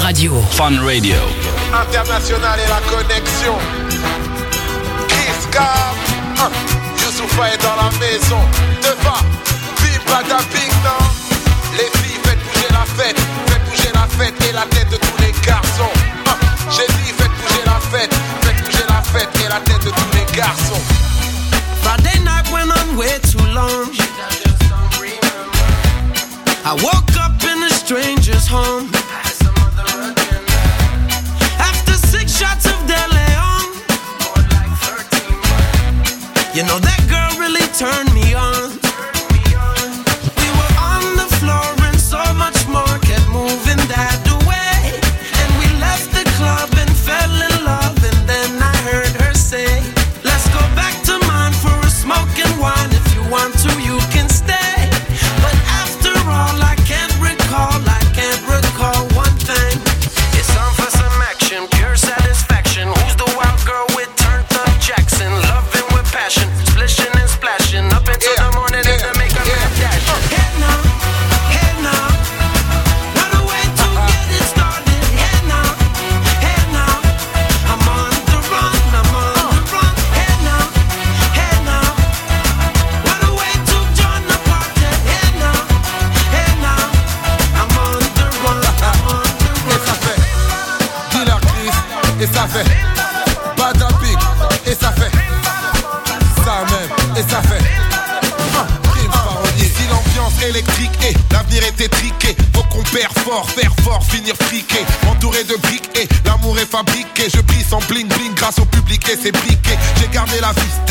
Fun Radio. Fun Radio. International et la connexion. Kiss Cam. Hein. Youssoufa est dans la maison. Devant. Bim bada bing non? Les filles, faites bouger la fête. Faites bouger la fête et la tête de tous les garçons. Hein. J'ai dit, faites bouger la fête. Faites bouger la fête et la tête de tous les garçons. Friday night went on way too long. I woke You know that girl really turned me on. Au public et ses briquets J'ai gardé la viste,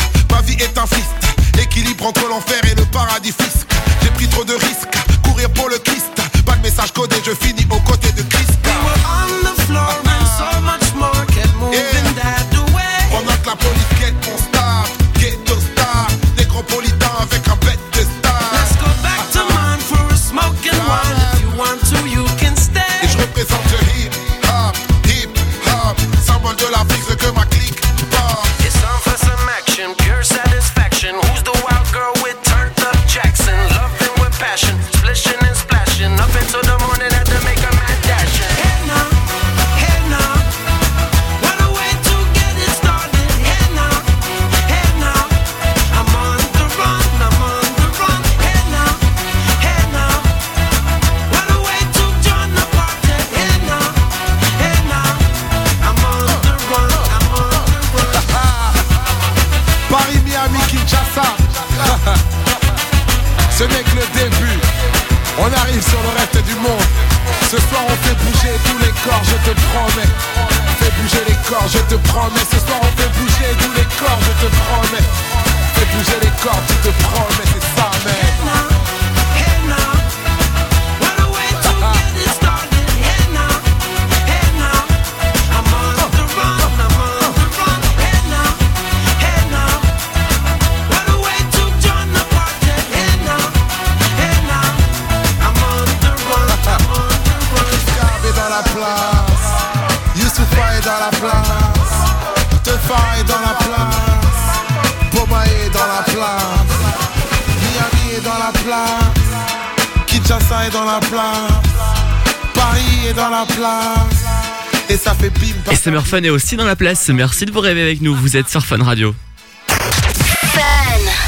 Summer Fun est aussi dans la place. Merci de vous rêver avec nous. Vous êtes sur Fun Radio.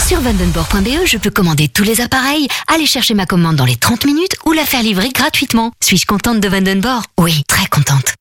Sur vandenborg.be, je peux commander tous les appareils, aller chercher ma commande dans les 30 minutes ou la faire livrer gratuitement. Suis-je contente de Vandenborg Oui, très contente.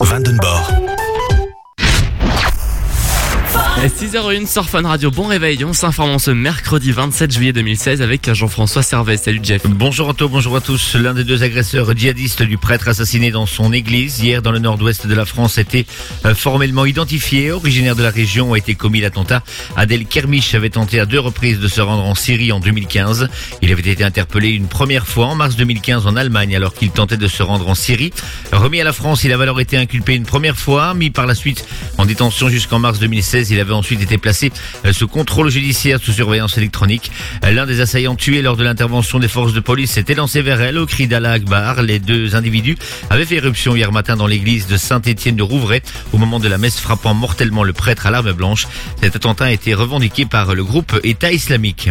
6h01 sur Fun Radio, bon réveil, on s'informe ce mercredi 27 juillet 2016 avec Jean-François Servet. Salut Jeff. Bonjour Anto, bonjour à tous. L'un des deux agresseurs djihadistes du prêtre assassiné dans son église hier dans le nord-ouest de la France était euh, formellement identifié. Originaire de la région, a été commis l'attentat. Adel Kermiche avait tenté à deux reprises de se rendre en Syrie en 2015. Il avait été interpellé une première fois en mars 2015 en Allemagne alors qu'il tentait de se rendre en Syrie. Remis à la France, il avait alors été inculpé une première fois, mis par la suite en détention jusqu'en mars 2016. Il avait ensuite été placé euh, sous contrôle judiciaire sous surveillance électronique. Euh, L'un des assaillants tués lors de l'intervention des forces de police s'était lancé vers elle au cri d'Allah Akbar. Les deux individus avaient fait éruption hier matin dans l'église de Saint-Étienne de Rouvray au moment de la messe frappant mortellement le prêtre à l'arme blanche. Cet attentat a été revendiqué par le groupe État islamique.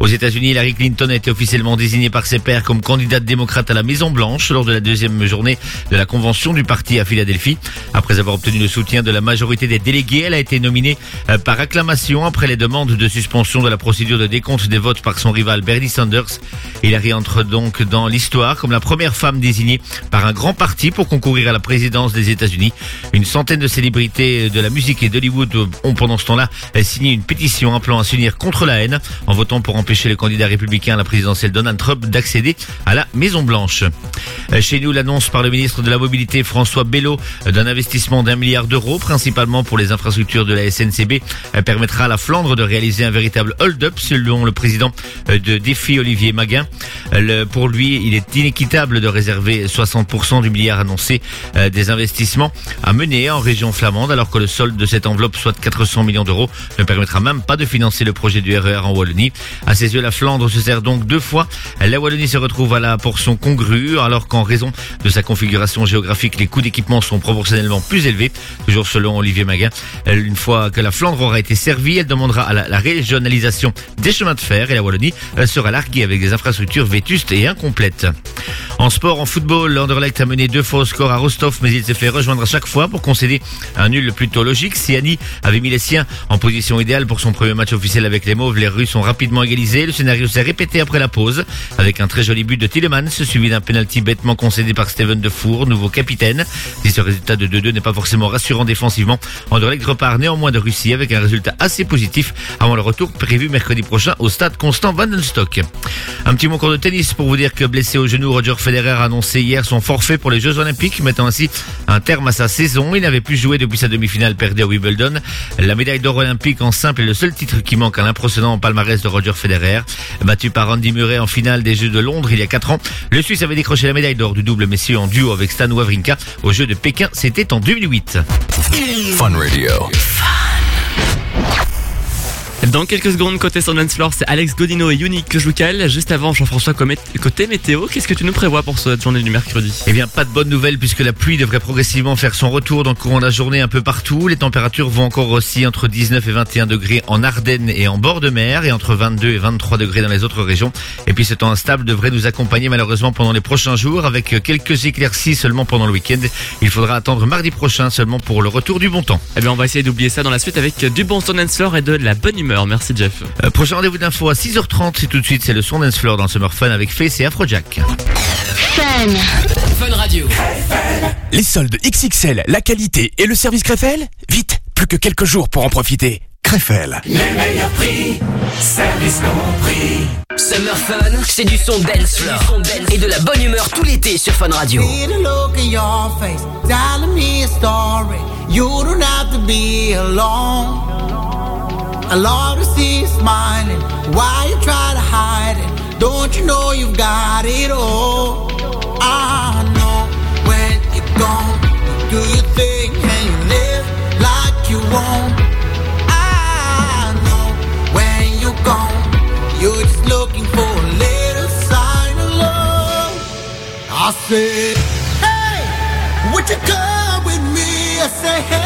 Aux États-Unis, Hillary Clinton a été officiellement désignée par ses pairs comme candidate démocrate à la Maison Blanche lors de la deuxième journée de la convention du parti à Philadelphie. Après avoir obtenu le soutien de la majorité des délégués, elle a été nominée euh, par acclamation après les demandes de suspension de la procédure de décompte des votes par son rival Bernie Sanders. Hillary entre donc dans l'histoire comme la première femme désignée par un grand parti pour concourir à la présidence des États-Unis. Une centaine de célébrités de la musique et d'Hollywood ont pendant ce temps-là signé une pétition appelant à s'unir contre la haine en votant pour empêcher le candidat républicain à la présidentielle Donald Trump d'accéder à la Maison Blanche. Chez nous, l'annonce par le ministre de la Mobilité François Bello d'un investissement d'un milliard d'euros, principalement pour les infrastructures de la SNCB, permettra à la Flandre de réaliser un véritable hold-up selon le président de Défi Olivier Maguin. pour lui, il est inéquitable de réserver 60% du milliard annoncé des investissements à mener en région flamande alors que le solde de cette enveloppe, soit de 400 millions d'euros, ne permettra même pas de financer le projet du RER e en Wallonie. À ses yeux, la Flandre se sert donc deux fois. La Wallonie se retrouve à la portion congrue alors qu'en raison de sa configuration géographique, les coûts d'équipement sont proportionnellement plus élevés. Toujours selon Olivier Maguin, une fois que la Flandre aura été servie, elle demandera à la, régionalisation des chemins de fer et la Wallonie euh, sera larguée avec des infrastructures vétustes et incomplètes. En sport, en football, l'Anderlecht a mené deux fois au score à Rostov, mais il s'est fait rejoindre à chaque fois pour concéder un nul plutôt logique. Siani avait mis les siens en position idéale pour son premier match officiel avec les Mauves. Les Russes ont rapidement égalisé. Le scénario s'est répété après la pause, avec un très joli but de Tillemans, suivi d'un penalty bêtement concédé par Steven Defour, nouveau capitaine. Si ce résultat de 2-2 n'est pas forcément rassurant défensivement, Anderlecht repart néanmoins de Russie avec un résultat assez positif avant le retour prévu mercredi prochain au stade Constant Vandenstock. Un petit mot encore de tennis pour vous dire que blessé au genou, Roger Federer a annoncé hier son forfait pour les Jeux Olympiques, mettant ainsi un terme à sa saison. Il n'avait plus joué depuis sa demi-finale perdue à Wimbledon. La médaille d'or olympique en simple est le seul titre qui manque à l'impressionnant palmarès de Roger Federer. Battu par Andy Murray en finale des Jeux de Londres il y a 4 ans, le Suisse avait décroché la médaille d'or du double messieurs en duo avec Stan Wawrinka aux Jeux de Pékin. C'était en 2008. Fun Radio. Dans quelques secondes, côté Floor, c'est Alex Godino et Unique que je vous cale. Juste avant, Jean-François, côté météo, qu'est-ce que tu nous prévois pour cette journée du mercredi? Eh bien, pas de bonne nouvelle puisque la pluie devrait progressivement faire son retour dans le courant de la journée un peu partout. Les températures vont encore aussi entre 19 et 21 degrés en Ardennes et en bord de mer et entre 22 et 23 degrés dans les autres régions. Et puis ce temps instable devrait nous accompagner malheureusement pendant les prochains jours avec quelques éclaircies seulement pendant le week-end. Il faudra attendre mardi prochain seulement pour le retour du bon temps. Eh bien, on va essayer d'oublier ça dans la suite avec du bon Floor et de la bonne humeur. Merci Jeff. Euh, prochain rendez-vous d'info à 6h30, c'est tout de suite, c'est le son dance floor dans Summer Fun avec Face et Afrojack. Fun. Fun Radio. Les soldes XXL, la qualité et le service Krefel Vite, plus que quelques jours pour en profiter. Krefel. Les meilleurs prix, service compris. Summer Fun, c'est du son dance floor et de la bonne humeur tout l'été sur Fun Radio. You don't have to be alone. I love to see you smiling. Why you try to hide it? Don't you know you've got it all? I know when you're gone, you do your thing and you live like you want. I know when you're gone, you're just looking for a little sign of love. I said, Hey, would you come with me? I say, Hey,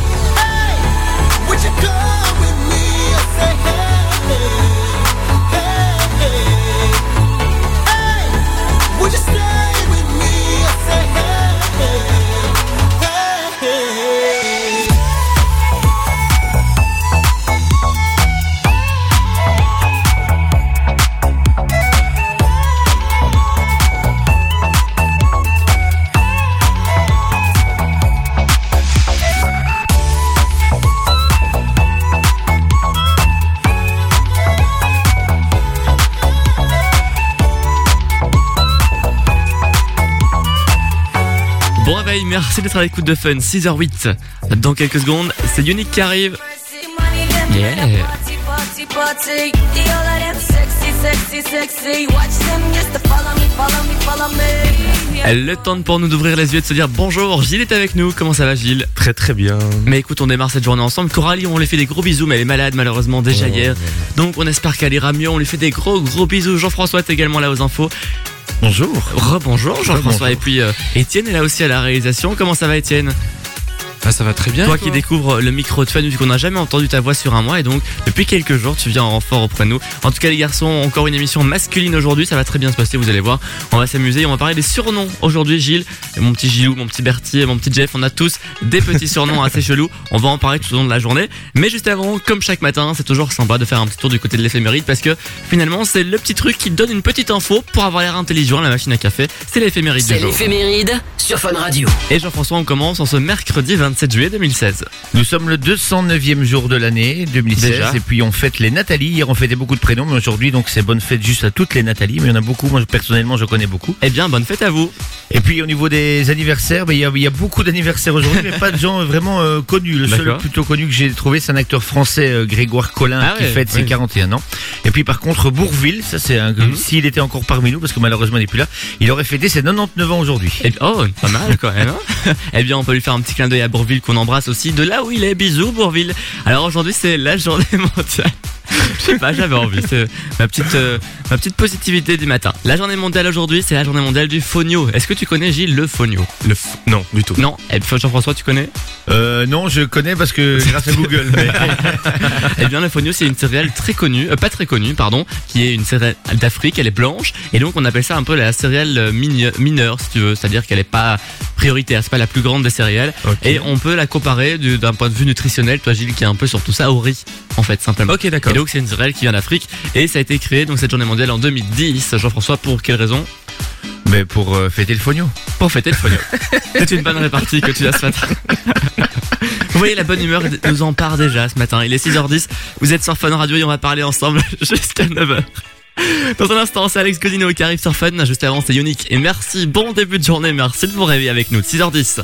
réveil, merci d'être à l'écoute de Fun, 6h08. Dans quelques secondes, c'est Unique qui arrive. Yeah. Le temps pour nous d'ouvrir les yeux et de se dire bonjour, Gilles est avec nous, comment ça va Gilles? Très très bien. Mais écoute, on démarre cette journée ensemble. Coralie, on lui fait des gros bisous, mais elle est malade malheureusement déjà hier. Donc on espère qu'elle ira mieux, on lui fait des gros gros bisous. Jean-François est également là aux infos. Bonjour. Rebonjour Jean-François. Et puis euh, Étienne est là aussi à la réalisation. Comment ça va Étienne? Ah, ça va très bien. Toi et qui découvres le micro de Fun, vu qu'on n'a jamais entendu ta voix sur un mois, et donc depuis quelques jours, tu viens en renfort auprès de nous. En tout cas, les garçons, encore une émission masculine aujourd'hui, ça va très bien se passer, vous allez voir. On va s'amuser, on va parler des surnoms aujourd'hui, Gilles, et mon petit Gilou, mon petit Berthier, mon petit Jeff, on a tous des petits surnoms assez chelous. On va en parler tout au long de la journée. Mais juste avant, comme chaque matin, c'est toujours sympa de faire un petit tour du côté de l'éphéméride parce que finalement, c'est le petit truc qui te donne une petite info pour avoir l'air intelligent à la machine à café. C'est l'éphéméride du C'est jour. l'éphéméride sur Fun Radio. Et Jean-François, on commence en ce mercredi 27 juillet 2016. Nous sommes le 209e jour de l'année 2016 Déjà. et puis on fête les Nathalie. Hier on fêtait beaucoup de prénoms mais aujourd'hui donc c'est bonne fête juste à toutes les Nathalie. Mais il y en a beaucoup, moi personnellement je connais beaucoup. Eh bien, bonne fête à vous. Et puis au niveau des anniversaires, ben, il y, a, il y a beaucoup d'anniversaires aujourd'hui mais pas de gens vraiment euh, connus. Le seul plutôt connu que j'ai trouvé c'est un acteur français euh, Grégoire Collin Ah qui ouais, fête ses oui. 41 ans. Et puis par contre Bourville, ça c'est un Mhm. s'il était encore parmi nous parce que malheureusement il n'est plus là, il aurait fêté ses 99 ans aujourd'hui. Eh- oh, pas mal quand même. hein eh bien, on peut lui faire un petit clin d'œil à Bourville qu'on embrasse aussi de là où il est. Bisous Bourville. Alors aujourd'hui, c'est la journée mondiale. Je sais pas, j'avais envie. C'est ma petite, euh, ma petite positivité du matin. La journée mondiale aujourd'hui, c'est la journée mondiale du fonio. Est-ce que tu connais Gilles le fonio Le f- Non, du tout. Non. Eh, Jean-François, tu connais? Euh, non, je connais parce que grâce à Google. mais- Eh bien, le fonio, c'est une céréale très connue, euh, pas très connue, pardon, qui est une céréale d'Afrique. Elle est blanche, et donc on appelle ça un peu la céréale euh, mine- mineure, si tu veux. C'est-à-dire qu'elle est pas prioritaire, c'est pas la plus grande des céréales. Ok. Et on peut la comparer du- d'un point de vue nutritionnel, toi Gilles, qui est un peu sur tout ça, au riz, en fait, simplement. Ok, d'accord. Et donc c'est une céréale qui vient d'Afrique, et ça a été créé donc cette journée mondiale en 2010. Jean-François, pour quelle raison? Mais pour euh, fêter le fognon. Pour fêter le fonio. c'est une bonne répartie que tu as ce matin. Vous voyez, la bonne humeur nous en part déjà ce matin. Il est 6h10, vous êtes sur Fun Radio et on va parler ensemble jusqu'à 9h. Dans un instant, c'est Alex Godino qui arrive sur Fun. Juste avant, c'est Unique. Et merci, bon début de journée. Merci de vous réveiller avec nous. 6h10.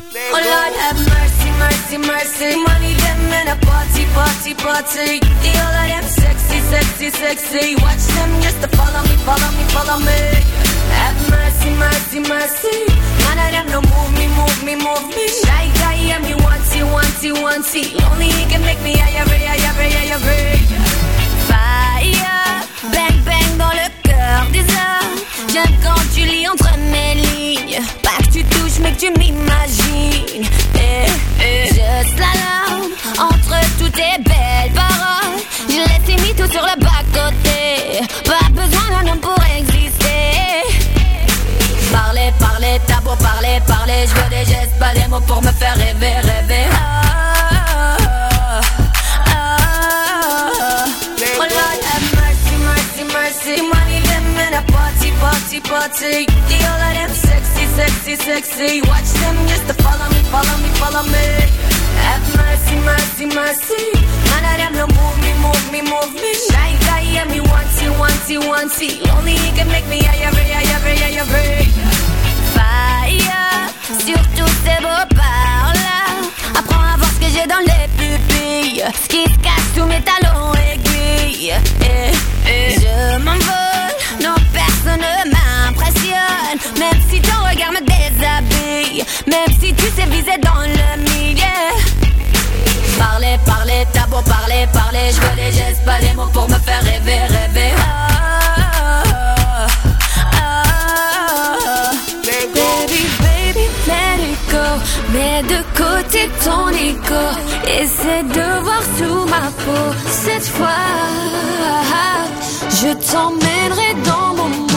Bang, bang dans le cœur des hommes. J'aime quand tu lis entre mes lignes. Pas que tu touches, mais que tu m'imagines. Eh, eh. Je slalom entre toutes tes belles paroles. Je laisse tes mythos sur le bas-côté. Pas besoin d'un homme pour exister. Parler, parler, t'as beau parler, parler. Je veux des gestes, pas des mots pour me faire rêver, rêver. Party, party. The all of them sexy, sexy, sexy. Watch them just to follow me, follow me, follow me. Have mercy, mercy, mercy. None of them no move me, move me, move me. Shy guy, yeah, me want you, want you, want you. Only he can make me higher, higher, higher, higher. Fire, surtout ces beaux par là. Apprends à voir ce que j'ai dans les pupilles. Ce qui cache sous mes talons aiguilles. Eh, eh. Je m'envole, non personne ne si ton regard me déshabille. Même si tu sais viser dans le milieu. parler, parler, t'as beau parler, parler, je veux des gestes, pas des mots pour me faire rêver, rêver. Ah. Baby, baby, let it go. Mets de côté ton ego. Essaie de voir sous ma peau. Cette fois, je t'emmènerai dans mon monde,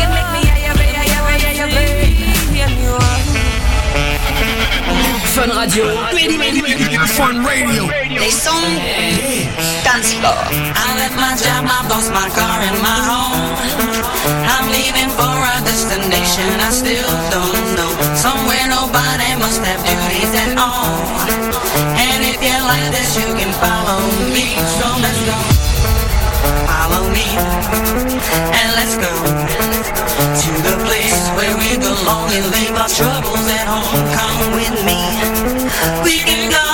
Fun Radio. Fun Radio. Les sons dance floor. I left my job, my boss, my car, and my home. I'm leaving for a destination I still don't know. Somewhere nobody must have duties at all. And if you like this, you can follow me. So let's go. Follow me. And let's go to the place and leave our troubles at home. Come with me. We can go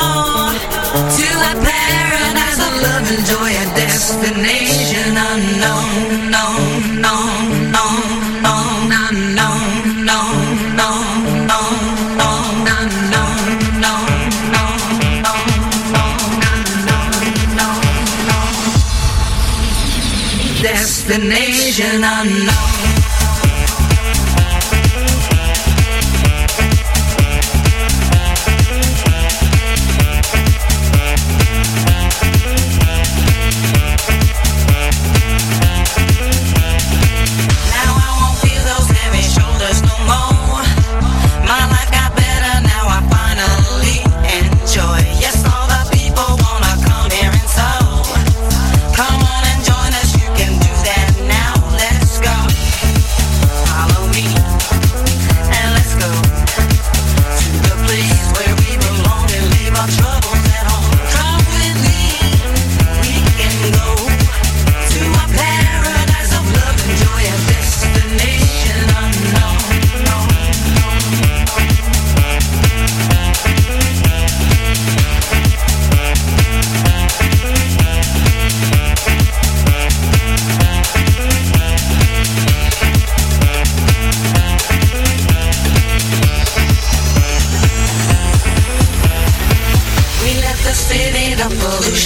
to a paradise of love and joy, a destination unknown, known, known, known, known, unknown, known, known, known, known, unknown, Destination unknown.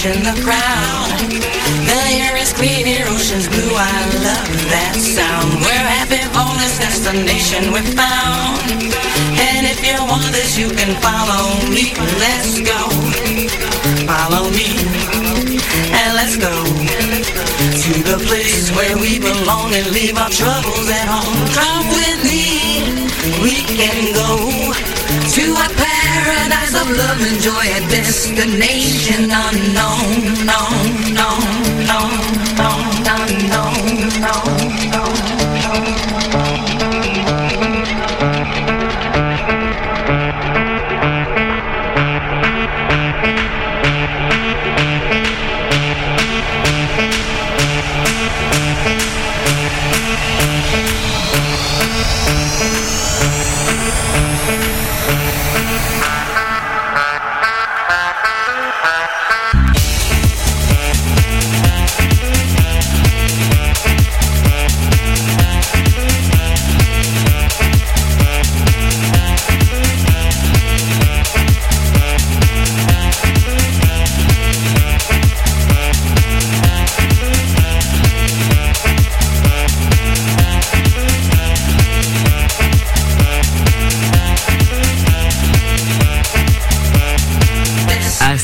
Pollution, the crowd. The air is cleaner, ocean's blue. I love that sound. We're happy for destination we found. And if you want this, you can follow me. Let's go. Follow me. And let's go to the place where we belong and leave our troubles at home. Come with me. We can go to a paradise of love and joy, a destination unknown, known, known, known, known, known, known,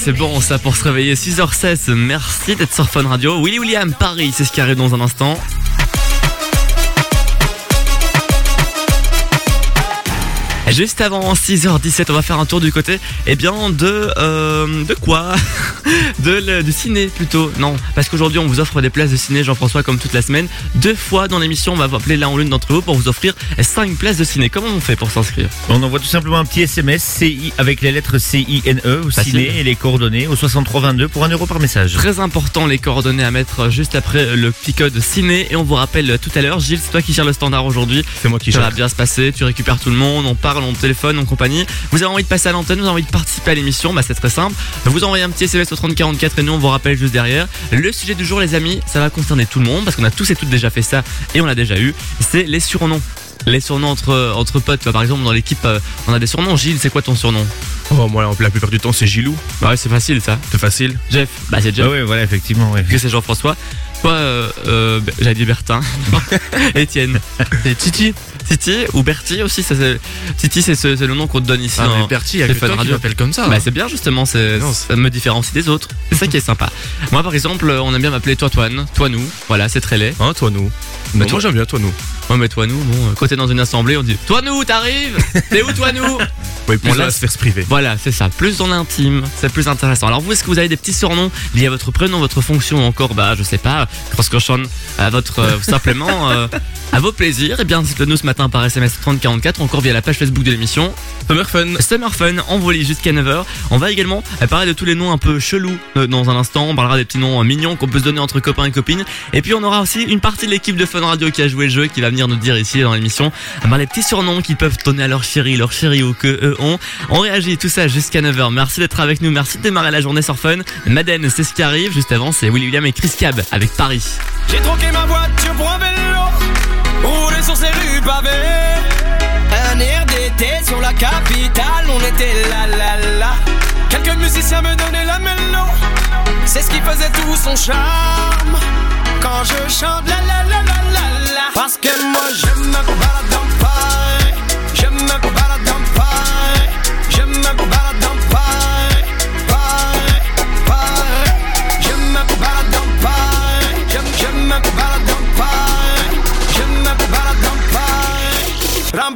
c'est bon ça pour se réveiller 6h16. Merci d'être sur Fun Radio. Willy William Paris, c'est ce qui arrive dans un instant. Juste avant 6h17, on va faire un tour du côté, eh bien, de, euh, de quoi De le- du ciné plutôt. Non, parce qu'aujourd'hui, on vous offre des places de ciné, Jean-François, comme toute la semaine. Deux fois dans l'émission, on va vous appeler l'un ou l'une d'entre vous pour vous offrir 5 places de ciné. Comment on fait pour s'inscrire? On envoie tout simplement un petit SMS CI avec les lettres C-I-N-E au Facile. ciné et les coordonnées au 6322 pour un euro par message. Très important, les coordonnées à mettre juste après le petit code ciné. Et on vous rappelle tout à l'heure, Gilles, c'est toi qui gère le standard aujourd'hui. C'est moi qui Ça va gère. bien se passer, tu récupères tout le monde, on parle, on téléphone, on compagnie. Vous avez envie de passer à l'antenne, vous avez envie de participer à l'émission, bah c'est très simple. Vous envoyez un petit SMS au 3044 et nous on vous rappelle juste derrière. Le sujet du jour les amis, ça va concerner tout le monde parce qu'on a tous et toutes déjà fait ça et on l'a déjà eu. C'est les surnoms. Les surnoms entre, entre potes, par exemple dans l'équipe euh, on a des surnoms. Gilles, c'est quoi ton surnom? Oh, moi, la plupart du temps, c'est Gilou. Bah ouais c'est facile ça. C'est facile. Jeff, bah c'est Jeff. Ah ouais, voilà, effectivement. Ouais. que c'est Jean-François. Toi, euh, euh, j'allais dire Bertin. Étienne. C'est Titi. Titi ou Bertie aussi. Ça. Titi, c'est, ce- c'est le nom qu'on te donne ici. Ah, mais Bertie, il y a que toi qui comme ça. Bah hein. c'est bien justement, Non, ça me différencie des autres. C'est ça qui est sympa. Moi par exemple, on aime bien m'appeler toi Toine, toi nous. Voilà, c'est très laid. Hein, toi, nous. Mais Bon, moi, j'aime bien toi, nous. Ouais mais toi nous, bon, euh, quand t'es dans une assemblée, on dit toi nous, t'arrives T'es où toi nous Oui, plus là, la sphère privée. Voilà, c'est ça. Plus dans l'intime, c'est plus intéressant. Alors vous, est-ce que vous avez des petits surnoms liés à votre prénom, votre fonction, ou encore, bah, je sais pas, cross à votre euh, simplement euh, à vos plaisirs Eh bien, dites-le nous ce matin par SMS 3044, ou encore via la page Facebook de l'émission. Summer Fun. Summer Fun, envolé jusqu'à 9h. On va également euh, parler de tous les noms un peu chelous euh, dans un instant. On parlera des petits noms euh, mignons qu'on peut se donner entre copains et copines. Et puis on aura aussi une partie de l'équipe de Fun Radio qui a joué le jeu qui va venir nous dire ici dans l'émission eh ben, les petits surnoms qu'ils peuvent donner à leur chéri, leur chéri ou que eux ont. On réagit tout ça jusqu'à 9h. Merci d'être avec nous. Merci de démarrer la journée sur Fun. Madden, c'est ce qui arrive. Juste avant, c'est Willy William et Chris Cab avec Paris. J'ai troqué ma voiture pour un vélo, roulé sur ces rues pavées. Un air d'été sur la capitale, on était là là là. Quelques musiciens me donnaient la mélo, c'est ce qui faisait tout son charme. Quand je chante la la la la la la, parce que moi je me balade en paille, je me balade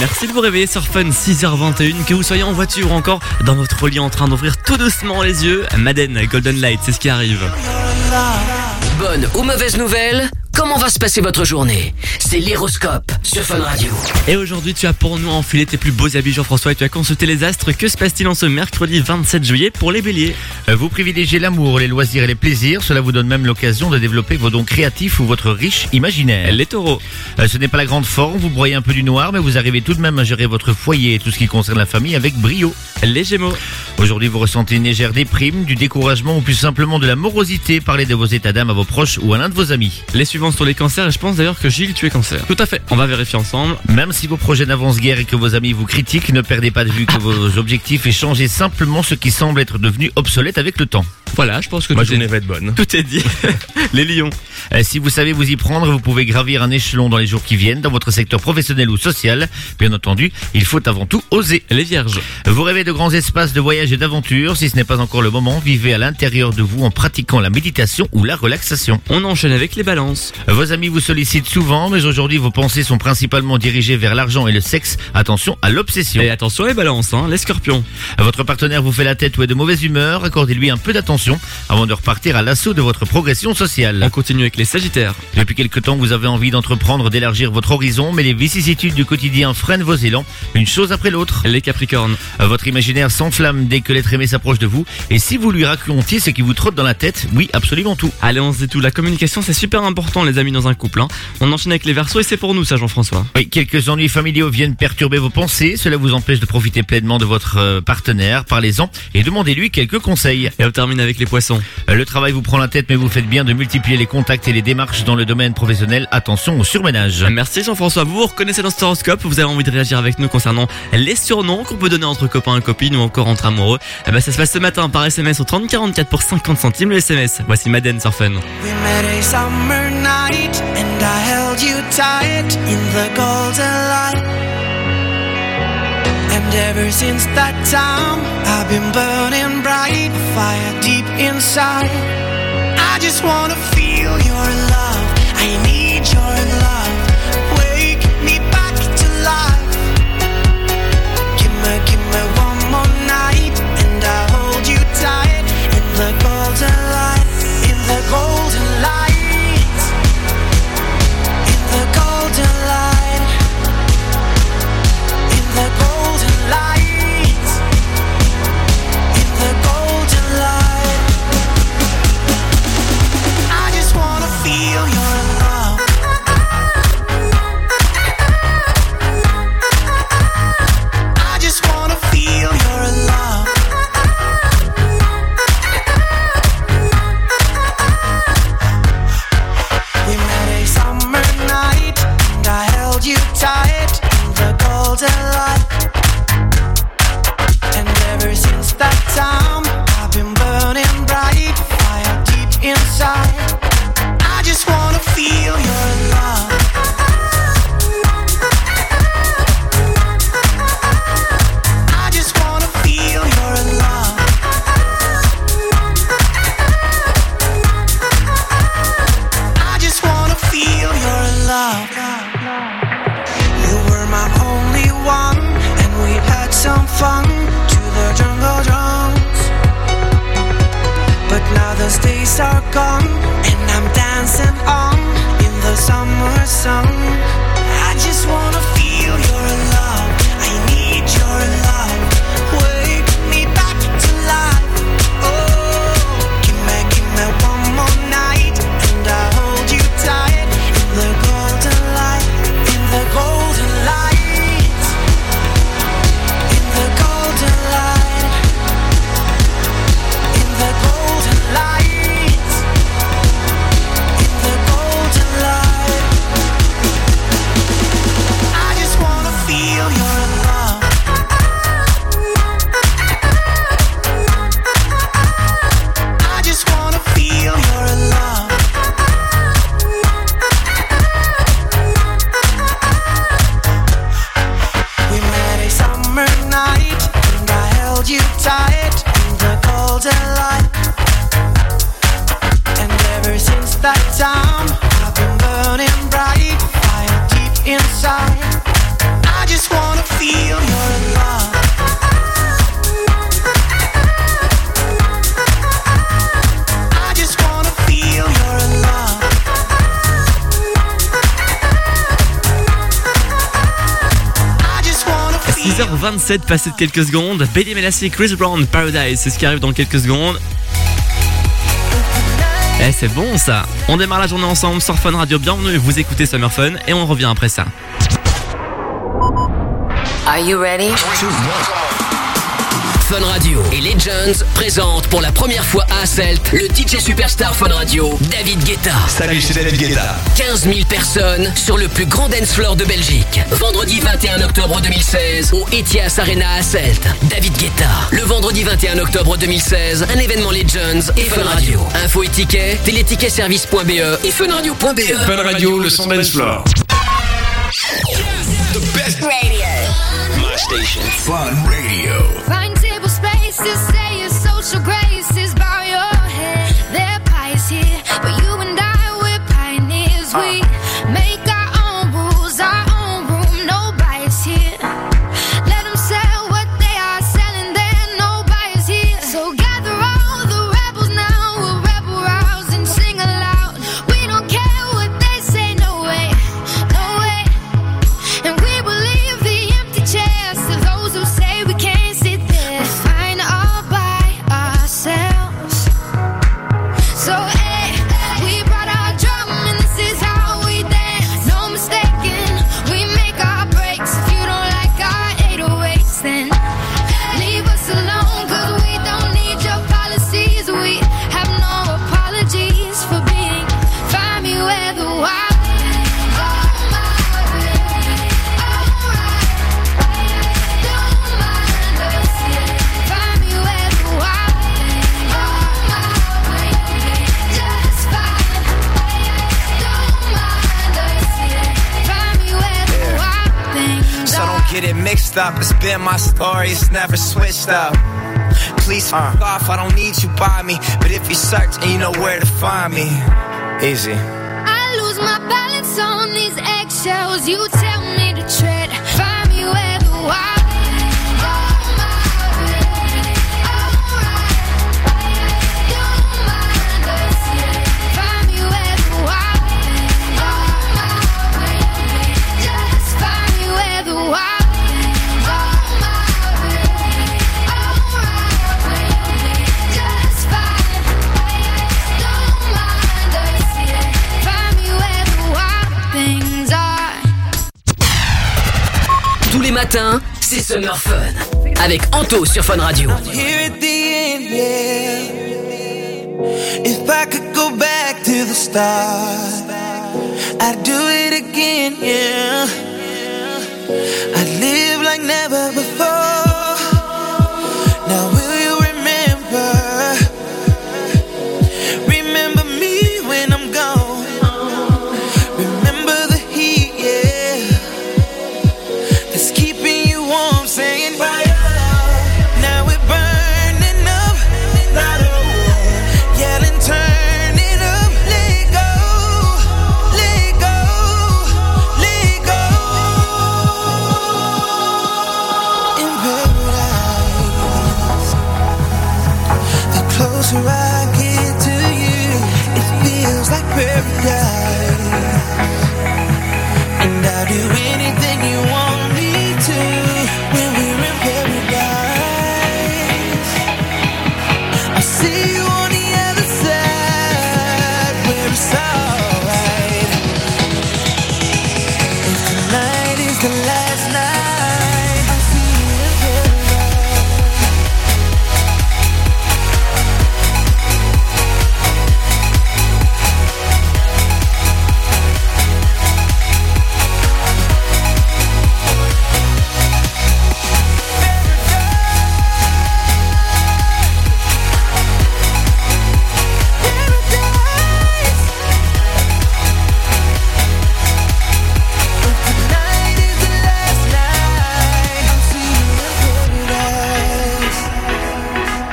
Merci de vous réveiller sur Fun 6h21, que vous soyez en voiture ou encore dans votre lit en train d'ouvrir tout doucement les yeux. Madden, Golden Light, c'est ce qui arrive. Bonne ou mauvaise nouvelle, comment va se passer votre journée? C'est l'héroscope sur Fun Radio. Et aujourd'hui, tu as pour nous enfilé tes plus beaux habits, Jean-François, et tu as consulté les astres. Que se passe-t-il en ce mercredi 27 juillet pour les béliers? Euh, Vous privilégiez l'amour, les loisirs et les plaisirs. Cela vous donne même l'occasion de développer vos dons créatifs ou votre riche imaginaire. Les taureaux. Euh, Ce n'est pas la grande forme, vous broyez un peu du noir, mais vous arrivez tout de même à gérer votre foyer et tout ce qui concerne la famille avec brio. Les gémeaux. Aujourd'hui, vous ressentez une légère déprime, du découragement ou plus simplement de la morosité. Parlez de vos états d'âme à vos proches ou à l'un de vos amis. Les suivants sont les cancers, et je pense d'ailleurs que Gilles, tu es cancer. Tout à fait, on va vérifier ensemble. Même si vos projets n'avancent guère et que vos amis vous critiquent, ne perdez pas de vue que vos objectifs et changez simplement ce qui semble être devenu obsolète avec le temps. Voilà, je pense que Ma tout, journée est... va être bonne. tout est dit. les lions. Euh, Si vous savez vous y prendre, vous pouvez gravir un échelon dans les jours qui viennent, dans votre secteur professionnel ou social. Bien entendu, il faut avant tout oser. Les vierges. Vous rêvez de grands espaces de voyage et d'aventure. Si ce n'est pas encore le moment, vivez à l'intérieur de vous en pratiquant la méditation ou la relaxation. On enchaîne avec les balances. Vos amis vous sollicitent souvent, mais aujourd'hui vos pensées sont principalement dirigées vers l'argent et le sexe. Attention à l'obsession. Et attention les balances, hein, les scorpions. Votre partenaire vous fait la tête ou est de mauvaise humeur. Accordez-lui un peu d'attention avant de repartir à l'assaut de votre progression sociale. On continue avec les sagittaires. Depuis quelque temps, vous avez envie d'entreprendre, d'élargir votre horizon, mais les vicissitudes du quotidien freinent vos élans, une chose après l'autre. Les capricornes. Votre imaginaire s'enflamme dès que l'être aimé s'approche de vous, et si vous lui racontiez ce qui vous trotte dans la tête, oui, absolument tout. Allez, on se dit tout. La communication, c'est super important, les amis, dans un couple. hein. On enchaîne avec les versos et c'est pour nous, ça, Jean-François. Oui, quelques ennuis familiaux viennent perturber vos pensées, cela vous empêche de profiter pleinement de votre euh, partenaire, parlez-en et demandez-lui quelques conseils. Et on termine avec les poissons. Euh, Le travail vous prend la tête, mais vous faites bien de multiplier les contacts et les démarches dans le domaine professionnel. Attention au surménage. Merci Jean-François. Vous vous reconnaissez dans ce horoscope? Vous avez envie de réagir avec nous concernant les surnoms qu'on peut donner entre copains et copines ou encore entre amoureux? Eh ben, ça se passe ce matin par SMS au 3044 pour 50 centimes le SMS. Voici Madden sur Fun. Night and I held you tight in the golden light. And ever since that time, I've been burning bright, fire deep inside. I just wanna feel your love. Are gone, and I'm dancing on in the summer sun. 7h27 passé de quelques secondes. Betty Melassie, Chris Brown, Paradise, c'est ce qui arrive dans quelques secondes. Eh, c'est bon ça. On démarre la journée ensemble sur Fun Radio. Bienvenue, vous écoutez Summer Fun et on revient après ça. Are you ready? Fun Radio et Legends présentent pour la première fois à Asselt le DJ Superstar Fun Radio, David Guetta. Salut, c'est David Guetta. 15 000 personnes sur le plus grand dance floor de Belgique. Vendredi 21 octobre 2016 au Etias Arena à Celt. David Guetta. Le vendredi 21 octobre 2016, un événement Legends et Fun Radio. Info et tickets, téléticketservice.be et funradio.be. Fun Radio, le son dance floor. The best radio. My station. Fun Radio. Find table spaces, say your social graces, bow get it mixed up. It's been my story, it's never switched up. Please uh. fuck off, I don't need you by me. But if you search and you know where to find me, easy. I lose my balance on these eggshells. You tell me to tread. Find me where the wild Matins, c'est Summer Fun avec Anto sur Fun Radio. If I could go back to the start, I'd do it again, yeah. I'd live like never before.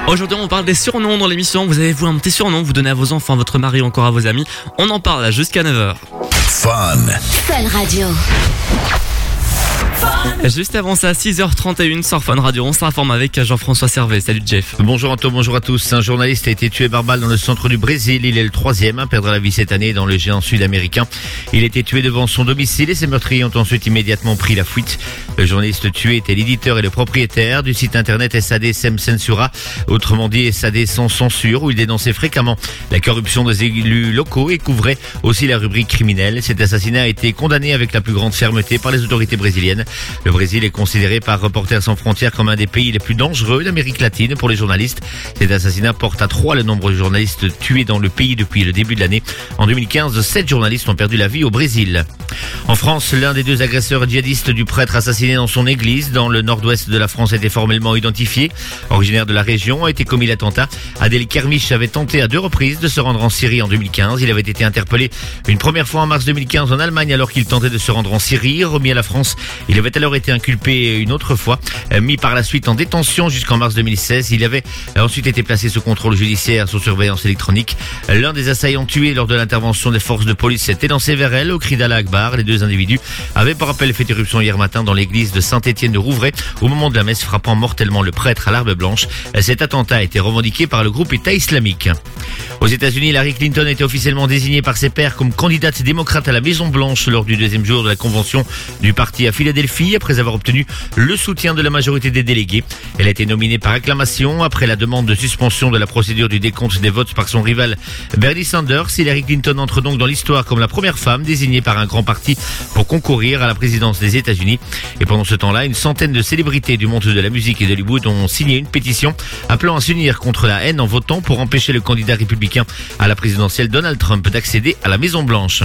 Aujourd'hui, on parle des surnoms dans l'émission. Vous avez vous un petit surnom, vous donnez à vos enfants, à votre mari ou encore à vos amis. On en parle là jusqu'à 9h. Fun. Fun Radio. Juste avant ça, 6h31 sur Fun Radio, on s'informe avec Jean-François Servet. Salut Jeff. Bonjour Anto, bonjour à tous. Un journaliste a été tué par balle dans le centre du Brésil. Il est le troisième à perdre la vie cette année dans le géant sud-américain. Il a été tué devant son domicile et ses meurtriers ont ensuite immédiatement pris la fuite. Le journaliste tué était l'éditeur et le propriétaire du site internet SAD Sem Censura, autrement dit SAD sans censure, où il dénonçait fréquemment la corruption des élus locaux et couvrait aussi la rubrique criminelle. Cet assassinat a été condamné avec la plus grande fermeté par les autorités brésiliennes. Le Brésil est considéré par Reporters sans frontières comme un des pays les plus dangereux d'Amérique latine pour les journalistes. Cet assassinat porte à trois le nombre de journalistes tués dans le pays depuis le début de l'année. En 2015, sept journalistes ont perdu la vie au Brésil. En France, l'un des deux agresseurs djihadistes du prêtre assassiné dans son église dans le nord-ouest de la France été formellement identifié. Originaire de la région, a été commis l'attentat. Adel Kermiche avait tenté à deux reprises de se rendre en Syrie en 2015. Il avait été interpellé une première fois en mars 2015 en Allemagne alors qu'il tentait de se rendre en Syrie. Remis à la France, il avait alors été inculpé une autre fois, euh, mis par la suite en détention jusqu'en mars 2016. Il avait euh, ensuite été placé sous contrôle judiciaire sous surveillance électronique. L'un des assaillants tués lors de l'intervention des forces de police s'était lancé vers elle au cri d'Allah Akbar. Les deux individus avaient par rappel fait éruption hier matin dans l'église de Saint-Étienne de Rouvray au moment de la messe frappant mortellement le prêtre à l'arbre blanche. Cet attentat a été revendiqué par le groupe État islamique. Aux États-Unis, Hillary Clinton a été officiellement désignée par ses pairs comme candidate démocrate à la Maison Blanche lors du deuxième jour de la convention du parti à Philadelphie après avoir obtenu le soutien de la majorité des délégués. Elle a été nominée par acclamation après la demande de suspension de la procédure du décompte des votes par son rival Bernie Sanders. Hillary Clinton entre donc dans l'histoire comme la première femme désignée par un grand parti pour concourir à la présidence des États-Unis. Et pendant ce temps-là, une centaine de célébrités du monde de la musique et d'Hollywood ont signé une pétition appelant à s'unir contre la haine en votant pour empêcher le candidat républicain à la présidentielle Donald Trump d'accéder à la Maison Blanche.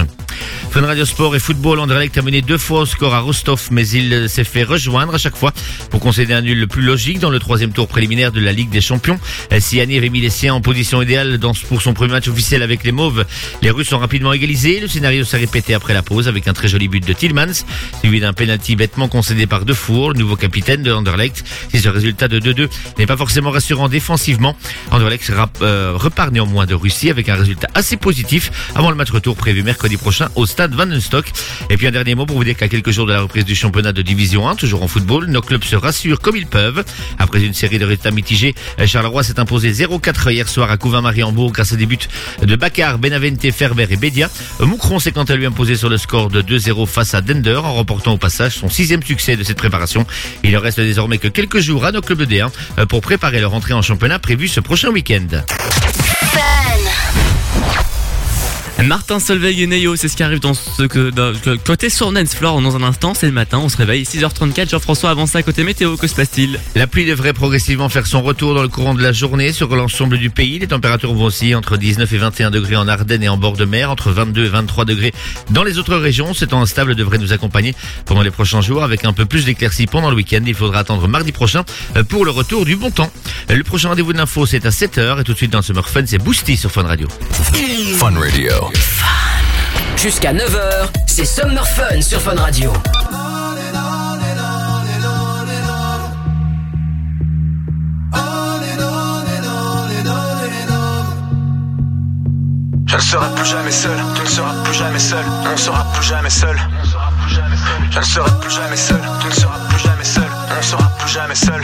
Fun Radio Sport et football, Anderlecht a mené deux fois au score à Rostov, mais il s'est fait rejoindre à chaque fois pour concéder un nul le plus logique dans le troisième tour préliminaire de la Ligue des Champions. Si Annie avait mis les siens en position idéale dans, pour son premier match officiel avec les Mauves, les Russes ont rapidement égalisé. Le scénario s'est répété après la pause avec un très joli but de Tillmans, suivi d'un penalty bêtement concédé par Defour, le nouveau capitaine de Anderlecht. Si ce résultat de 2-2 n'est pas forcément rassurant défensivement, Anderlecht euh, repart néanmoins de Russie avec un résultat assez positif avant le match retour prévu mercredi prochain au stade Vandenstock. Et puis un dernier mot pour vous dire qu'à quelques jours de la reprise du championnat de Division 1, toujours en football, nos clubs se rassurent comme ils peuvent. Après une série de résultats mitigés, Charleroi s'est imposé 0-4 hier soir à Couvin-Mariembourg grâce à des buts de Bakar, Benavente, Ferber et Bédia. Moucron s'est quant à lui imposé sur le score de 2-0 face à Dender en remportant au passage son sixième succès de cette préparation. Il ne reste désormais que quelques jours à nos clubs de D1 euh, pour préparer leur entrée en championnat prévue ce prochain week-end. Martin Solveig et Neyo, c'est ce qui arrive dans ce que, dans- que- côté sur Dance Floor dans un instant, c'est le matin, on se réveille 6h34, Jean-François avance ça côté météo, que se passe-t-il La pluie devrait progressivement faire son retour dans le courant de la journée sur l'ensemble du pays. Les températures vont aussi entre 19 et 21 degrés en Ardennes et en bord de mer, entre 22 et 23 degrés dans les autres régions. Ce temps instable devrait nous accompagner pendant les prochains jours avec un peu plus d'éclaircies pendant le week-end. Il faudra attendre mardi prochain euh, pour le retour du bon temps. Euh, Le prochain rendez-vous de l'info, c'est à 7h et tout de suite dans le Summer Fun, c'est Boosty sur Fun Radio. Fun Radio. Jusqu'à 9h, c'est Summer Fun sur Fun Radio. Je ne serai plus jamais seul, tu ne seras plus jamais seul, on ne sera plus jamais seul. Je ne serai plus jamais seul, tu ne seras plus jamais seul, on sera plus jamais seul.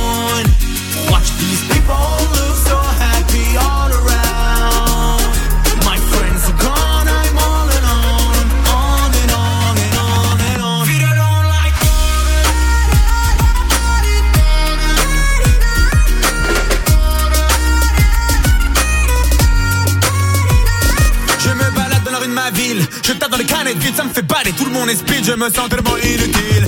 Je tape dans les canettes vides, ça me fait baler, tout le monde est je me sens tellement inutile.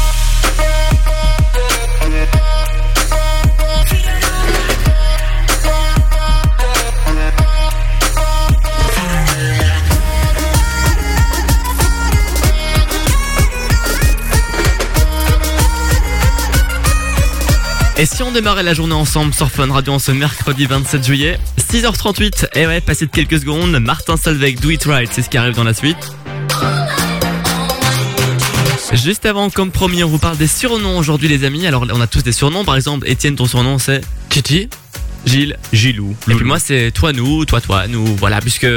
Et si on démarrait la journée ensemble sur Fun Radio en ce mercredi 27 juillet 6h38, et ouais, passé de quelques secondes, Martin Solveig, Do It Right, c'est ce qui arrive dans la suite. Juste avant, comme promis, on vous parle des surnoms aujourd'hui les amis. Alors on a tous des surnoms, par exemple, Étienne, ton surnom c'est Kitty Gilles Gilou. Et puis moi c'est toi nous, toi toi nous, voilà, puisque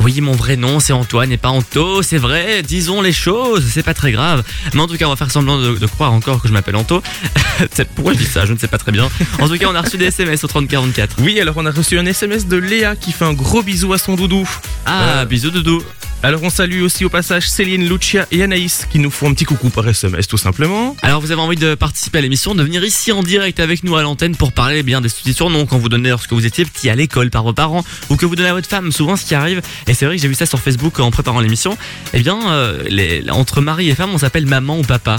oui mon vrai nom c'est Antoine et pas Anto, c'est vrai, disons les choses, c'est pas très grave. Mais en tout cas on va faire semblant de, de croire encore que je m'appelle Anto. Pourquoi je dis ça, je ne sais pas très bien. En tout cas on a reçu des SMS au 3044. Oui, alors on a reçu un SMS de Léa qui fait un gros bisou à son doudou. Ah, Euh, bisous doudou. Alors on salue aussi au passage Céline, Lucia et Anaïs qui nous font un petit coucou par SMS tout simplement. Alors vous avez envie de participer à l'émission, de venir ici en direct avec nous à l'antenne pour parler eh bien des petits surnoms qu'on vous donnait lorsque vous étiez petit à l'école par vos parents ou que vous donnez à votre femme. Souvent ce qui arrive, et c'est vrai que j'ai vu ça sur Facebook en préparant l'émission, eh bien euh, les, entre mari et femme on s'appelle maman ou papa.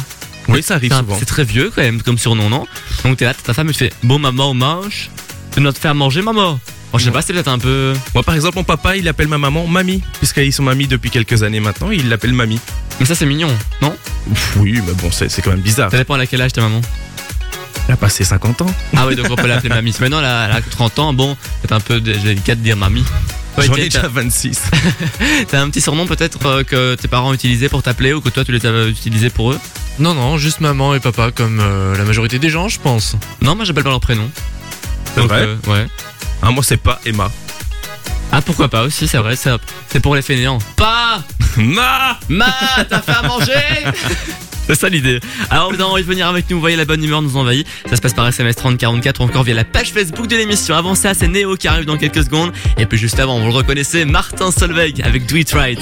Oui, ça arrive souvent. C'est très vieux quand même comme surnom, non? Donc t'es là, ta femme elle te fait bon maman mange, dois te faire manger maman. Bon, je sais pas, c'est peut-être un peu. Moi par exemple mon papa il appelle ma maman mamie puisqu'ils sont mamie depuis quelques années maintenant, il l'appelle mamie. Mais ça c'est mignon, non? Ouf, Oui mais bon c'est c'est quand même bizarre. Ça dépend à quel âge ta maman. Elle a passé 50 ans. Ah oui, donc on peut l'appeler mamie. Maintenant elle a, elle a 30 ans, bon, c'est un peu dé- délicat de dire mamie. J'en ai déjà t'as- 26. T'as un petit surnom peut-être euh, que tes parents utilisaient pour t'appeler ou que toi tu les avais utilisés pour eux? Non, non, juste maman et papa comme euh, la majorité des gens, je pense. Non, moi j'appelle pas leur prénom. C'est vrai? euh, Ouais. Ah moi c'est pas Emma. Ah pourquoi pas aussi, c'est vrai, c'est c'est pour les fainéants. Pas Ma Ma T'as fait à manger C'est ça l'idée. Alors vous avez envie de venir avec nous, vous voyez la bonne humeur nous envahit. Ça se passe par SMS 3044 ou encore via la page Facebook de l'émission. Avant ça, c'est Néo qui arrive dans quelques secondes. Et puis juste avant, vous le reconnaissez, Martin Solveig avec Do It Right.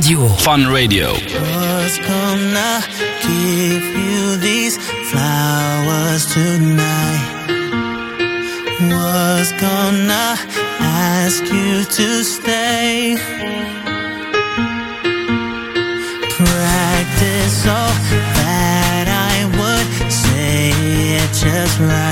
Radio. Fun Radio. was gonna give you these flowers tonight. Was gonna ask you to stay. Practice so that I would say it just right.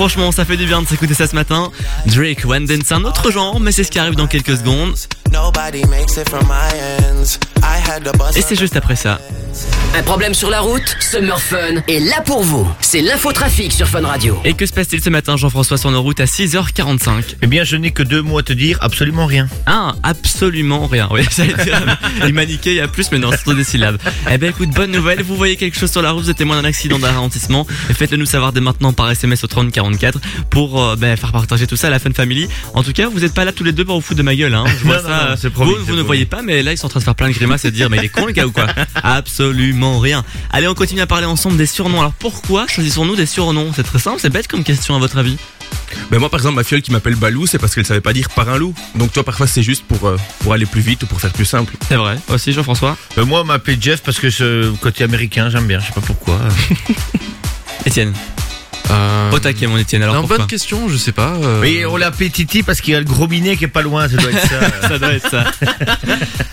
Franchement, ça fait du bien de s'écouter ça ce matin. Drake, One Dance, c'est un autre genre, mais c'est ce qui arrive dans quelques secondes. Et c'est juste après ça. Un problème sur la route Summer Fun est là pour vous. C'est l'infotrafic sur Fun Radio. Et que se passe-t-il ce matin, Jean-François, sur nos routes à 6h45 Eh bien, je n'ai que deux mots à te dire, absolument rien. Ah, absolument rien. Oui, j'allais dire, il m'a niqué, il y a plus, mais non, c'est trop des syllabes. Eh ben, écoute, bonne nouvelle, vous voyez quelque chose sur la route, vous êtes témoin d'un accident d'un ralentissement, faites-le nous savoir dès maintenant par SMS au 3044 pour euh, ben, faire partager tout ça à la Fun Family. En tout cas, vous êtes pas là tous les deux pour vous foutre de ma gueule, hein. Je vois Non, ça. non, promis, vous, vous ne voyez pas, mais là, ils sont en train de faire plein de grimaces et de dire, mais il est con, le gars, ou quoi? Absolument rien. Allez, on continue à parler ensemble des surnoms. Alors, pourquoi choisissons-nous des surnoms? C'est très simple, c'est bête comme question, à votre avis Ben moi par exemple ma fiole qui m'appelle Balou c'est parce qu'elle savait pas dire par un loup. Donc toi parfois c'est juste pour, euh, pour aller plus vite ou pour faire plus simple. C'est vrai. Aussi Jean-François Euh, moi, on m'appelle Jeff parce que ce côté américain, j'aime bien, je sais pas pourquoi. Étienne. Euh, Au taquet, mon Étienne. Alors non, bonne question, je sais pas. euh, Oui, on l'a appelé Titi parce qu'il y a le gros minet qui est pas loin, ça doit être ça. ça doit être ça.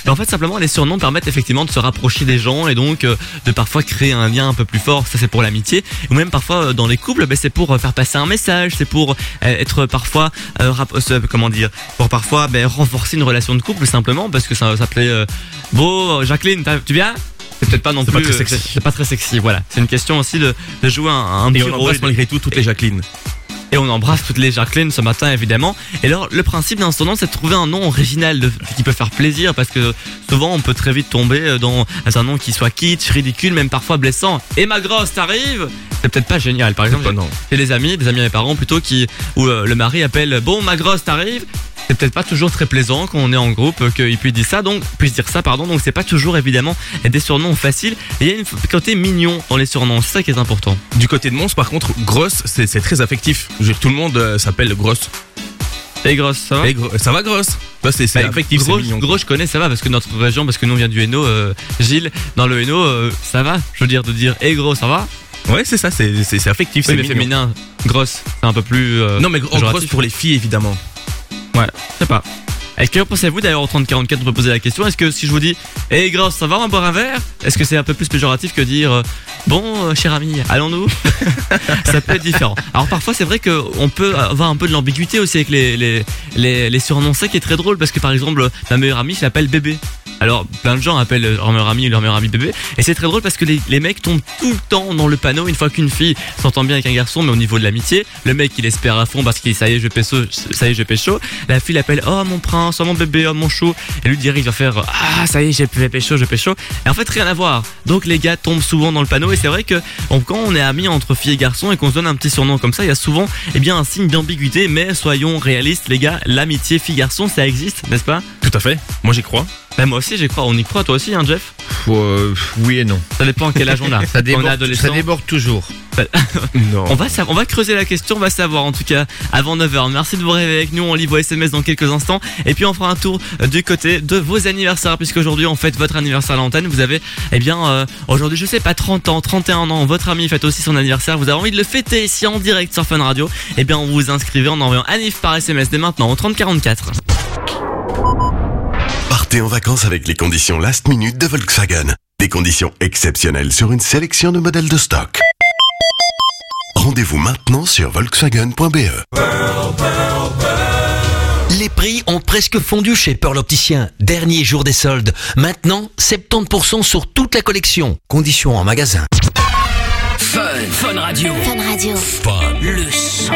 Mais en fait, simplement, les surnoms permettent effectivement de se rapprocher des gens et donc euh, de parfois créer un lien un peu plus fort. Ça, c'est pour l'amitié. Ou même parfois euh, dans les couples, ben, c'est pour euh, faire passer un message, c'est pour euh, être parfois, euh, euh, comment dire, pour parfois ben, renforcer une relation de couple simplement parce que ça s'appelait euh, Bon, Jacqueline, tu viens? C'est peut-être pas non C'est plus pas très euh, sexy. c'est- pas très sexy voilà c'est une question aussi de, de jouer un, un Et petit rôle malgré tout toutes les Jacqueline. Et on embrasse toutes les Jacqueline ce matin évidemment. Et alors le principe d'un surnom c'est de trouver un nom original de, qui peut faire plaisir parce que souvent on peut très vite tomber dans un nom qui soit kitsch, ridicule, même parfois blessant. Et ma grosse t'arrives C'est peut-être pas génial. Par exemple, j'ai des amis, des amis à mes parents plutôt qui où euh, le mari appelle bon ma grosse t'arrives. C'est peut-être pas toujours très plaisant quand on est en groupe euh, qu'il puisse dire ça, donc puisse dire ça, pardon. Donc c'est pas toujours évidemment des surnoms faciles. Et il y a une côté mignon dans les surnoms, c'est ça qui est important. Du côté de Mons par contre grosse c'est très affectif. Je veux dire, tout le monde euh, s'appelle grosse. Et grosse, ça va Et gro- ça va grosse? C'est Bah, affectif, c'est gros, mignon. gros, je connais, ça va, parce que notre région, parce que nous on vient du Hainaut, euh, Gilles, dans le Hainaut, euh, ça va. Je veux dire, de dire, eh gros, ça va? Ouais c'est ça c'est affectif. Oui, c'est féminin, grosse, c'est un peu plus. euh, Non mais gro- péjoratif. grosse pour les filles évidemment. Ouais, je sais pas. Est-ce que pensez-vous d'ailleurs au 3044 on peut poser la question? Est-ce que si je vous dis Hé grosse ça va on boire un verre? Est-ce que c'est un peu plus péjoratif que dire Bon euh, cher ami allons-nous? Ça peut être différent. Alors parfois c'est vrai qu'on peut avoir un peu de l'ambiguïté aussi avec les, les, les, les surnoms Ça qui est très drôle parce que par exemple ma meilleure amie je l'appelle bébé alors plein de gens appellent leur meilleur ami leur meilleur ami bébé. Et c'est très drôle parce que les, mecs tombent tout le temps dans le panneau une fois qu'une fille s'entend bien avec un garçon mais au niveau de l'amitié le mec il espère à fond parce qu'il ça y est je pécho ça y est je pécho la fille l'appelle oh mon prince oh mon bébé oh mon chou. Et lui il va faire ah ça y est j'ai pécho je pécho et en fait rien à voir. Donc les gars tombent souvent dans le panneau et c'est vrai que quand on est amis entre filles et garçons et qu'on se donne un petit surnom comme ça il y a souvent eh bien un signe d'ambiguïté mais soyons réalistes les gars l'amitié fille garçon ça existe n'est-ce pas? Tout à fait. Moi j'y crois. Ben moi aussi j'y crois on y croit toi aussi hein Jeff Euh, oui et non. ça dépend à quel âge on a Ça on est déborde, adolescent ça déborde toujours. Non. On va, on va creuser la question, on va savoir en tout cas avant 9h. Merci de vous réveiller avec nous, on lit vos SMS dans quelques instants. Et puis on fera un tour euh, du côté de vos anniversaires, puisqu'aujourd'hui on fête votre anniversaire à l'antenne. Vous avez, eh bien, euh, aujourd'hui je sais pas, 30 ans, 31 ans, votre ami fête aussi son anniversaire. Vous avez envie de le fêter ici en direct sur Fun Radio. Eh bien, on vous inscrivez en envoyant Anif par SMS dès maintenant au 3044. Partez en vacances avec les conditions last minute de Volkswagen. Des conditions exceptionnelles sur une sélection de modèles de stock. Rendez-vous maintenant sur volkswagen.be. Les prix ont presque fondu chez Pearl Opticien. Dernier jour des soldes. Maintenant, 70% sur toute la collection. Conditions en magasin. Fun, Fun Radio. Fun Radio. Le son.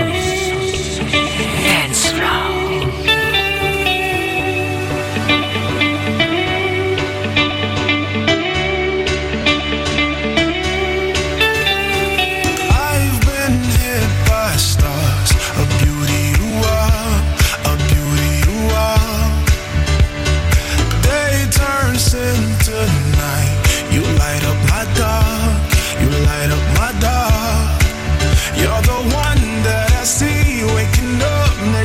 Dance floor.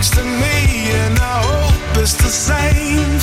Next to me, and I hope it's the same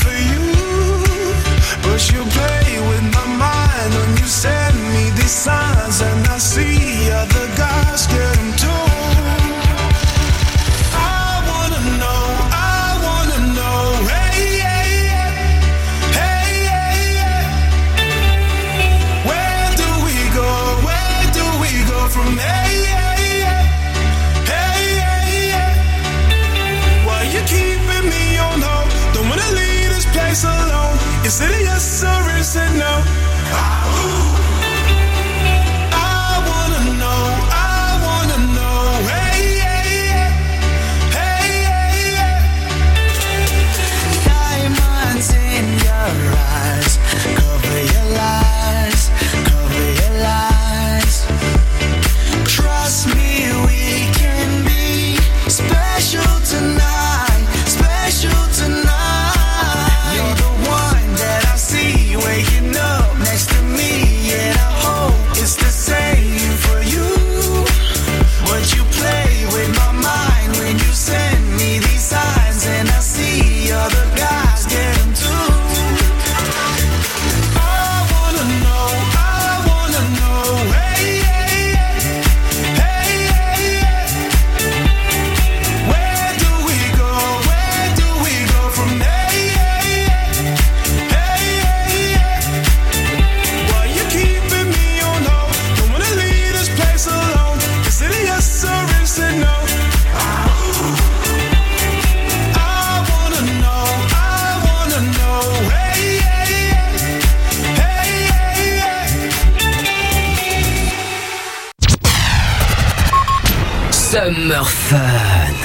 Summer Fun.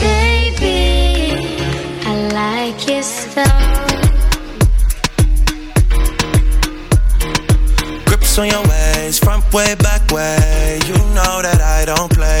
Baby, I like your stuff. Grips on your ways, front way, back way. You know that I don't play.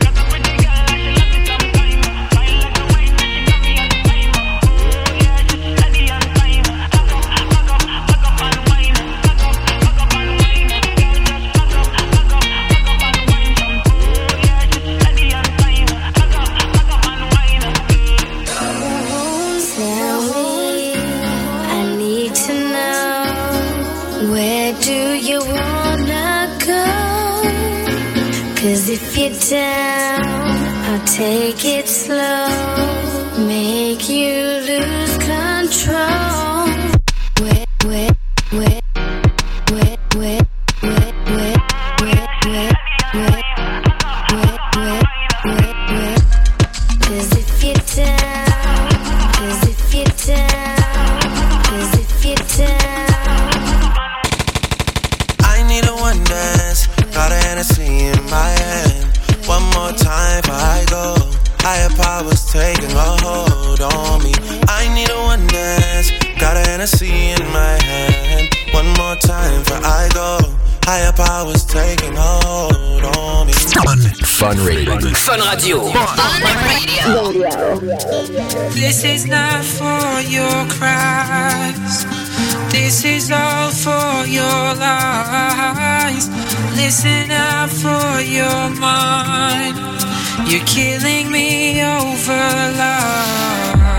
I'll take it slow, make you lose control. Where, where, where, where, more time before I go. Higher powers taking a hold on me. I need a one dance. Got a Hennessy in my hand. One more time before I go. Higher powers taking a hold on me. Fun Radio. Fun Radio. This is not for your cries. This is all for your lies. Listen out for your mind. You're killing me over love.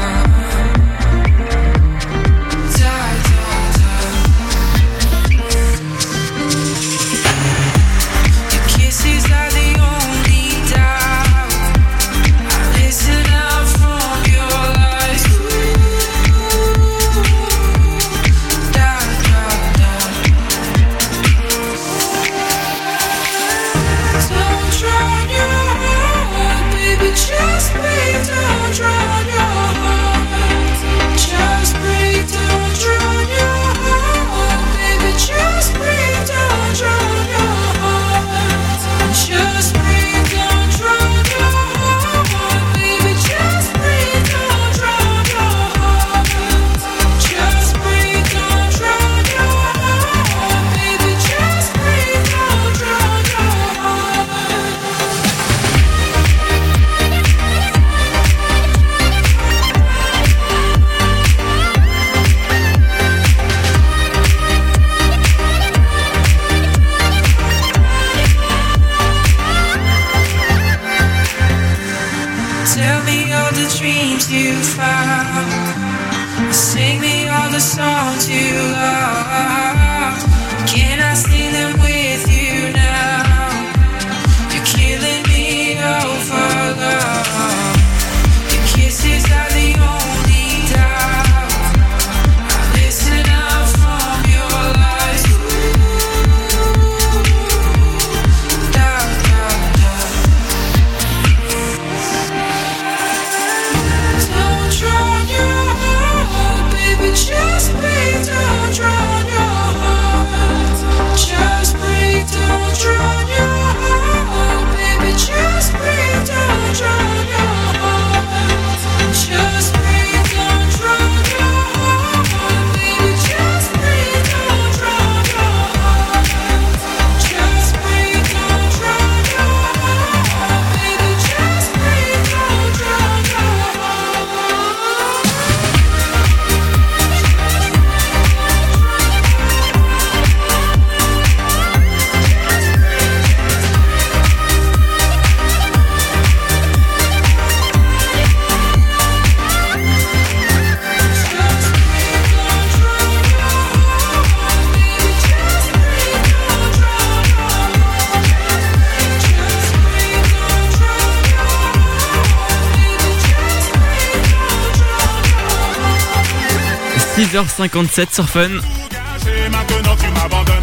57 sur Fun.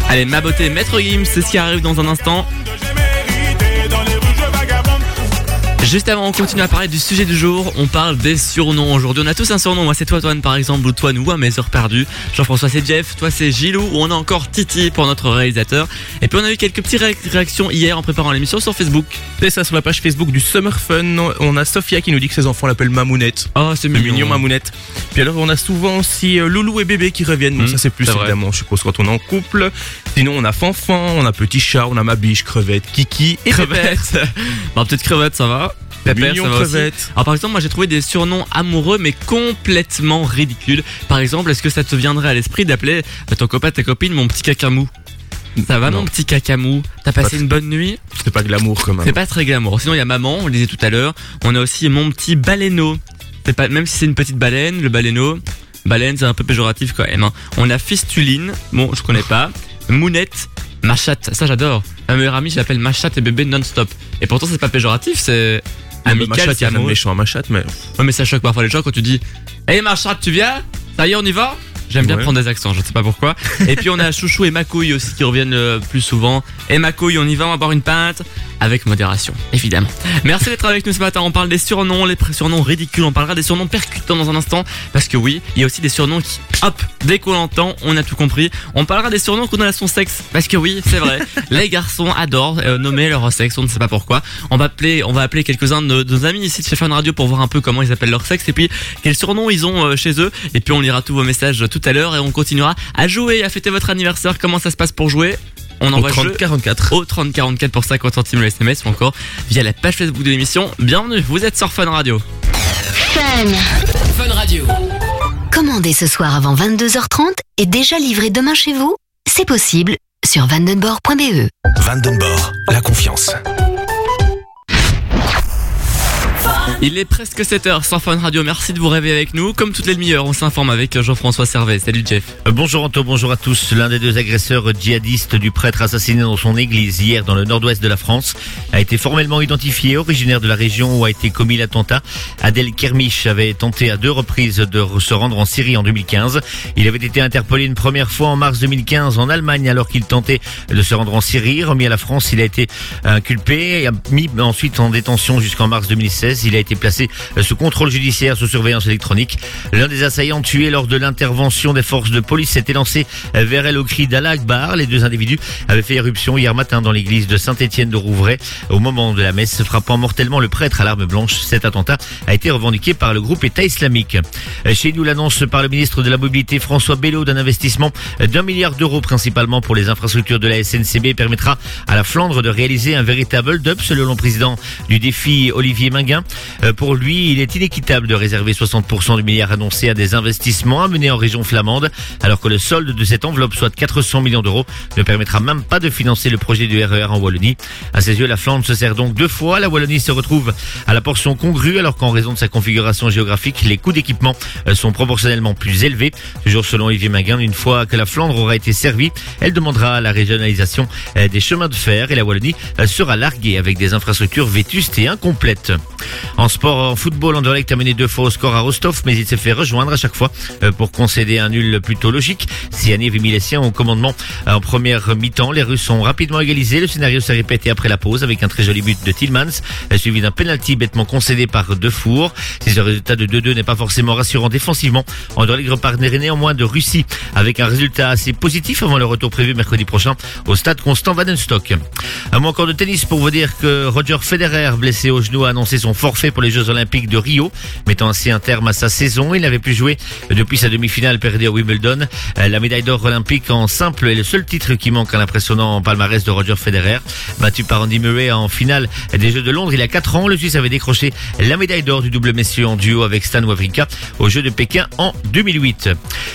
Allez, ma beauté, Maître Gims, c'est ce qui arrive dans un instant. Juste avant, on continue à parler du sujet du jour. On parle des surnoms aujourd'hui. On a tous un surnom. Moi, c'est toi, Toine, par exemple, ou Toine, ou à mes heures perdues. Jean-François, c'est Jeff. Toi, c'est Gilou, ou on a encore Titi pour notre réalisateur. Et puis, on a eu quelques petites réactions hier en préparant l'émission sur Facebook. C'est ça, sur la page Facebook du Summer Fun. On a Sophia qui nous dit que ses enfants l'appellent Mamounette. Oh, c'est mignon. mignon, Mamounette. Puis alors, on a souvent aussi euh, Loulou et bébé qui reviennent. Bon, Hmm, ça, c'est plus vrai. évidemment, je suppose, quand on est en couple. Sinon, on a Fanfan, on a Petit Chat, on a Ma Biche, Crevette, Kiki et. Crevette. bon, petite crevette, ça va. Pépère, ça va aussi. crevette. Alors par exemple, moi j'ai trouvé des surnoms amoureux mais complètement ridicules. Par exemple, est-ce que ça te viendrait à l'esprit d'appeler euh, ton copain, ta copine, mon petit cacamou? Ça va mon petit cacamou? T'as passé Pas une bonne nuit? C'est pas glamour quand même. C'est pas très glamour. Sinon il y a maman, on le disait tout à l'heure. On a aussi mon petit baleineau. Pas même si c'est une petite baleine, le baleineau. Baleine c'est un peu péjoratif quand même. hein. On a fistuline, bon je connais pas. Mounette, ma chatte, ça j'adore. Ma meilleure amie je l'appelle ma chatte et bébé non-stop. Et pourtant c'est pas péjoratif, c'est Ah, amical, c'est méchant à mais. Ouais, mais ça choque parfois les gens quand tu dis Hey ma chatte, tu viens? Ça y est, on y va? J'aime bien Ouais. prendre des accents, je sais pas pourquoi. Et puis on a Chouchou et Macouille aussi qui reviennent le plus souvent. Et Macouille, on y va, on va boire une pinte avec modération, évidemment. Merci d'être avec nous ce matin. On parle des surnoms, les surnoms ridicules. On parlera des surnoms percutants dans un instant. Parce que oui, il y a aussi des surnoms qui, hop, dès qu'on l'entend, on a tout compris. On parlera des surnoms qu'on a à son sexe. Parce que oui, c'est vrai. les garçons adorent euh, nommer leur sexe. On ne sait pas pourquoi. On va appeler, on va appeler quelques-uns de nos, de nos amis ici de chez Fun Radio pour voir un peu comment ils appellent leur sexe et puis quels surnoms ils ont euh, chez eux. Et puis on lira tous vos messages tout à l'heure et on continuera à jouer, à fêter votre anniversaire. Comment ça se passe pour jouer? On Au envoie 30 jeu 44. au 30 44 pour 50 centimes le SMS ou encore via la page Facebook de l'émission. Bienvenue, vous êtes sur Fun Radio. Fun. Fun Radio. Commandez ce soir avant 22h30 et déjà livré demain chez vous? C'est possible sur vandenborg.be. Vandenborg, la confiance. Il est presque 7h sur Fun Radio. Merci de vous réveiller avec nous. Comme toutes les demi-heures, on s'informe avec Jean-François Servet. Salut Jeff. Euh, Bonjour Anto, bonjour à tous. L'un des deux agresseurs djihadistes du prêtre assassiné dans son église hier dans le nord-ouest de la France a été formellement identifié, originaire de la région où a été commis l'attentat. Adel Kermiche avait tenté à deux reprises de se rendre en Syrie en 2015. Il avait été interpellé une première fois en mars 2015 en Allemagne alors qu'il tentait de se rendre en Syrie. Remis à la France, il a été inculpé et mis ensuite en détention jusqu'en mars 2016. Il a été placé sous contrôle judiciaire sous surveillance électronique. L'un des assaillants tués lors de l'intervention des forces de police s'était lancé vers elle au cri d'Allah. Les deux individus avaient fait éruption hier matin dans l'église de Saint-Étienne de Rouvray au moment de la messe, frappant mortellement le prêtre à l'arme blanche. Cet attentat a été revendiqué par le groupe État islamique. Chez nous, l'annonce par le ministre de la Mobilité François Bello d'un investissement d'un milliard d'euros principalement pour les infrastructures de la SNCB permettra à la Flandre de réaliser un véritable hold-up selon le président du défi Olivier Minguin. Euh, Pour lui, il est inéquitable de réserver 60% du milliard annoncé à des investissements à mener en région flamande, alors que le solde de cette enveloppe, soit 400 millions d'euros, ne permettra même pas de financer le projet du RER en Wallonie. À ses yeux, la Flandre se sert donc deux fois. La Wallonie se retrouve à la portion congrue, alors qu'en raison de sa configuration géographique, les coûts d'équipement euh, sont proportionnellement plus élevés. Toujours selon Olivier Minguin, une fois que la Flandre aura été servie, elle demandera la régionalisation euh, des chemins de fer et la Wallonie sera larguée avec des infrastructures vétustes et incomplètes. Sport, en football, Anderlecht a mené deux fois au score à Rostov, mais il s'est fait rejoindre à chaque fois euh, pour concéder un nul plutôt logique. Siani avait mis les siens au commandement euh, en première mi-temps. Les Russes ont rapidement égalisé. Le scénario s'est répété après la pause avec un très joli but de Tillmans, euh, suivi d'un penalty bêtement concédé par Defour. Si ce résultat de 2-2 n'est pas forcément rassurant défensivement, Anderlecht repartnerait néanmoins de Russie avec un résultat assez positif avant le retour prévu mercredi prochain au stade Constant Wadenstock. Un mot encore de tennis pour vous dire que Roger Federer, blessé au genou, a annoncé son forfait pour les Jeux Olympiques de Rio, mettant ainsi un terme à sa saison. Il n'avait plus joué depuis sa demi-finale perdue à Wimbledon. Euh, La médaille d'or olympique en simple est le seul titre qui manque à l'impressionnant palmarès de Roger Federer. Battu par Andy Murray en finale des Jeux de Londres il y a 4 ans, le Suisse avait décroché la médaille d'or du double messieurs en duo avec Stan Wawrinka aux Jeux de Pékin en 2008.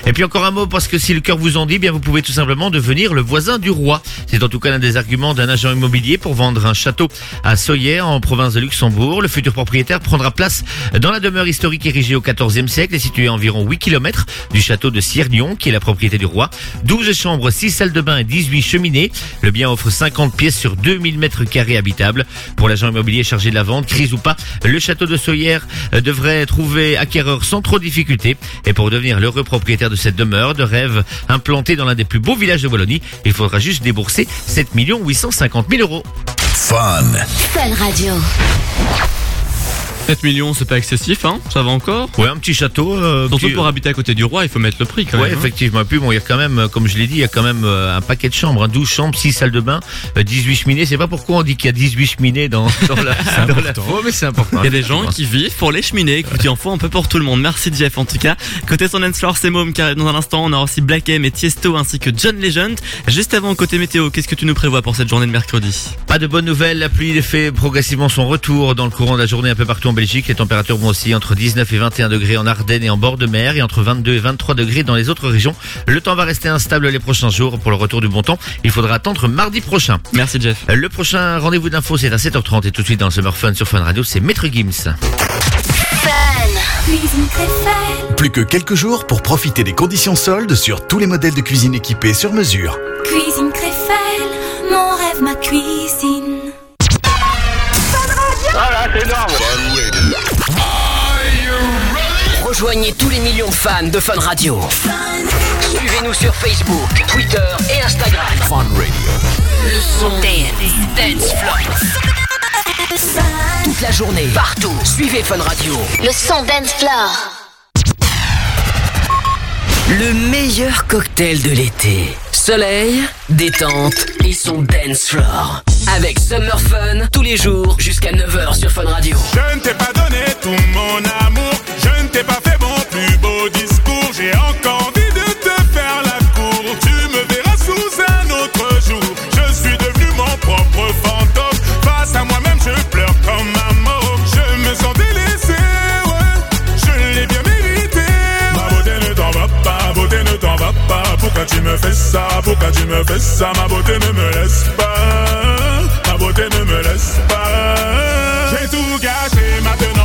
Et puis encore un mot parce que si le cœur vous en dit, bien vous pouvez tout simplement devenir le voisin du roi. C'est en tout cas l'un des arguments d'un agent immobilier pour vendre un château à Soyer en province de Luxembourg. Le futur propriétaire prendra place dans la demeure historique érigée au XIVe siècle et située à environ 8 km du château de Ciernion, qui est la propriété du roi. 12 chambres, 6 salles de bain et 18 cheminées. Le bien offre 50 pièces sur 2000 mètres carrés habitables. Pour l'agent immobilier chargé de la vente, crise ou pas, le château de Soyère euh, devrait trouver acquéreur sans trop de difficultés. Et pour devenir l'heureux propriétaire de cette demeure de rêve implantée dans l'un des plus beaux villages de Wallonie, il faudra juste débourser 7 850 000 euros. Fun. Fun Radio. 7 millions, c'est pas excessif, hein Ça va encore? Ouais, un petit château. euh, Surtout qui- pour habiter à côté du roi, il faut mettre le prix quand Ouais, même. hein. effectivement. Et puis bon, il y a quand même, euh, comme je l'ai dit, il y a quand même euh, un paquet de chambres, hein, 12 chambres, 6 salles de bain, euh, 18 cheminées. C'est pas pourquoi on dit qu'il y a 18 cheminées dans, dans la. dans la- Ouais, mais c'est important. Il y a des gens qui vivent pour les cheminées. Écoute, il en faut un peu pour tout le monde. Merci Jeff en tout cas. Côté son floor, c'est Môme qui arrive dans un instant. On a aussi Black M et Tiesto ainsi que John Legend. Juste avant, côté météo, qu'est-ce que tu nous prévois pour cette journée de mercredi? Pas de bonnes nouvelles, la pluie fait progressivement son retour dans le courant de la journée un peu partout en Belgique. Les températures vont aussi entre 19 et 21 degrés en Ardennes et en bord de mer et entre 22 et 23 degrés dans les autres régions. Le temps va rester instable les prochains jours. Pour le retour du bon temps, il faudra attendre mardi prochain. Merci Jeff. Le prochain rendez-vous d'infos c'est à 7h30 et tout de suite dans le Summer Fun sur Fun Radio, c'est Maître Gims. Plus que quelques jours pour profiter des conditions soldes sur tous les modèles de cuisine équipés sur mesure. cuisine Créfelle, mon rêve, ma cuisine. Rejoignez tous les millions de fans de Fun Radio. Suivez-nous sur Facebook, Twitter et Instagram. Fun Radio. Le son dance, dance floor. Toute la journée, partout. Suivez Fun Radio. Le son dance floor. Le meilleur cocktail de l'été. Soleil, détente et son dance floor. Avec Summer Fun tous les jours jusqu'à 9h sur Fun Radio. Je ne t'ai pas donné tout mon amour, je ne t'ai pas Pourquoi tu me fais ça, pourquoi tu me fais ça? Ma beauté ne me laisse pas. Ma beauté ne me laisse pas. J'ai tout gâché, maintenant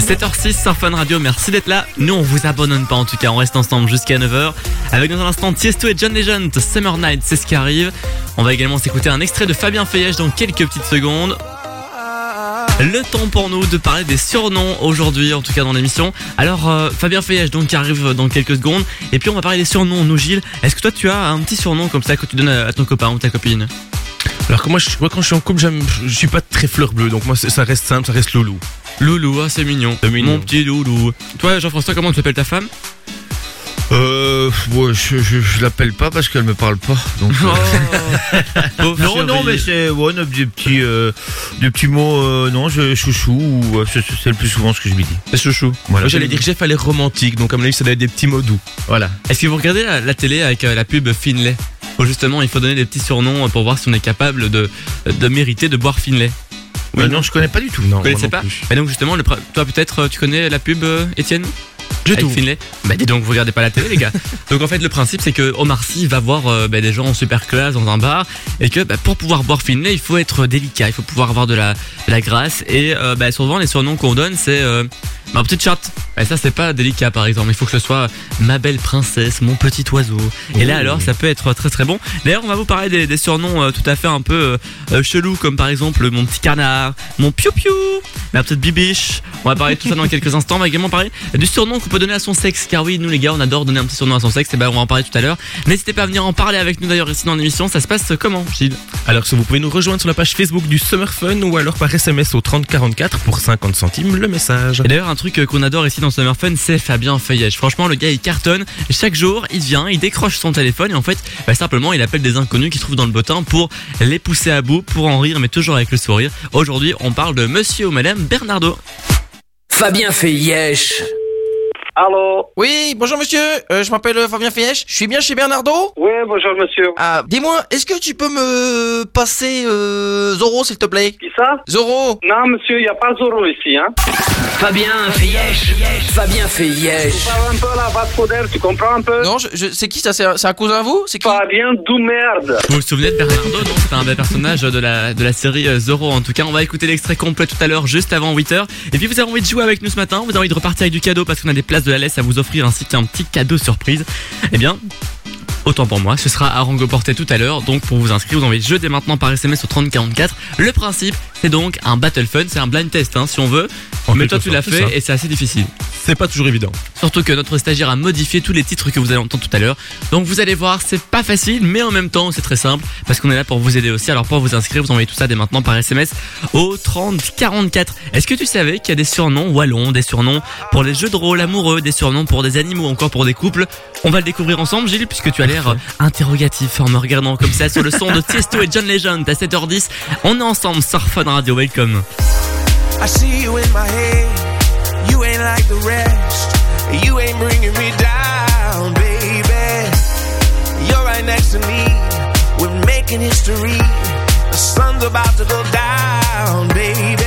7h06 sur Fun Radio, merci d'être là. Nous on vous abandonne pas en tout cas, on reste ensemble jusqu'à 9h. Avec dans un instant Tiesto et John Legend, Summer Night, c'est ce qui arrive. On va également s'écouter un extrait de Fabien Feuillage dans quelques petites secondes. Le temps pour nous de parler des surnoms aujourd'hui, en tout cas dans l'émission. Alors, euh, Fabien Feuillage, donc, qui arrive dans quelques secondes. Et puis, on va parler des surnoms. Nous, Gilles, est-ce que toi, tu as un petit surnom comme ça que tu donnes à ton copain ou ta copine? Alors moi, moi, quand je suis en couple, je suis pas très fleur bleue, donc moi ça reste simple, ça reste loulou. Loulou, ah, c'est mignon. mignon. Mon petit loulou. Toi, Jean-François, comment tu appelles ta femme? Euh, ouais, je, je, je l'appelle pas parce qu'elle me parle pas. Donc, euh, Pauvre non, non, mais c'est ouais, des des petits, euh, des petits mots. euh, non, je chouchou. Ou, c'est le plus souvent ce que je lui dis. C'est chouchou. Voilà. Moi, j'allais dire Jeff, elle est romantique, donc à mon avis, ça doit être des petits mots doux. Voilà. Est-ce que vous regardez la, la télé avec euh, la pub Finlay? Où justement, il faut donner des petits surnoms pour voir si on est capable de, de mériter de boire Finlay. Euh, non, je connais pas du tout. Non, Vous connaissez pas plus. Mais donc justement, le, pr- toi peut-être euh, tu connais la pub euh, Étienne? Avec tout. Finlay Bah dis donc, vous regardez pas la télé les gars. donc en fait le principe c'est que Omar Sy va voir euh, bah, des gens en super classe dans un bar et que bah, pour pouvoir boire Finlay il faut être délicat, il faut pouvoir avoir de la, de la grâce et euh, bah, souvent les surnoms qu'on donne c'est euh, ma petite chatte. Et ça c'est pas délicat par exemple, il faut que ce soit ma belle princesse, mon petit oiseau. Et là Oh. alors ça peut être très très bon. D'ailleurs on va vous parler des, des surnoms tout à fait un peu chelous comme par exemple mon petit canard, mon piou piou, ma petite bibiche. On va parler de tout ça dans quelques instants. On va également parler du surnom qu'on peut donner à son sexe. Car oui, nous les gars, on adore donner un petit surnom à son sexe. Et ben on va en parler tout à l'heure. N'hésitez pas à venir en parler avec nous d'ailleurs ici dans l'émission. Ça se passe comment, Gilles? Alors, si vous pouvez nous rejoindre sur la page Facebook du Summer Fun ou alors par SMS au 3044 pour 50 centimes le message. Et d'ailleurs, un truc euh, qu'on adore ici dans Summer Fun, c'est Fabien Feuillage. Franchement, le gars, il cartonne. Chaque jour, il vient, il décroche son téléphone et en fait, bah, simplement, il appelle des inconnus qui se trouvent dans le bottin pour les pousser à bout, pour en rire, mais toujours avec le sourire. Aujourd'hui, on parle de Monsieur ou Madame Bernardo. Fabien Feuillèche. Allô Oui, bonjour monsieur, Euh, je m'appelle euh, Fabien Fièche, je suis bien chez Bernardo Oui, bonjour monsieur. Ah, dis-moi, est-ce que tu peux me passer euh, Zoro s'il te plaît? Qui ça? Zoro Non monsieur, il n'y a pas Zoro ici, hein. Fabien Feuillèche. Fabien Feuillèche. Tu parles un peu la vasco tu comprends un peu? Non, je, je- c'est qui ça C'est un, c'est un cousin à vous? C'est qui? Fabien d'où merde Vous vous souvenez de Bernardo Non, c'était un bel personnage de la, de la série euh, Zorro. En tout cas, on va écouter l'extrait complet tout à l'heure, juste avant 8h. Et puis, vous avez envie de jouer avec nous ce matin, vous avez envie de repartir avec du cadeau parce qu'on a des places de la laisse à vous offrir ainsi qu'un petit cadeau surprise. Eh bien, Autant pour moi, ce sera à Rango Porté tout à l'heure. Donc pour vous inscrire, vous envoyez jeu dès maintenant par SMS au 3044. Le principe, c'est donc un battle fun, c'est un blind test hein, si on veut. En Mais toi tu l'as fait ça. et c'est assez difficile. C'est pas toujours évident. Surtout que notre stagiaire a modifié tous les titres que vous allez entendre tout à l'heure. Donc vous allez voir, c'est pas facile, mais en même temps c'est très simple parce qu'on est là pour vous aider aussi. Alors pour vous inscrire, vous envoyez tout ça dès maintenant par SMS au 3044. Est-ce que tu savais qu'il y a des surnoms wallons, des surnoms pour les jeux de rôle amoureux, des surnoms pour des animaux, encore pour des couples? On va le découvrir ensemble, Gilles, puisque tu as l'air interrogatif en me regardant comme ça sur le son de Tiesto et John Legend à 7h10. On est ensemble sur Fun Radio, welcome. I see you in my head. You ain't like the rest. You ain't bringing me down, baby. You're right next to me. We're making history. The sun's about to go down, baby.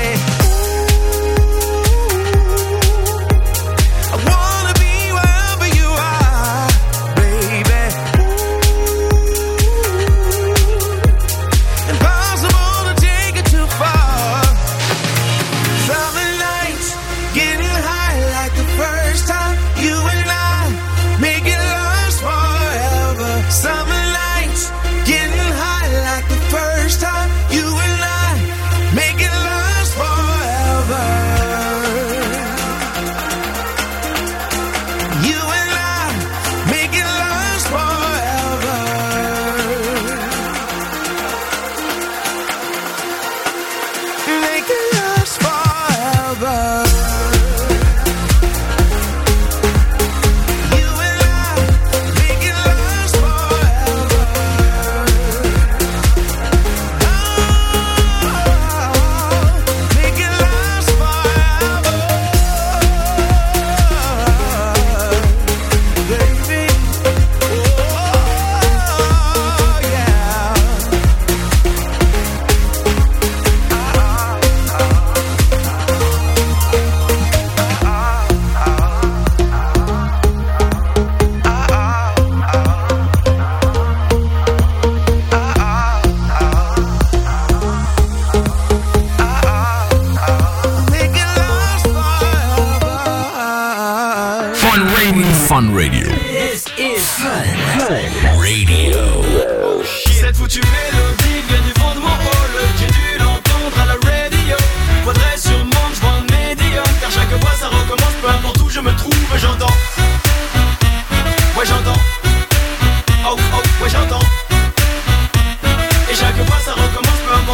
J'entends.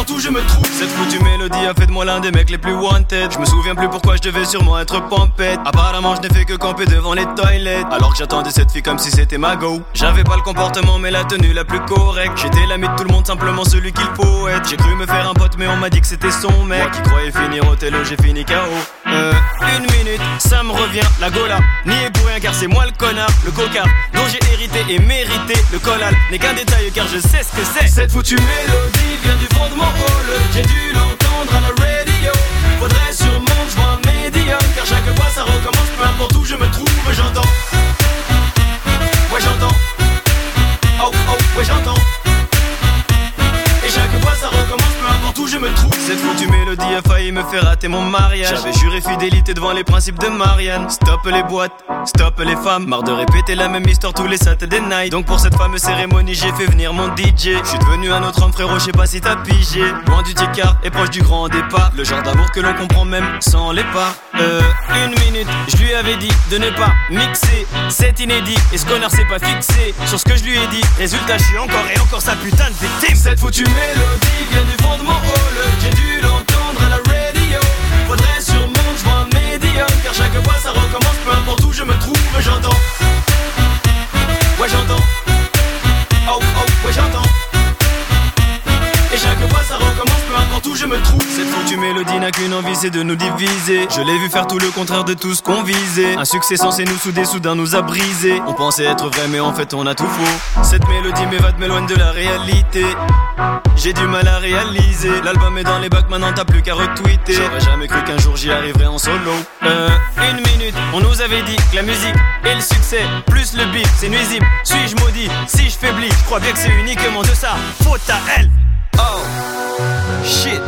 Cette foutue mélodie a fait de moi l'un des mecs les plus wanted. Je me souviens plus pourquoi je devais sûrement être pompette. Apparemment, je n'ai fait que camper devant les toilettes. Alors que j'attendais cette fille comme si c'était ma go. J'avais pas le comportement, mais la tenue la plus correcte. J'étais l'ami de tout le monde, simplement celui qu'il faut être. J'ai cru me faire un pote, mais on m'a dit que c'était son mec. Qui croyais finir au télo, j'ai fini KO. Euh, une minute, ça me revient, la gola. Ni est pour rien car c'est moi le connard, le cocard dont j'ai hérité et mérité. Le collal n'est qu'un détail car je sais ce que c'est. Cette foutue mélodie vient du fond de mon J'ai dû l'entendre à la radio. Faudrait sûrement que je un médium car chaque fois ça recommence, peu importe où je me trouve, j'entends. Ouais, j'entends. Oh oh, ouais, j'entends. Cette foutue mélodie a failli me faire rater mon mariage. J'avais juré fidélité devant les principes de Marianne. Stop les boîtes, stop les femmes. Marre de répéter la même histoire tous les Saturday night. Donc pour cette fameuse cérémonie, j'ai fait venir mon DJ. Je suis devenu un autre homme, frérot, je sais pas si t'as pigé. Loin du ticard et proche du grand départ. Le genre d'amour que l'on comprend même sans les parts. Euh, une minute, je lui avais dit de ne pas mixer. C'est inédit et ce connard s'est pas fixé sur ce que je lui ai dit. Résultat, je suis encore et encore sa putain de victime. Cette foutue mélodie vient du fond de mon J'ai dû l'entendre à la radio. Faudrait sûrement que je médium. Car chaque fois ça recommence, peu importe où je me trouve, j'entends. Ouais, j'entends. Oh oh, ouais, j'entends. Où je me trouve. Cette foutue mélodie n'a qu'une envie, c'est de nous diviser. Je l'ai vu faire tout le contraire de tout ce qu'on visait. Un succès censé nous souder, soudain nous a brisé. On pensait être vrai, mais en fait on a tout faux. Cette mélodie m'évade, m'éloigne de la réalité. J'ai du mal à réaliser. L'album est dans les bacs, maintenant t'as plus qu'à retweeter. J'aurais jamais cru qu'un jour j'y arriverais en solo. Euh, une minute, on nous avait dit que la musique et le succès, plus le beat, c'est nuisible. Suis-je maudit? Si je faiblis, je crois bien que c'est uniquement de ça. Faute à elle. Oh, shit.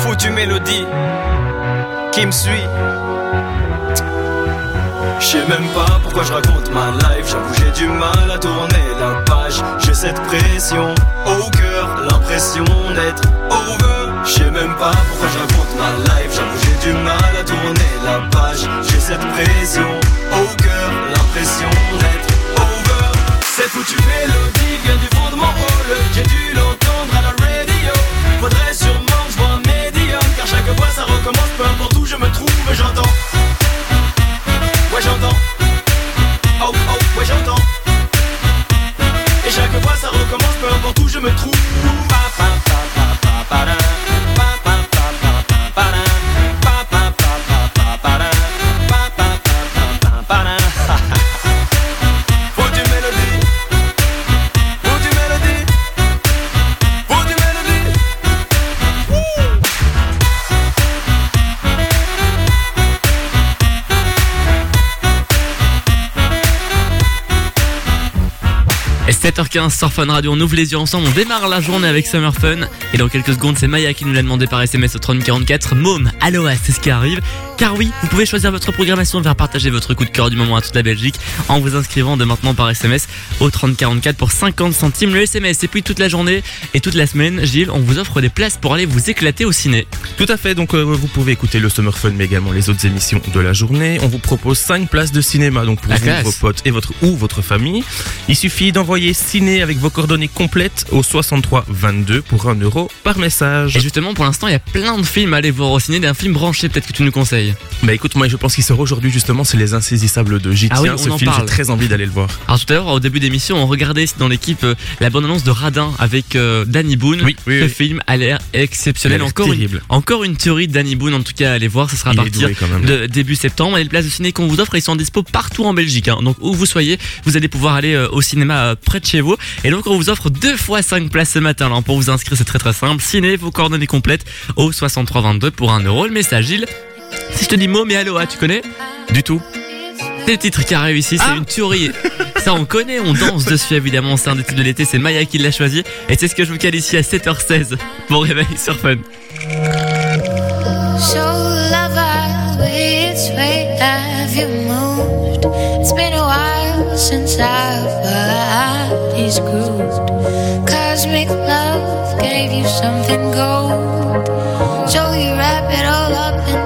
Foutue mélodie qui me suit. Je même pas pourquoi je raconte ma life. J'avoue, j'ai du mal à tourner la page. J'ai cette pression au cœur, l'impression d'être over. Je sais même pas pourquoi je raconte ma life. J'avoue, j'ai du mal à tourner la page. J'ai cette pression au cœur, l'impression d'être over. Cette foutue mélodie vient du fond de mon hall. J'ai l'entendre recommence, peu importe où je me trouve, j'entends. Ouais, j'entends. Oh oh, ouais, j'entends. Et chaque fois ça recommence, peu importe où je me trouve. Pa, pa, pa, sur Fun Radio, on ouvre les yeux ensemble, on démarre la journée avec Summer Fun. Et dans quelques secondes, c'est Maya qui nous l'a demandé par SMS au 3044. Môme, Aloha, c'est ce qui arrive. Car oui, vous pouvez choisir votre programmation et faire partager votre coup de cœur du moment à toute la Belgique en vous inscrivant de maintenant par SMS au 3044 pour 50 centimes le SMS. Et puis toute la journée et toute la semaine, Gilles, on vous offre des places pour aller vous éclater au ciné. Tout à fait, donc euh, vous pouvez écouter le Summer Fun mais également les autres émissions de la journée. On vous propose 5 places de cinéma donc pour La vous, classe. vos potes et votre ou votre famille. Il suffit d'envoyer ciné avec vos coordonnées complètes au 63 22 pour 1 euro par message. Et justement, pour l'instant, il y a plein de films à aller voir au ciné, d'un film branché peut-être que tu nous conseilles. Bah écoute, moi je pense qu'il sort aujourd'hui justement, c'est Les Insaisissables de J'y Ah oui, on en film, j'ai parle. très envie d'aller le voir. Alors tout à l'heure, au début d'émission, on regardait dans l'équipe euh, la bonne annonce de Radin avec euh, Danny Boone. Oui, oui, Ce oui. film a l'air exceptionnel. Il a l'air Encore une, terrible. encore une théorie de Danny Boone, en tout cas, à aller voir. Ça sera à Il est partir doué quand même. de début septembre. Et les places de ciné qu'on vous offre, ils sont en dispo partout en Belgique. hein. Donc où vous soyez, vous allez pouvoir aller euh, au cinéma euh, près de chez vous. Et donc on vous offre deux fois 5 places ce matin. Alors pour vous inscrire, c'est très très simple. Ciné, vos coordonnées complètes au 6322 pour 1 euro. Le message, Gilles. Si je te dis mot, mais Aloha, tu connais Du tout. c'est le titre qui arrive ici, c'est Ah une tuerie. Ça, on connaît, on danse dessus évidemment. C'est un des titres de l'été, c'est Maya qui l'a choisi. Et c'est ce que je vous cale ici à 7h16. Bon réveil sur Fun. So lover, which way have you moved? It's been a while since grooved. Cosmic love gave you something gold. So you wrap it all up and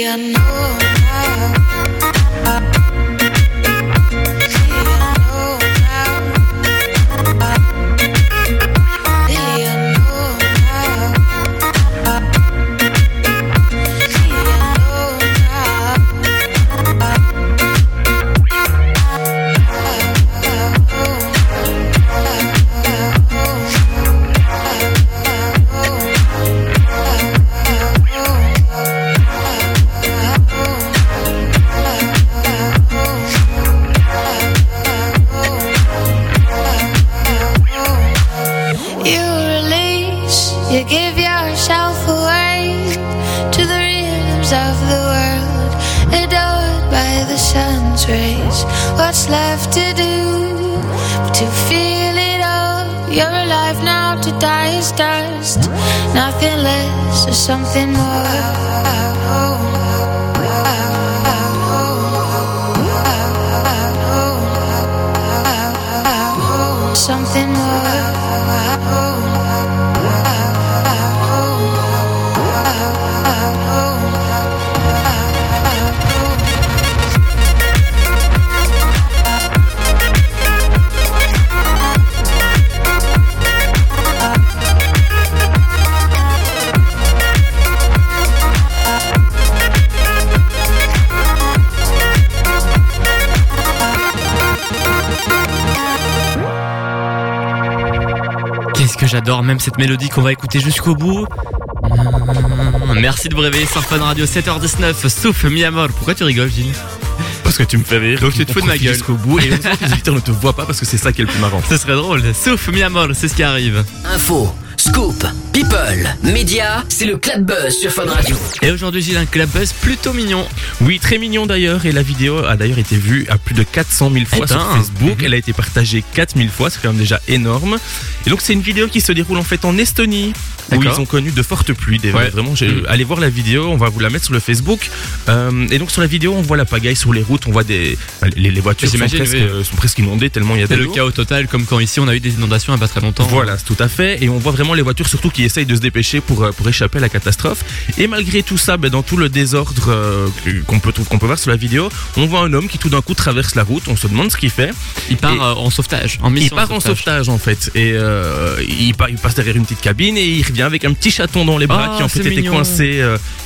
I now, to die is dust. Nothing less or something more. J'adore, même cette mélodie qu'on va écouter jusqu'au bout. Mmh, Merci de vous réveiller sur Fun Radio 7h19, souffle mi amor. Pourquoi tu rigoles, Gilles Parce que tu me fais rire. Donc tu te fous de ma gueule. Jusqu'au bout. Et les auditeurs ne te voient pas parce que c'est ça qui est le plus marrant. Ce serait drôle. Souffle mi amor, c'est ce qui arrive. Info, scoop, people, médias, c'est le Club Buzz sur Fun Radio. Et aujourd'hui, Gilles, un club buzz plutôt mignon. Oui, très mignon d'ailleurs. Et la vidéo a d'ailleurs été vue à plus de 400 000 fois Eh sur ben. Facebook. Elle a été partagée 4000 fois. C'est quand même déjà énorme. Et donc, c'est une vidéo qui se déroule en fait en Estonie. Où ils ont connu de fortes pluies. Des- Ouais. Vraiment, j'ai- Mm. allez voir la vidéo. On va vous la mettre sur le Facebook. Euh, et donc, sur la vidéo, on voit la pagaille sur les routes. On voit des. Les, les voitures sont presque, oui. sont presque inondées tellement il y a de C'est le chaos total, comme quand ici on a eu des inondations il n'y a pas très longtemps. Voilà, c'est tout à fait. Et on voit vraiment les voitures surtout qui essayent de se dépêcher pour, euh, pour échapper à la catastrophe. Et malgré tout ça, ben, dans tout le désordre euh, qu'on peut, qu'on peut voir sur la vidéo, on voit un homme qui tout d'un coup traverse la route. On se demande ce qu'il fait. Il part Et- euh, en sauvetage, en il part en sauvetage en fait et euh, il, pa- il passe derrière une petite cabine et il revient avec un petit chaton dans les bras Oh, qui en fait était mignon. coincé,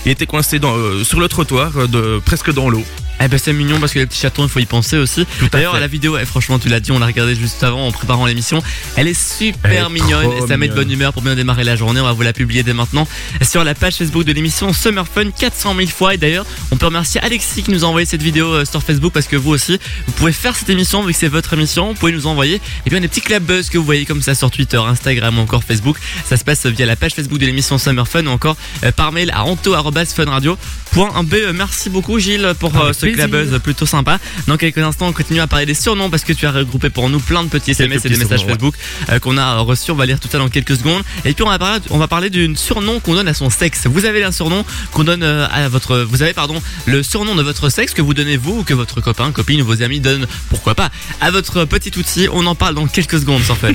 il était coincé dans, sur le trottoir, de, presque dans l'eau. Eh ben c'est mignon parce que les petits chatons, il faut y penser aussi. D'ailleurs, la vidéo, eh, franchement, tu l'as dit, on l'a regardé juste avant en préparant l'émission. Elle est super Elle est mignonne et ça met de bonne humeur pour bien démarrer la journée. On va vous la publier dès maintenant sur la page Facebook de l'émission Summer Fun 400 000 fois. Et d'ailleurs, on peut remercier Alexis qui nous a envoyé cette vidéo euh, sur Facebook parce que vous aussi, vous pouvez faire cette émission vu que c'est votre émission. Vous pouvez nous envoyer et bien des petits club buzz que vous voyez comme ça sur Twitter, Instagram ou encore Facebook. Ça se passe via la page Facebook de l'émission Summer Fun ou encore euh, par mail à anto@funradio.be. Merci beaucoup Gilles pour euh, Avec ce club buzz plutôt sympa. Dans quelques instants, on continue à parler des surnoms parce que tu as regroupé pour nous plein de petits SMS et des messages surnoms, Facebook euh, qu'on a reçus. On va lire tout ça dans quelques secondes. Et puis on va parler, on va parler d'une surnom qu'on donne à son sexe. Vous avez un surnom qu'on donne euh, à votre, vous avez pardon, le surnom de votre sexe que vous donnez vous ou que votre copain, copine ou vos amis donnent, pourquoi pas, à votre petit outil. On en parle dans quelques secondes sur Fun.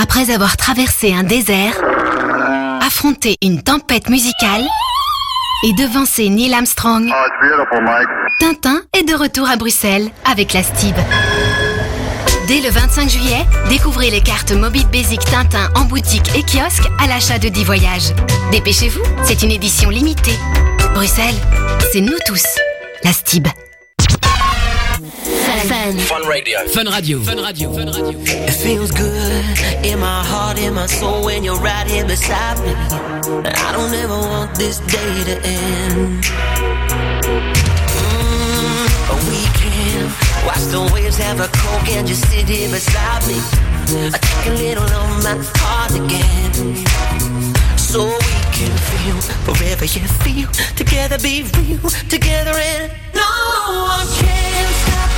Après avoir traversé un désert, affronté une tempête musicale et devancé Neil Armstrong, Tintin est de retour à Bruxelles avec la STIB. Dès le 25 juillet, découvrez les cartes Mobile Basic Tintin en boutique et kiosque à l'achat de 10 voyages. Dépêchez-vous, c'est une édition limitée. Bruxelles, c'est nous tous. La STIB. Fun Radio. Fun Radio. Fun Radio. Fun Radio. It feels good in my heart, in my soul when you're right here beside me. I don't ever want this day to end. Mm, a weekend, watch the waves have a coke and just sit here beside me. I take a little of my heart again. So we can feel forever you feel together be real together and no one can stop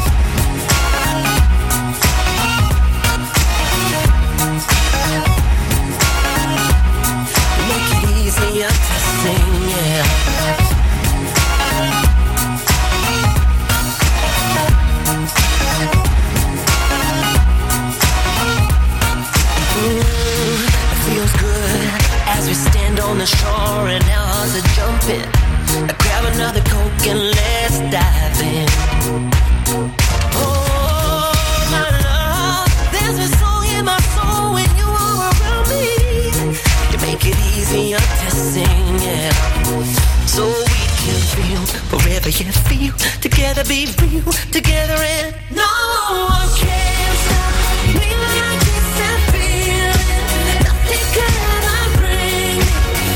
me up. Wherever you feel, together be real, together and no one can stop me like this. I feel. Nothing can ever bring me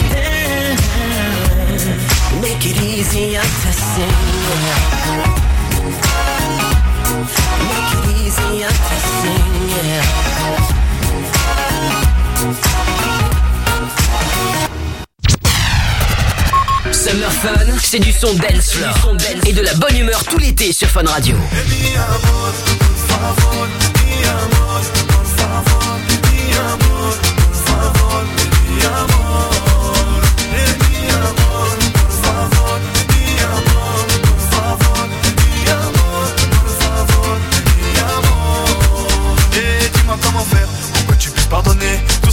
down. Make it easier to sing. Summer Fun, c'est du son dance floor. Et de la bonne humeur tout l'été sur Fun Radio.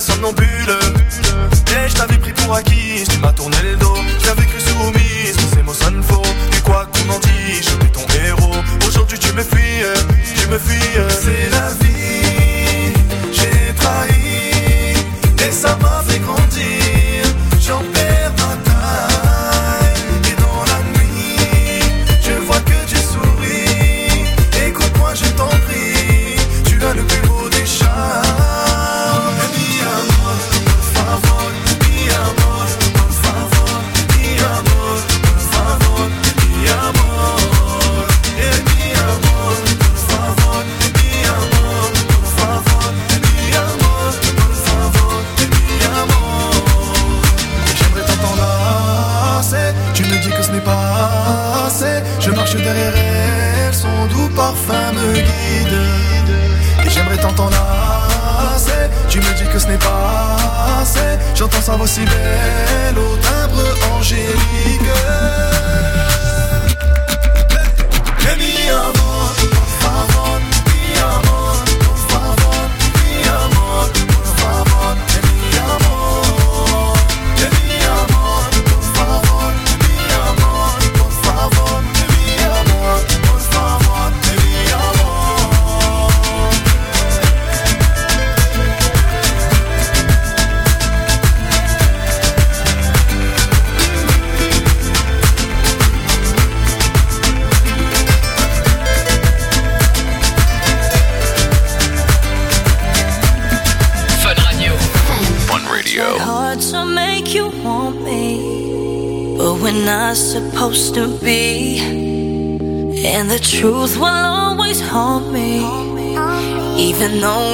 somnambule. Et je t'avais pris pour acquis, tu m'as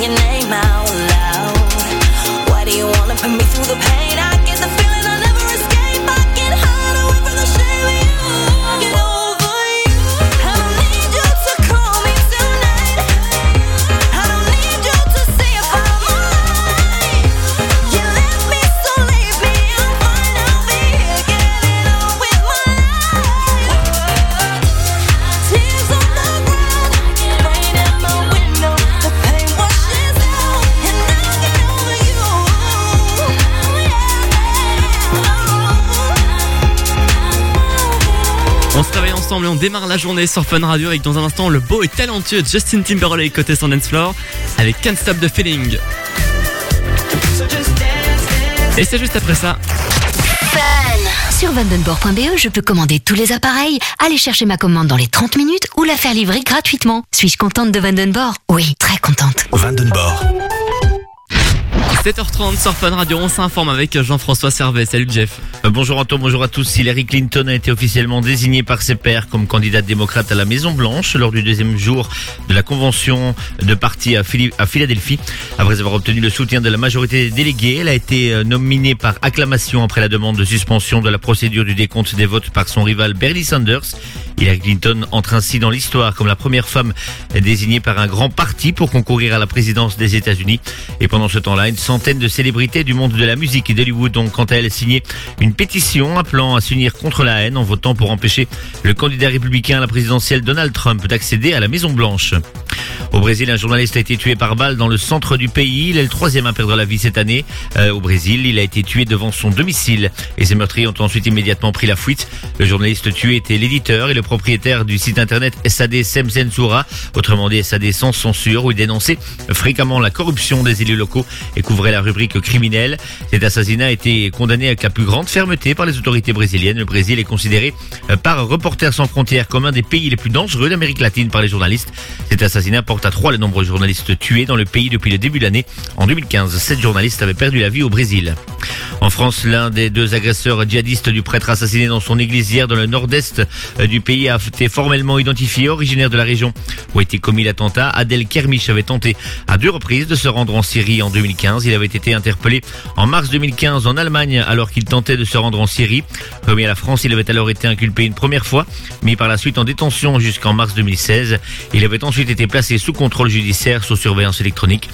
your name out. Ensemble et on démarre la journée sur Fun Radio avec dans un instant le beau et talentueux Justin Timberlake côté son dance floor avec Can't Stop the Feeling. Et c'est juste après ça. Sur vandenborg.be, je peux commander tous les appareils, aller chercher ma commande dans les 30 minutes ou la faire livrer gratuitement. Suis-je contente de Vandenborg Oui, très contente. Vandenborg. 7h30 sur Fun Radio, on s'informe avec Jean-François Servet. Salut Jeff. Euh, Bonjour Antoine, bonjour à tous. Hillary Clinton a été officiellement désignée par ses pairs comme candidate démocrate à la Maison Blanche lors du deuxième jour de la convention de parti à, à Philadelphie. Après avoir obtenu le soutien de la majorité des délégués, elle a été euh, nominée par acclamation après la demande de suspension de la procédure du décompte des votes par son rival Bernie Sanders. Hillary Clinton entre ainsi dans l'histoire comme la première femme désignée par un grand parti pour concourir à la présidence des États-Unis. Et pendant ce temps-là, une centaine de célébrités du monde de la musique et d'Hollywood ont quant à elles signé une pétition appelant à s'unir contre la haine en votant pour empêcher le candidat républicain à la présidentielle Donald Trump d'accéder à la Maison Blanche. Au Brésil, un journaliste a été tué par balle dans le centre du pays. Il est le troisième à perdre la vie cette année. Euh, au Brésil, il a été tué devant son domicile et ses meurtriers ont ensuite immédiatement pris la fuite. Le journaliste tué était l'éditeur et le propriétaire du site internet SAD Sem Censura, autrement dit SAD sans censure, où il dénonçait fréquemment la corruption des élus locaux et couvrait la rubrique criminelle. Cet assassinat a été condamné avec la plus grande fermeté par les autorités brésiliennes. Le Brésil est considéré euh, par Reporters sans frontières comme un des pays les plus dangereux d'Amérique latine par les journalistes. Cet assassinat porte à trois le nombre de journalistes tués dans le pays depuis le début de l'année. En 2015, sept journalistes avaient perdu la vie au Brésil. En France, l'un des deux agresseurs djihadistes du prêtre assassiné dans son église hier dans le nord-est euh, du pays a été formellement identifié, originaire de la région où a été commis l'attentat. Adel Kermiche avait tenté à deux reprises de se rendre en Syrie en 2015. Il avait été interpellé en mars 2015 en Allemagne alors qu'il tentait de se rendre en Syrie. Remis à la France, il avait alors été inculpé une première fois, mis par la suite en détention jusqu'en mars 2016. Il avait ensuite été placé sous contrôle judiciaire sous surveillance électronique.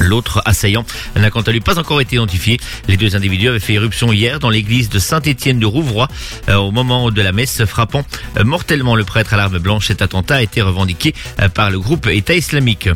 L'autre assaillant n'a quant à lui pas encore été identifié. Les deux individus avaient fait éruption hier dans l'église de Saint-Étienne de Rouvroy euh, au moment de la messe frappant euh, mortellement le prêtre à l'arme blanche. Cet attentat a été revendiqué euh, par le groupe État islamique.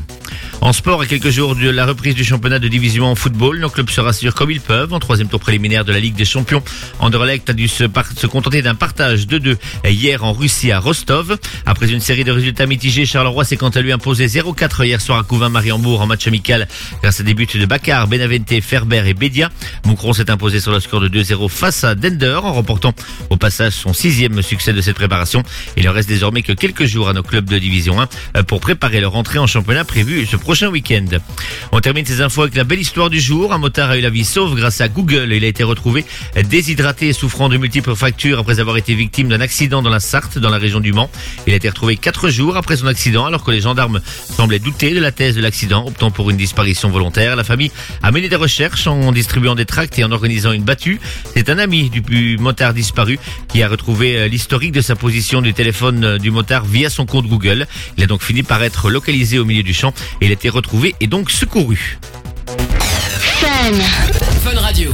En sport, à quelques jours de la reprise du championnat de division en football, nos clubs se rassurent comme ils peuvent. En troisième tour préliminaire de la Ligue des Champions, Anderlecht a dû se, contenter d'un partage de deux hier en Russie à Rostov. Après une série de résultats mitigés, Charleroi s'est quant à lui imposé 0-4 hier soir à Couvin-Mariembourg en match amical grâce à des buts de Bakar, Benavente, Ferber et Bédia. Moucron s'est imposé sur le score de 2-0 face à Dender en remportant au passage son sixième succès de cette préparation. Il ne reste désormais que quelques jours à nos clubs de division 1 euh, pour préparer leur entrée en championnat prévue ce prochain week-end. On termine ces infos avec la belle histoire du jour. Un motard a eu la vie sauve grâce à Google. Il a été retrouvé déshydraté et souffrant de multiples fractures après avoir été victime d'un accident dans la Sarthe, dans la région du Mans. Il a été retrouvé quatre jours après son accident alors que les gendarmes semblaient douter de la thèse de l'accident, optant pour une disparition volontaire. La famille a mené des recherches en distribuant des tracts et en organisant une battue. C'est un ami du motard disparu qui a retrouvé euh, l'historique de sa position du téléphone euh, du motard via son compte Google. Il a donc fini par être localisé au milieu du champ et il a été retrouvé et donc secouru. Fun Radio.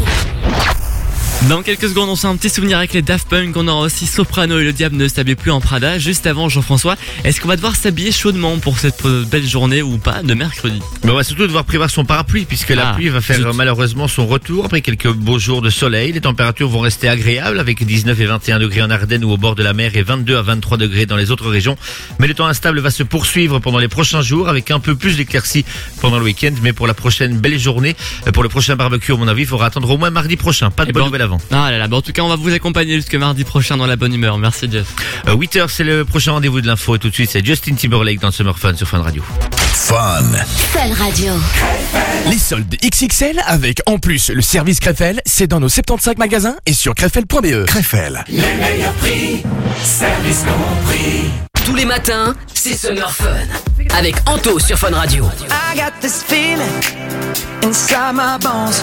Dans quelques secondes, on se fait un petit souvenir avec les Daft Punk. On aura aussi Soprano et le diable ne s'habille plus en Prada. Juste avant, Jean-François, est-ce qu'on va devoir s'habiller chaudement pour cette belle journée ou pas de mercredi? Mais on va surtout devoir prévoir son parapluie puisque la Ah, pluie va faire zut. malheureusement son retour après quelques beaux jours de soleil. Les températures vont rester agréables avec 19 et 21 degrés en Ardennes ou au bord de la mer et 22 à 23 degrés dans les autres régions. Mais le temps instable va se poursuivre pendant les prochains jours avec un peu plus d'éclaircies pendant le week-end. Mais pour la prochaine belle journée, pour le prochain barbecue, à mon avis, il faudra attendre au moins mardi prochain. Pas de Eh bonne ben, nouvelle avant. Ah là là, bon, en tout cas, on va vous accompagner jusque mardi prochain dans la bonne humeur. Merci, Jeff. Euh, 8h, c'est le prochain rendez-vous de l'info. Et tout de suite, c'est Justin Timberlake dans Summer Fun sur Fun Radio. Fun. Fun Radio. Les soldes XXL avec en plus le service Krefel, c'est dans nos 75 magasins et sur krefel.be. Krefel. Les meilleurs prix, service compris. Tous les matins, c'est Summer Fun avec Anto sur Fun Radio. I got this feeling inside my bones.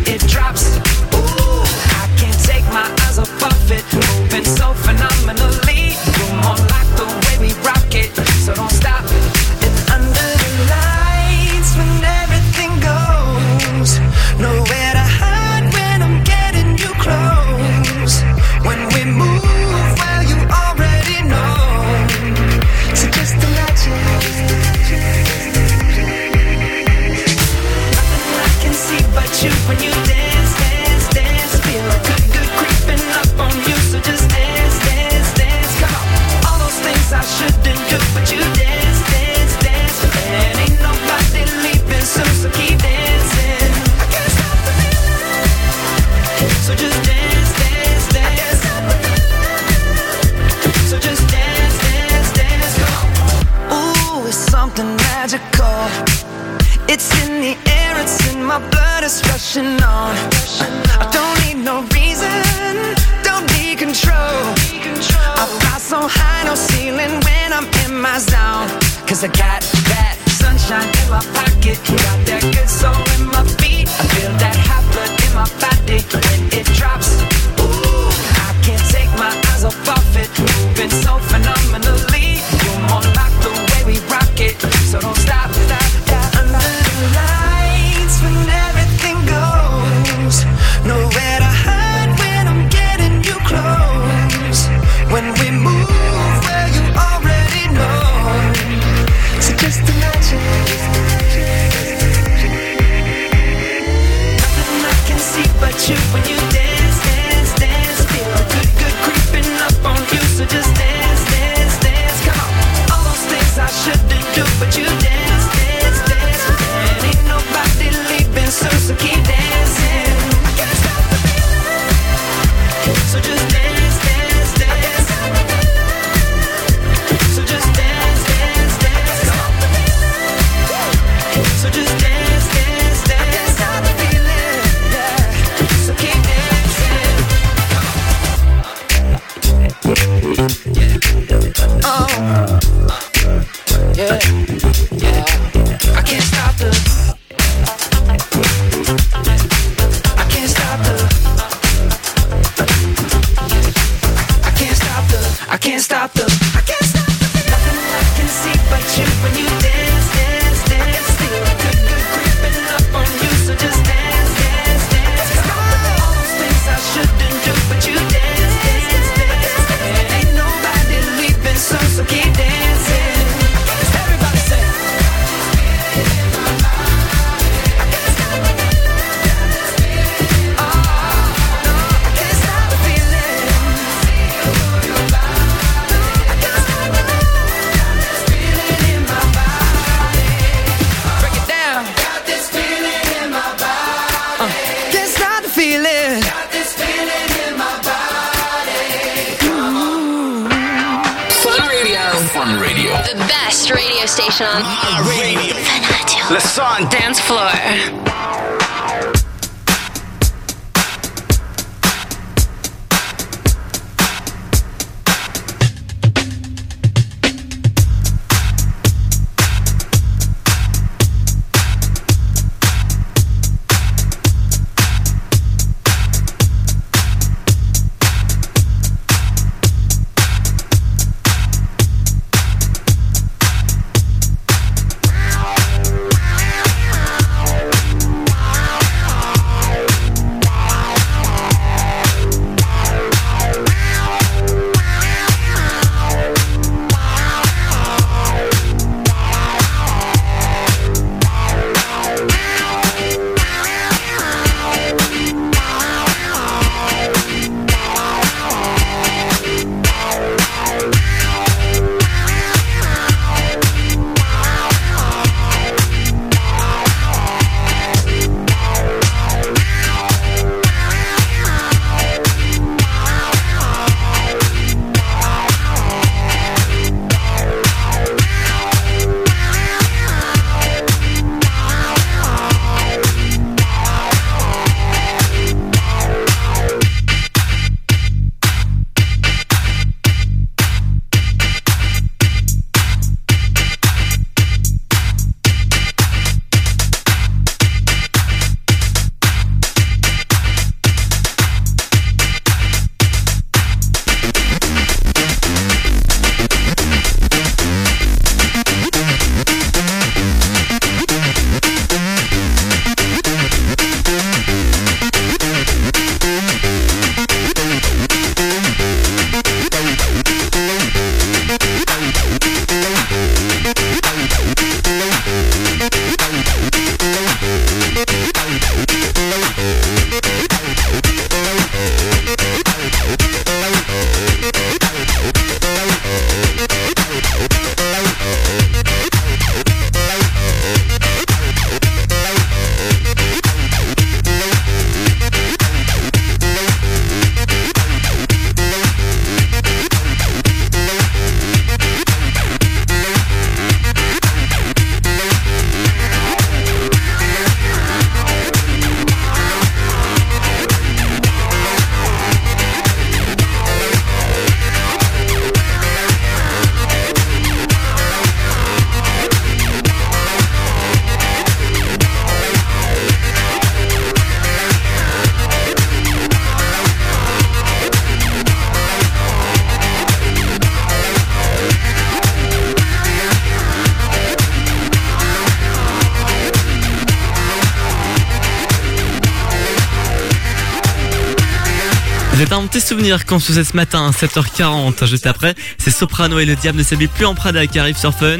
souvenir qu'on se faisait ce matin, 7h40. Juste après, c'est Soprano et le diable ne s'habille plus en Prada qui arrive sur Fun.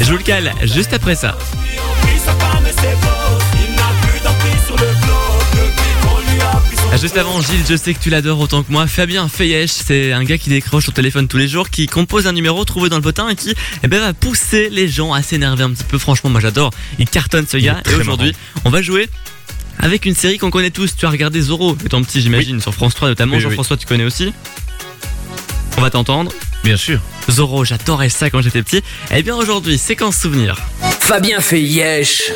Je vous le cale juste après ça. Ah, Juste avant, Gilles, je sais que tu l'adores autant que moi. Fabien Feyesh, c'est un gars qui décroche au téléphone tous les jours, qui compose un numéro trouvé dans le potin et qui eh ben, va pousser les gens à s'énerver un petit peu. Franchement, moi j'adore. Il cartonne ce gars. Et aujourd'hui, on va jouer avec une série qu'on connaît tous. Tu as regardé Zorro, étant petit, j'imagine, sur France 3 notamment. Oui, oui. Jean-François, tu connais aussi On va t'entendre. Bien sûr. Zorro, j'adorais ça quand j'étais petit. Eh bien aujourd'hui, séquence souvenir. Fabien Feyesh.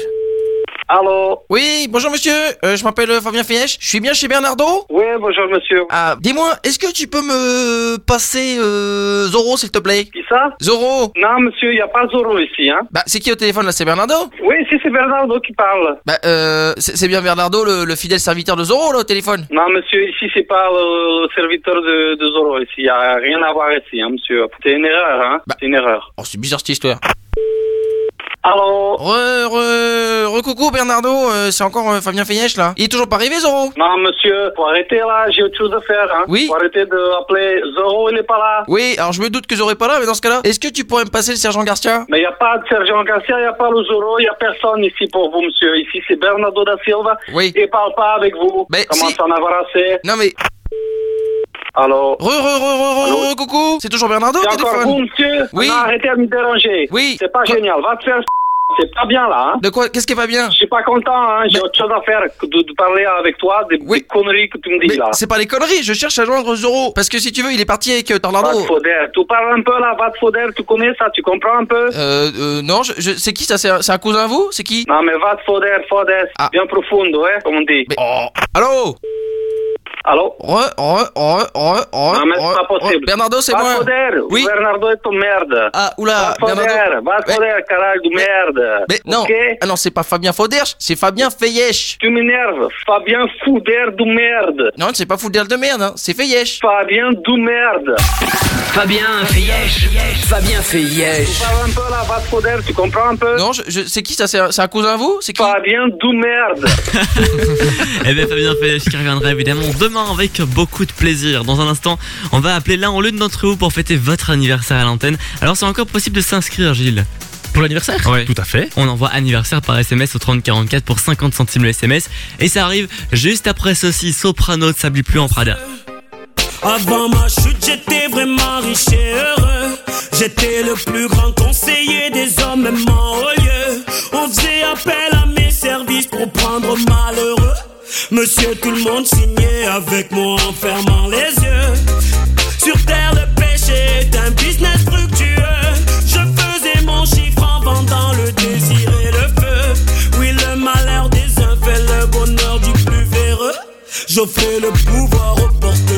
Allô Oui, bonjour monsieur, Euh, je m'appelle euh, Fabien Fièche, je suis bien chez Bernardo Oui, bonjour monsieur. Ah, dis-moi, est-ce que tu peux me passer euh, Zoro s'il te plaît? Qui ça? Zoro. Non monsieur, il n'y a pas Zoro ici, hein. Bah, c'est qui au téléphone là, c'est Bernardo? Oui, si c'est Bernardo qui parle. Bah, euh, c'est bien Bernardo, le, le fidèle serviteur de Zoro là au téléphone. Non monsieur, ici c'est pas le serviteur de, de Zoro ici, il n'y a rien à voir ici, hein monsieur. C'est une erreur, hein. C'est une erreur. Oh, c'est bizarre cette histoire. Allô Re, re, re coucou Bernardo, euh, c'est encore euh, Fabien Fièche là. Il est toujours pas arrivé Zoro Non monsieur, faut arrêter là, j'ai autre chose à faire, hein Oui. Faut arrêter d'appeler Zoro, il n'est pas là. Oui, alors je me doute que Zoro est pas là, mais dans ce cas-là, est-ce que tu pourrais me passer le sergent Garcia? Mais il n'y a pas de Sergent Garcia, il n'y a pas le Zoro, il n'y a personne ici pour vous, monsieur. Ici, c'est Bernardo da Silva. Oui. Il parle pas avec vous. Mais Comment si- ça en avoir assez Non mais... Allô Re, re, re, re, re, re, coucou C'est toujours Bernardo C'est encore vous, monsieur Oui. Arrêtez de me déranger. Oui. C'est pas génial. Va te faire... C'est pas bien, là, hein De quoi? Qu'est-ce qui pas bien? Je suis pas content, hein. J'ai autre chose à faire que de, de parler avec toi des, des conneries que tu me dis, Mais là. c'est pas des conneries, je cherche à joindre Zoro. Parce que si tu veux, il est parti avec euh, Va Tornado. te foder. Tu parles un peu, là. Va te foder. Tu connais ça? Tu comprends un peu? Euh, euh, non, je, je- c'est qui ça? C'est un, cousin à vous? C'est qui? Non, mais va te foder, foder. Ah. Bien profondo, hein, comme on dit. Oh, allô? Allô Re, re, re, re, re, Non, mais c'est pas possible. re. Bernardo, c'est moi. foder. Oui. Bernardo est ton merde. Ah, oula, Va te foder. Bernardo. Va foder, caralho de merde. Mais non, Ok ah non, c'est pas Fabien Fauderche, c'est Fabien Feyesh. Tu m'énerves. Fabien Fouder de merde. Non, c'est pas Fouder de merde, hein, c'est Feyesh. Fabien de merde. Fabien Feyesh. Fabien Feyesh. Tu parles un peu là, va foder. Tu comprends un peu? Non, je, je- c'est qui ça C'est un, c'est un cousin à vous? C'est qui? Fabien de merde. Eh bien Fabien Feyesh qui reviendra évidemment demain avec beaucoup de plaisir. Dans un instant, on va appeler l'un ou l'une d'entre vous pour fêter votre anniversaire à l'antenne. Alors c'est encore possible de s'inscrire Gilles Pour l'anniversaire Ouais. Tout à fait. On envoie anniversaire par SMS au 3044 pour 50 centimes le SMS. Et ça arrive juste après ceci, Soprano ne s'habille plus en Prada. Avant ma chute, j'étais vraiment riche et heureux. J'étais le plus grand conseiller des hommes, même en haut lieu. On faisait appel à mes services pour prendre malheureux. Monsieur, tout le monde signait avec moi en fermant les yeux. Sur terre, le péché est un business fructueux. Je faisais mon chiffre en vendant le désir et le feu. Oui, le malheur des uns fait le bonheur du plus véreux. J'offrais le pouvoir au portefeuille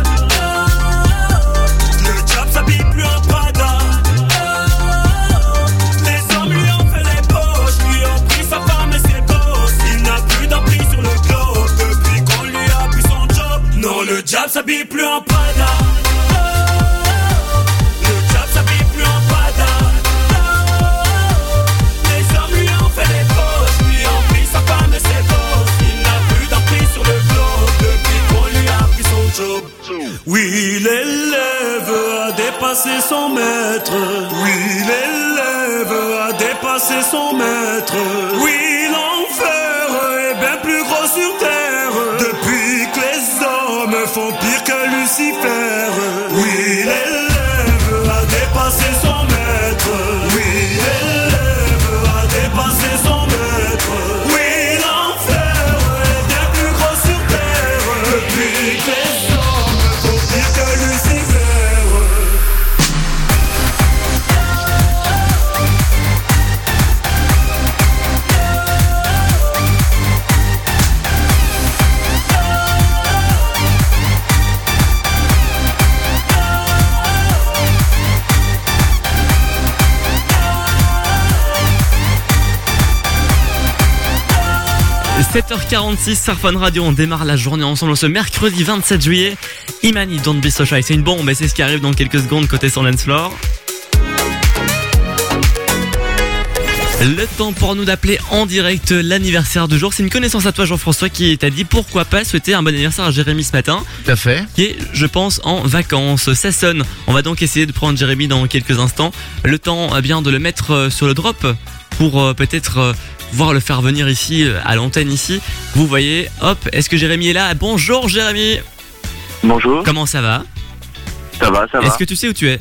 Le diable s'habille plus en Prada. Le diable s'habille plus en Prada. Les hommes lui ont fait les poches, lui ont pris sa femme et ses gosses. Il n'a plus d'emprise sur le globe depuis qu'on lui a pris son job. Oui, l'élève a dépassé son maître. Oui, l'élève a dépassé son maître. Oui, Lucifer. Oui, 7h46 sur Fun Radio, on démarre la journée ensemble ce mercredi 27 juillet. Imani, Don't Be So Shy, c'est une bombe et c'est ce qui arrive dans quelques secondes côté son dance floor. Le temps pour nous d'appeler en direct l'anniversaire du jour. C'est une connaissance à toi Jean-François qui t'a dit pourquoi pas souhaiter un bon anniversaire à Jérémy ce matin. Tout à fait. Qui est, je pense, en vacances. Ça sonne. On va donc essayer de prendre Jérémy dans quelques instants. Le temps eh bien de le mettre euh, sur le drop pour euh, peut-être euh, voir le faire venir ici euh, à l'antenne ici. Vous voyez, hop, est-ce que Jérémy est là? Bonjour Jérémy. Bonjour. Comment ça va? Ça va, ça va. Est-ce que tu sais où tu es?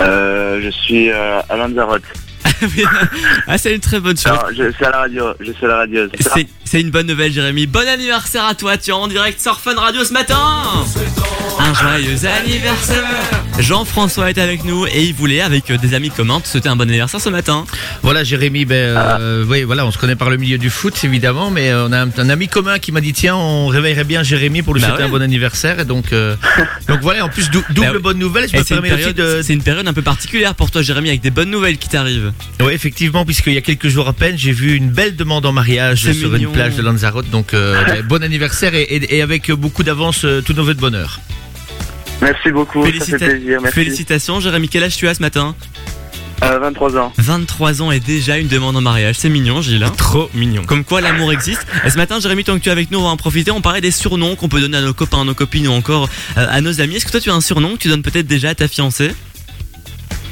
Euh, je suis euh, à Lanzarote. Ah, c'est une très bonne chose. Je suis à la radio. Je suis à la radio. C'est une bonne nouvelle, Jérémy. Bon anniversaire à toi. Tu es en direct sur Fun Radio ce matin. Un joyeux anniversaire. Jean-François est avec nous et il voulait, avec euh, des amis communs, te souhaiter un bon anniversaire ce matin. Voilà, Jérémy, ben, euh, oui, voilà, on se connaît par le milieu du foot, évidemment, mais euh, on a un, un ami commun qui m'a dit tiens, on réveillerait bien Jérémy pour lui Bah souhaiter ouais. un bon anniversaire, et donc, euh, donc voilà, en plus dou- double Bah oui. bonne nouvelle, je Et me c'est une, aussi période, de. c'est une période un peu particulière pour toi, Jérémy, avec des bonnes nouvelles qui t'arrivent. Oui, effectivement, puisqu'il y a quelques jours à peine, j'ai vu une belle demande en mariage sur mignon. une plage de Lanzarote, donc euh, ben, bon anniversaire et, et- et avec beaucoup d'avance, euh, tous nos vœux de bonheur. Merci beaucoup. Ça fait Félicita- plaisir. Merci. Félicitations, Jérémy. Quel âge tu as ce matin Euh, 23 ans. 23 ans et déjà une demande en mariage. C'est mignon, Gilles. hein Trop mignon. Comme quoi l'amour existe. Et ce matin, Jérémy, tant que tu es avec nous, on va en profiter. On parlait des surnoms qu'on peut donner à nos copains, à nos copines ou encore euh, à nos amis. Est-ce que toi, tu as un surnom que tu donnes peut-être déjà à ta fiancée?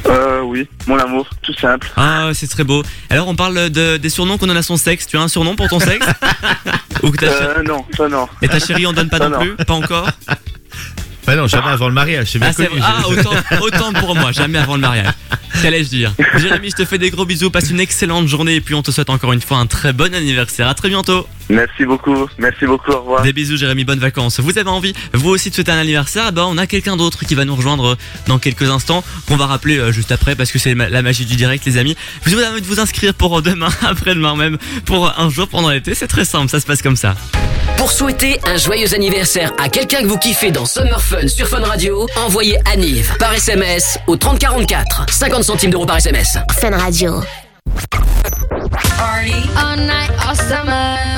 Euh, oui. Mon amour, tout simple. Ah, c'est très beau. Alors, on parle de, des surnoms qu'on donne à son sexe. Tu as un surnom pour ton sexe Ou que ta chérie- Euh, non, ça non. Et ta chérie en donne pas Ça, non, non. plus Pas encore Ben non, jamais avant le mariage, c'est bien ah, c'est connu. vrai. Ah, autant, autant pour moi, jamais avant le mariage. Qu'allais-je dire Jérémy, je te fais des gros bisous, passe une excellente journée et puis on te souhaite encore une fois un très bon anniversaire. À très bientôt. Merci beaucoup. Merci beaucoup. Au revoir. Des bisous Jérémy, bonnes vacances. Vous avez envie, vous aussi, de souhaiter un anniversaire? Eh ben, On a quelqu'un d'autre qui va nous rejoindre dans quelques instants, qu'on va rappeler euh, juste après parce que c'est la magie du direct, les amis. Vous avez envie de vous inscrire pour demain, après-demain même, pour un jour pendant l'été. C'est très simple, ça se passe comme ça. Pour souhaiter un joyeux anniversaire à quelqu'un que vous kiffez dans Summer Fun sur Fun Radio, envoyez Anniv par SMS au 3044. 50 centimes d'euros par SMS. Fun Radio. All night, all summer.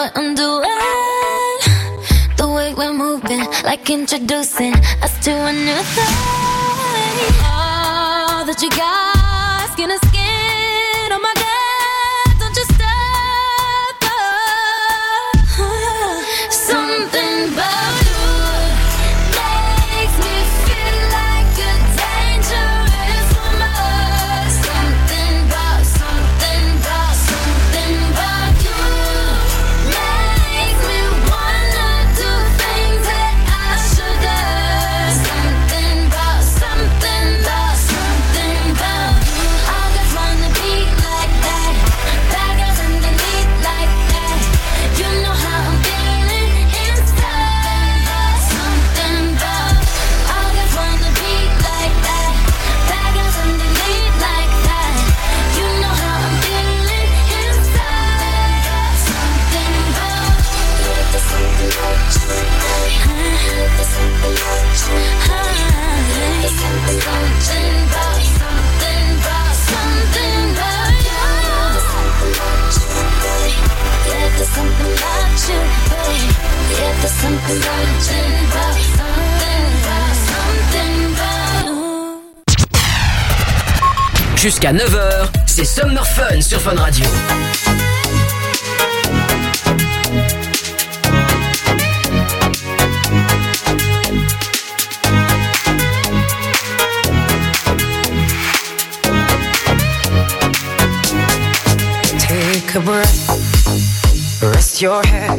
what I'm doing. The way we're moving, like introducing us to a new thing. All that you got, skin to skin. Jusqu'à 9h, c'est Summer Fun sur Fun Radio. Take a breath, rest your head,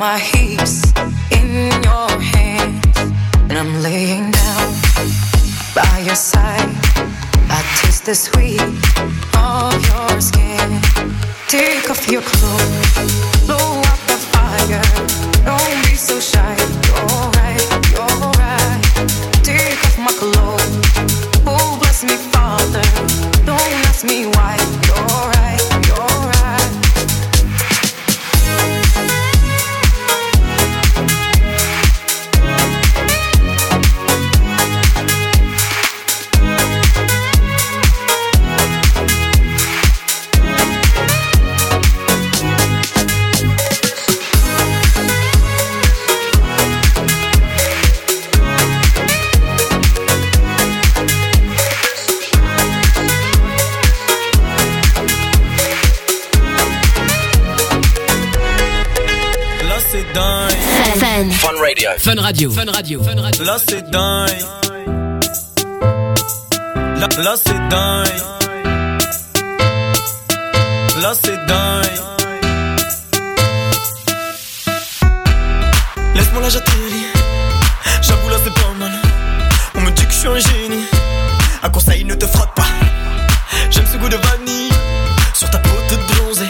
My heaps in your hands? And I'm laying down by your side. I taste the sweet of your Fun Radio. Fun Radio. Fun Radio. Là c'est dingue. Là, là c'est dingue. Là c'est dingue. Laisse-moi la j'atterris. J'avoue là c'est pas mal. On me dit que je suis un génie. Un conseil ne te frotte pas. J'aime ce goût de vanille sur ta peau toute bronzée.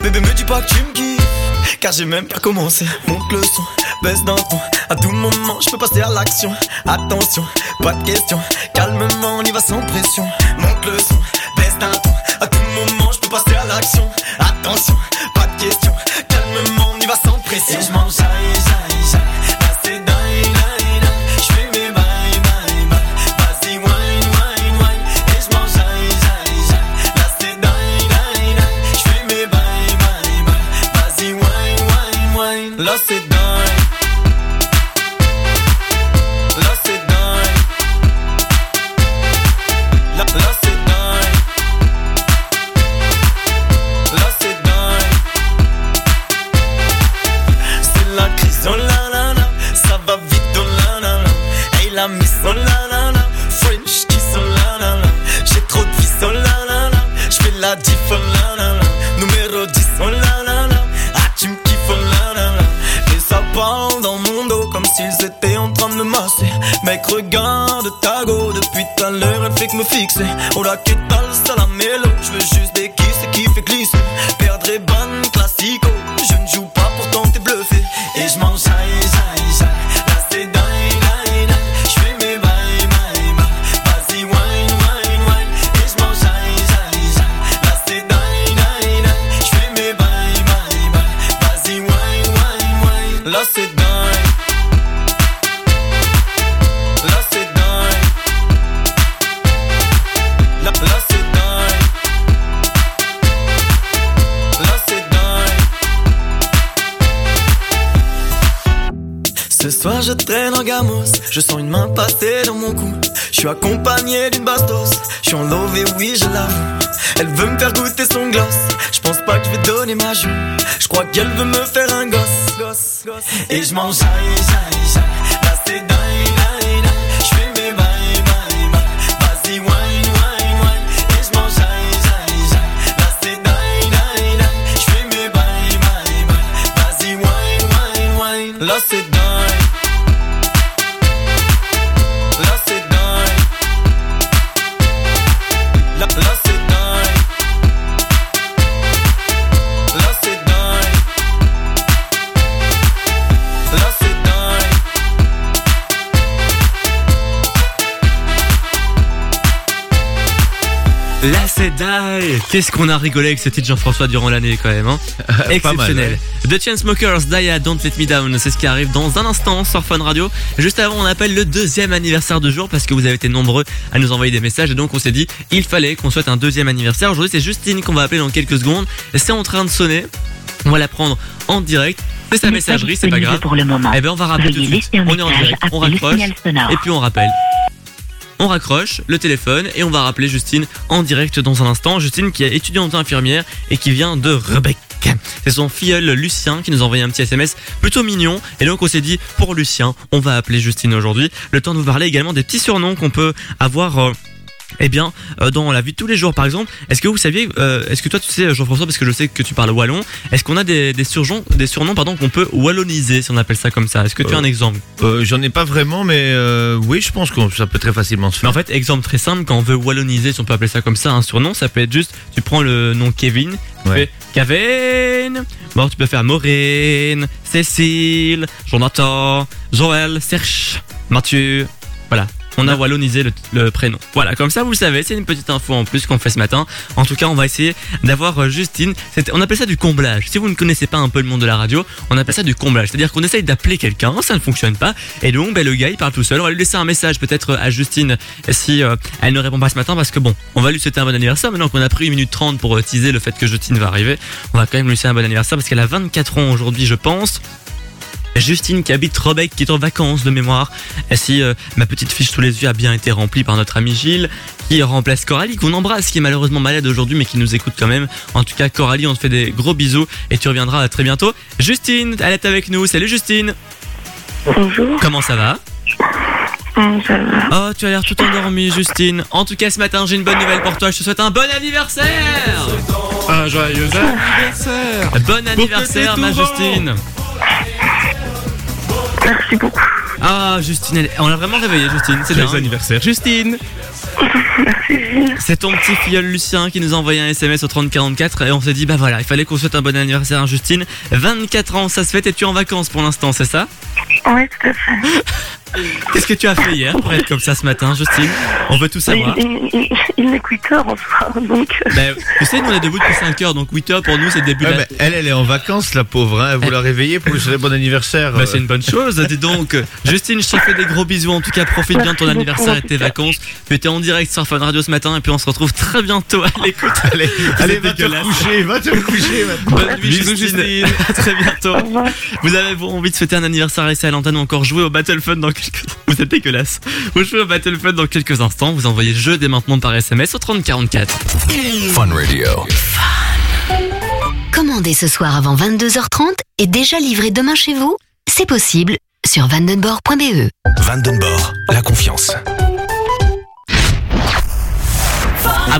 Bébé me dis pas que tu me kiffes, car j'ai même pas commencé. Monte le son, baisse d'un ton. À tout moment, je peux passer à l'action. Attention, pas de question. Calmement, on y va sans pression. Monte le son, baisse d'un ton. Je crois qu'elle Qu'est-ce qu'on a rigolé avec ce titre Jean-François durant l'année quand même hein. Exceptionnel. The Chainsmokers, Daya, Don't Let Me Down C'est ce qui arrive dans un instant sur Fun Radio. Juste avant on appelle le deuxième anniversaire de jour Parce que vous avez été nombreux à nous envoyer des messages Et donc on s'est dit il fallait qu'on souhaite un deuxième anniversaire. Aujourd'hui c'est Justine qu'on va appeler dans quelques secondes. C'est en train de sonner. On va la prendre en direct. C'est sa messagerie, c'est pas grave. Pour le moment. Eh ben on va rappeler tout de suite. On est en direct, on raccroche. et puis on rappelle. On raccroche le téléphone et on va rappeler Justine en direct dans un instant. Justine qui est étudiante infirmière et qui vient de Rebec. C'est son filleul Lucien qui nous a envoyé un petit SMS plutôt mignon. Et donc on s'est dit pour Lucien, on va appeler Justine aujourd'hui. Le temps de vous parler également des petits surnoms qu'on peut avoir. euh, eh bien, euh, dans la vie de tous les jours, par exemple, est-ce que vous saviez, euh, est-ce que toi tu sais, Jean-François, parce que je sais que tu parles wallon, est-ce qu'on a des, des, surnoms, des surnoms pardon, qu'on peut walloniser, si on appelle ça comme ça? Est-ce que tu as un exemple? Euh, J'en ai pas vraiment, mais euh, oui, je pense que ça peut très facilement se Mais faire. en fait, exemple très simple, quand on veut walloniser, si on peut appeler ça comme ça, un surnom, ça peut être juste, tu prends le nom Kevin, tu Ouais. fais Kevin, bon, tu peux faire Maureen, Cécile, Jonathan, Joël, Serge, Mathieu, voilà. On a wallonisé le, prénom. Voilà, comme ça vous le savez, c'est une petite info en plus qu'on fait ce matin. En tout cas, on va essayer d'avoir euh, Justine. On appelle ça du comblage. Si vous ne connaissez pas un peu le monde de la radio, on appelle ça du comblage. C'est-à-dire qu'on essaye d'appeler quelqu'un, ça ne fonctionne pas, et donc ben, le gars il parle tout seul. On va lui laisser un message peut-être à Justine si euh, elle ne répond pas ce matin, parce que bon, on va lui souhaiter un bon anniversaire. Maintenant qu'on a pris 1 minute 30 pour euh, teaser le fait que Justine va arriver, on va quand même lui souhaiter un bon anniversaire parce qu'elle a 24 ans aujourd'hui, je pense. Justine qui habite Robec, qui est en vacances de mémoire. Et si euh, ma petite fiche sous les yeux a bien été remplie par notre ami Gilles, qui remplace Coralie, qu'on embrasse, qui est malheureusement malade aujourd'hui, mais qui nous écoute quand même. En tout cas, Coralie, on te fait des gros bisous et tu reviendras très bientôt. Justine, elle est avec nous. Salut Justine. Bonjour. Comment ça va? Ça va. Oh, tu as l'air tout endormi, Justine. En tout cas, ce matin, j'ai une bonne nouvelle pour toi. Je te souhaite un bon anniversaire. Un joyeux anniversaire. Bon anniversaire, ma Justine. Merci beaucoup. Ah, Justine, elle- on l'a vraiment réveillée, Justine. C'est Joyeux bien. anniversaire, Justine. C'est ton petit filleul Lucien qui nous a envoyé un SMS au 3044 et on s'est dit, bah voilà, il fallait qu'on souhaite un bon anniversaire à Justine. 24 ans, ça se fait et tu es en vacances pour l'instant, c'est ça? Oui, tout à fait. Qu'est-ce que tu as fait hier pour être comme ça ce matin, Justine On veut tout savoir. Il, il, il n'est que 8 heures en soir, donc. euh, Ben, tu sais, nous on est debout depuis 5 heures, donc 8 heures pour nous c'est le début Ouais, de la... elle, elle est en vacances, la pauvre. Hein. Vous la réveillez pour lui souhaiter bon anniversaire. Bah, euh. c'est une bonne chose, dis donc. Justine, je te fais des gros bisous. En tout cas, profite bien de ton anniversaire et de tes vacances. Tu étais en direct sur Fun Radio ce matin et puis on se retrouve très bientôt à l'écoute. Allez, allez, va te coucher, va te coucher. maintenant. Bonne nuit, Bisous, Justine. À très bientôt. Vous avez envie de souhaiter un anniversaire ici à l'antenne ou encore jouer au Battle Fun dans quelques... Vous êtes dégueulasse. Vous jouez au Battle Fun dans quelques instants. Vous envoyez jeu dès maintenant par SMS au 3044. Fun Radio. Commandez ce soir avant 22h30 et déjà livré demain chez vous C'est possible sur vandenborg.be. Vandenborg, la confiance.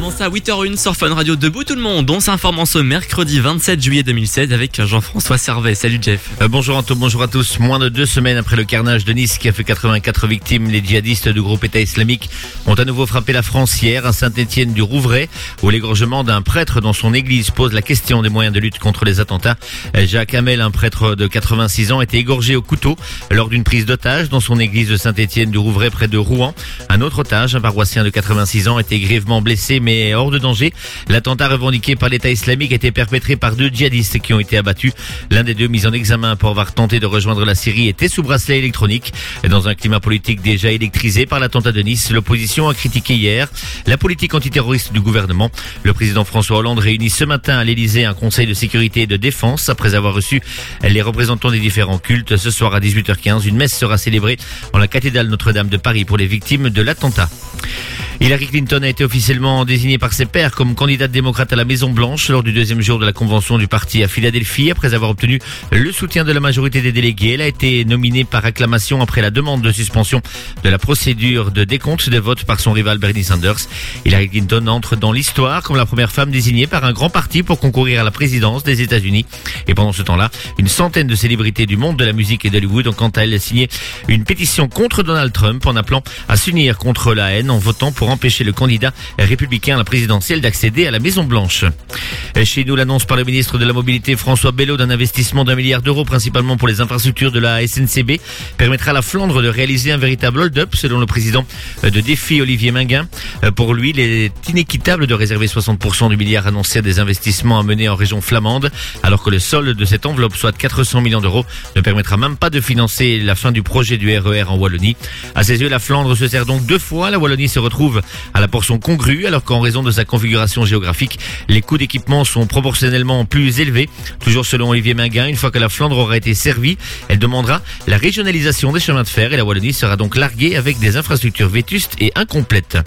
Avant ça, 8h01 sur Fun Radio debout tout le monde. On s'informe en ce mercredi 27 juillet 2016 avec Jean-François Servet. Salut Jeff. Euh, bonjour Anto, bonjour à tous. Moins de deux semaines après le carnage de Nice qui a fait 84 victimes, les djihadistes du groupe État islamique ont à nouveau frappé la France hier à Saint-Étienne du Rouvray, où l'égorgement d'un prêtre dans son église pose la question des moyens de lutte contre les attentats. Euh, Jacques Hamel, un prêtre de 86 ans, a été égorgé au couteau lors d'une prise d'otage dans son église de Saint-Étienne du Rouvray près de Rouen. Un autre otage, un paroissien de 86 ans, a été grièvement blessé hors de danger. L'attentat revendiqué par l'État islamique a été perpétré par deux djihadistes qui ont été abattus. L'un des deux mis en examen pour avoir tenté de rejoindre la Syrie était sous bracelet électronique. Dans un climat politique déjà électrisé par l'attentat de Nice, l'opposition a critiqué hier la politique antiterroriste du gouvernement. Le président François Hollande réunit ce matin à l'Élysée un conseil de sécurité et de défense après avoir reçu les représentants des différents cultes. Ce soir à 18h15, une messe sera célébrée en la cathédrale Notre-Dame de Paris pour les victimes de l'attentat. Hillary Clinton a été officiellement désignée par ses pairs comme candidate démocrate à la Maison Blanche lors du deuxième jour de la convention du parti à Philadelphie. Après avoir obtenu le soutien de la majorité des délégués, elle a été nominée par acclamation après la demande de suspension de la procédure de décompte des votes par son rival Bernie Sanders. Hillary Clinton entre dans l'histoire comme la première femme désignée par un grand parti pour concourir à la présidence des États-Unis. Et pendant ce temps-là, une centaine de célébrités du monde de la musique et d'Hollywood ont quant à elles signé une pétition contre Donald Trump en appelant à s'unir contre la haine en votant pour empêcher le candidat républicain à la présidentielle d'accéder à la Maison Blanche. Et Chez nous, l'annonce par le ministre de la Mobilité François Bello d'un investissement d'un milliard d'euros principalement pour les infrastructures de la SNCB permettra à la Flandre de réaliser un véritable hold-up selon le président de Défi Olivier Minguin. Euh, Pour lui, il est inéquitable de réserver 60% du milliard annoncé à des investissements à mener en région flamande alors que le solde de cette enveloppe, soit 400 millions d'euros, ne permettra même pas de financer la fin du projet du RER en Wallonie. À ses yeux, la Flandre se sert donc deux fois. La Wallonie se retrouve à la portion congrue alors qu'en raison de sa configuration géographique, les coûts d'équipement sont proportionnellement plus élevés. Toujours selon Olivier Minguin, une fois que la Flandre aura été servie, elle demandera la régionalisation des chemins de fer et la Wallonie sera donc larguée avec des infrastructures vétustes et incomplètes.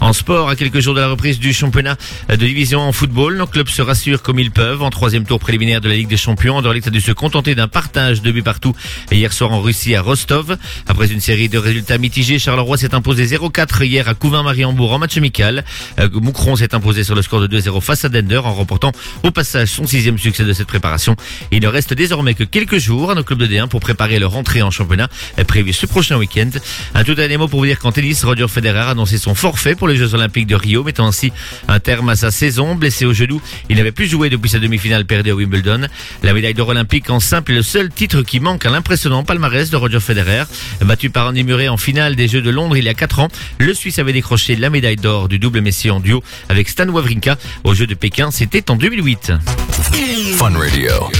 En sport, à quelques jours de la reprise du championnat de division en football, nos clubs se rassurent comme ils peuvent. En troisième tour préliminaire de la Ligue des Champions, Anderlecht a dû se contenter d'un partage de buts partout hier soir en Russie à Rostov. Après une série de résultats mitigés, Charleroi s'est imposé 0-4 hier à Couvin-Mariembourg en match amical. Euh, Moucron s'est imposé sur le score de 2-0 face à Dender en remportant au passage son sixième succès de cette préparation. Il ne reste désormais que quelques jours à nos clubs de D1 pour préparer leur entrée en championnat euh, prévu ce prochain week-end. Un tout dernier mot pour vous dire qu'en tennis, Roger Federer a annoncé son forfait pour les Jeux Olympiques de Rio, mettant ainsi un terme à sa saison. Blessé au genou, il n'avait plus joué depuis sa demi-finale perdue à Wimbledon. La médaille d'or olympique en simple est le seul titre qui manque à l'impressionnant palmarès de Roger Federer. Battu par Andy Murray en finale des Jeux de Londres il y a 4 ans, le Suisse avait décroché la médaille d'or du double messier en duo avec Stan Wawrinka aux Jeux de Pékin, c'était en 2008. Fun Radio.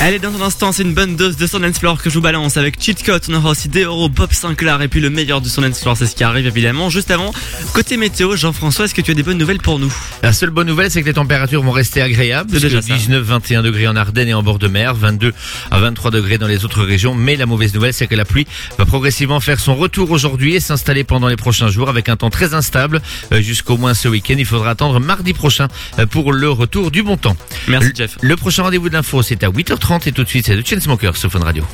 Allez, dans un instant, c'est une bonne dose de son Floor que je vous balance avec Cheat Code. On aura aussi des euros, Bob Sinclair et puis le meilleur du son Floor, c'est ce qui arrive évidemment. Juste avant, côté météo, Jean-François, est-ce que tu as des bonnes nouvelles pour nous? La seule bonne nouvelle, c'est que les températures vont rester agréables. C'est déjà ça. 19-21 degrés en Ardennes et en bord de mer, 22 à 23 degrés dans les autres régions. Mais la mauvaise nouvelle, c'est que la pluie va progressivement faire son retour aujourd'hui et s'installer pendant les prochains jours avec un temps très instable euh, jusqu'au moins ce week-end. Il faudra attendre mardi prochain euh, pour le retour du bon temps. Merci Jeff. Le prochain rendez-vous de l'info, c'est à 8h30. 8h30 et tout de suite c'est The Chainsmokers sur Fun Radio.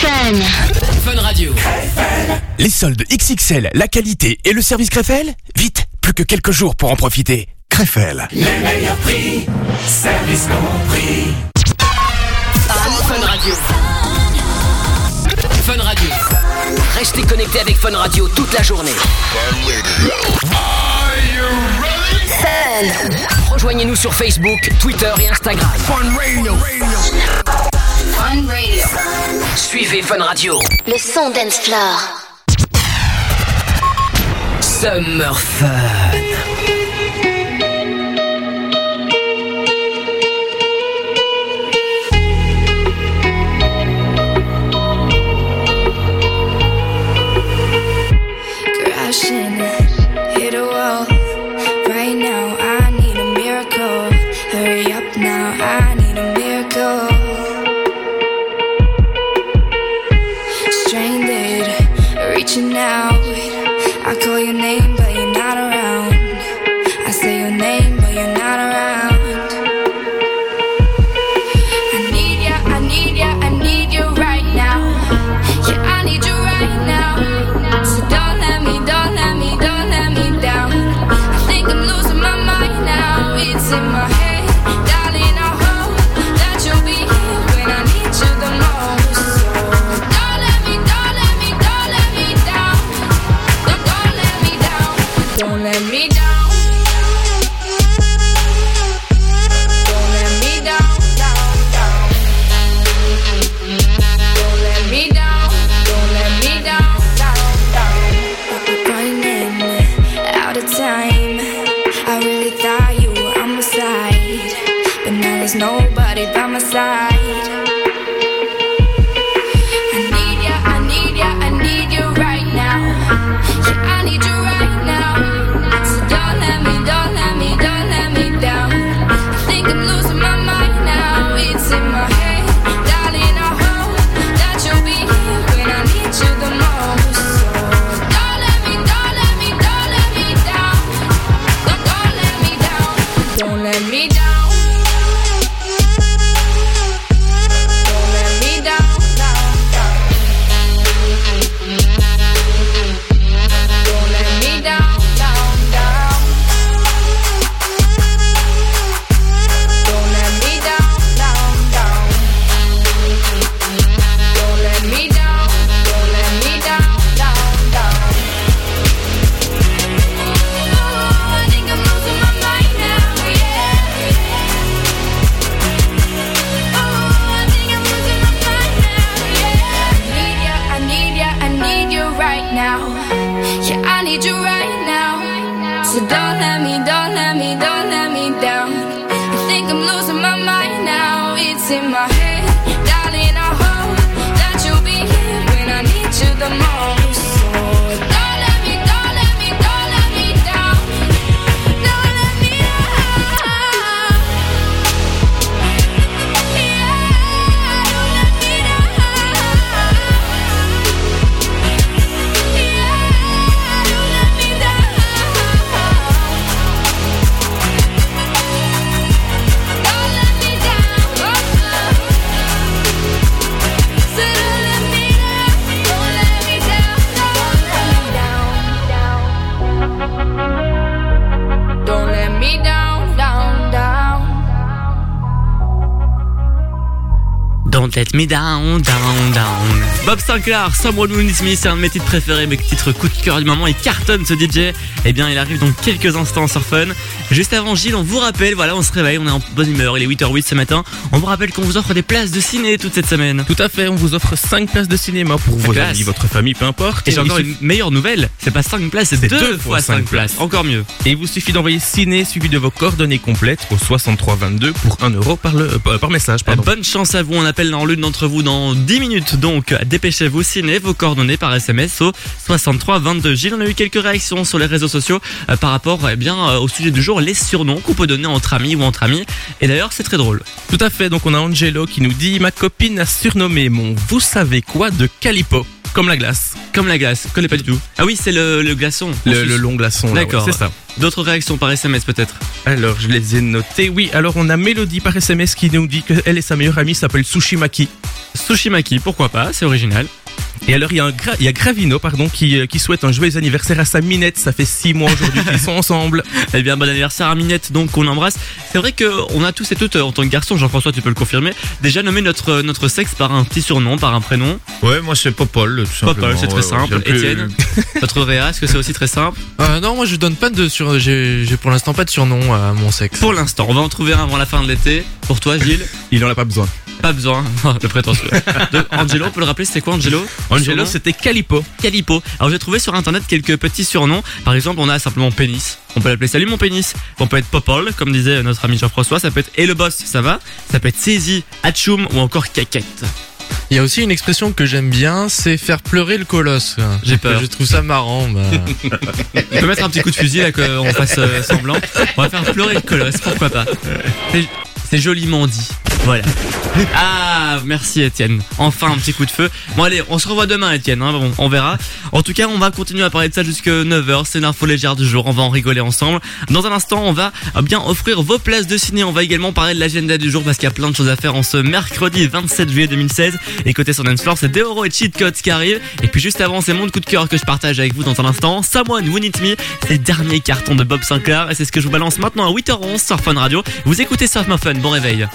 Fun. Fun Radio. Les soldes XXL, la qualité et le service Krefel Vite, plus que quelques jours pour en profiter. Krefel. Les meilleurs prix, service compris. Fun Radio. Fun Radio. Restez connectés avec Fun Radio toute la journée. Fun. Rejoignez-nous sur Facebook, Twitter et Instagram. Fun Radio. Fun Radio. Suivez Fun Radio. Le son dance floor. Summer Fun. Me down, down, down. Bob Sinclair, Someone Who Needs c'est un de mes titres préférés, mes titres coup de cœur du moment. Il cartonne ce DJ. Eh bien, il arrive dans quelques instants sur Fun. Juste avant Gilles, on vous rappelle, voilà, on se réveille, on est en bonne humeur. Il est 8h08 ce matin. On vous rappelle qu'on vous offre des places de ciné toute cette semaine. Tout à fait, on vous offre 5 places de cinéma pour vos Classe. amis, votre famille, peu importe. Et j'ai il encore une meilleure nouvelle. C'est pas 5 places, c'est C'est 2 deux fois fois 5 cinq places. Encore mieux. Et il vous suffit d'envoyer ciné suivi de vos coordonnées complètes au 6322 pour 1 euro par, le, euh, par message. Pardon. Bonne chance à vous, on appelle dans l'une d'entre vous dans 10 minutes donc dépêchez-vous, ciné vos coordonnées par SMS au 63 22. Gilles, on a eu quelques réactions sur les réseaux sociaux euh, par rapport eh bien euh, au sujet du jour, les surnoms qu'on peut donner entre amis ou entre amis. Et d'ailleurs, c'est très drôle. Tout à fait, donc on a Angelo qui nous dit Ma copine a surnommé mon vous savez quoi de Calipo. Comme la glace. Comme la glace, je connais pas du tout. Ah oui, c'est le, le glaçon. Le, long glaçon. D'accord. ouais, c'est ça. D'autres réactions par SMS peut-être? Alors, je les ai notées. Oui, alors on a Mélodie par SMS qui nous dit qu'elle et sa meilleure amie s'appellent Sushi Maki. Sushi Maki, pourquoi pas, c'est original. Et alors, il y a, un Gra- il y a Gravino pardon, qui, euh, qui souhaite un joyeux anniversaire à sa minette. Ça fait six mois aujourd'hui qu'ils sont ensemble. Eh bien, bon anniversaire à Minette, donc on embrasse. C'est vrai qu'on a tous et toutes, euh, en tant que garçon, Jean-François, tu peux le confirmer, déjà nommé notre, euh, notre sexe par un petit surnom, par un prénom. Ouais, moi c'est Popol, tout simplement. Popol, c'est très Ouais, simple. ouais, Étienne, notre Réa, est-ce que c'est aussi très simple? Euh, non, moi je donne pas de sur. J'ai j'ai pour l'instant pas de surnom à mon sexe. Pour l'instant, on va en trouver un avant la fin de l'été. Pour toi, Gilles? Il en a pas besoin. Pas besoin, le prétentieux. De Angelo, on peut le rappeler, c'était quoi Angelo? Angelo, c'était Calipo. Calipo. Alors j'ai trouvé sur internet quelques petits surnoms. Par exemple, on a simplement pénis. On peut l'appeler salut mon pénis. On peut être Popol, comme disait notre ami Jean-François. Ça peut être et le boss, ça va. Ça peut être Saisie, Hatchoum ou encore Caquette. Il y a aussi une expression que j'aime bien, c'est faire pleurer le colosse. J'ai peur. Je trouve ça marrant. bah. On peut mettre un petit coup de fusil là qu'on fasse euh, semblant. On va faire pleurer le colosse, pourquoi pas. C'est- joliment dit. Voilà. Ah, merci Étienne. Enfin un petit coup de feu. Bon allez, on se revoit demain Étienne, hein, bon, on verra. En tout cas, on va continuer à parler de ça jusque 9h, c'est l'info légère du jour, on va en rigoler ensemble. Dans un instant, on va euh, bien offrir vos places de ciné, on va également parler de l'agenda du jour parce qu'il y a plein de choses à faire en ce mercredi 27 juillet 2016. Et côté sur Dance Floor, c'est Deoro et Cheat Codes qui arrivent. Et puis juste avant, c'est mon coup de cœur que je partage avec vous dans un instant. Someone Win It Me, c'est le dernier carton de Bob Sinclair et c'est ce que je vous balance maintenant à 8h11 sur Fun Radio. Vous écoutez Surf Muffin, bon réveil.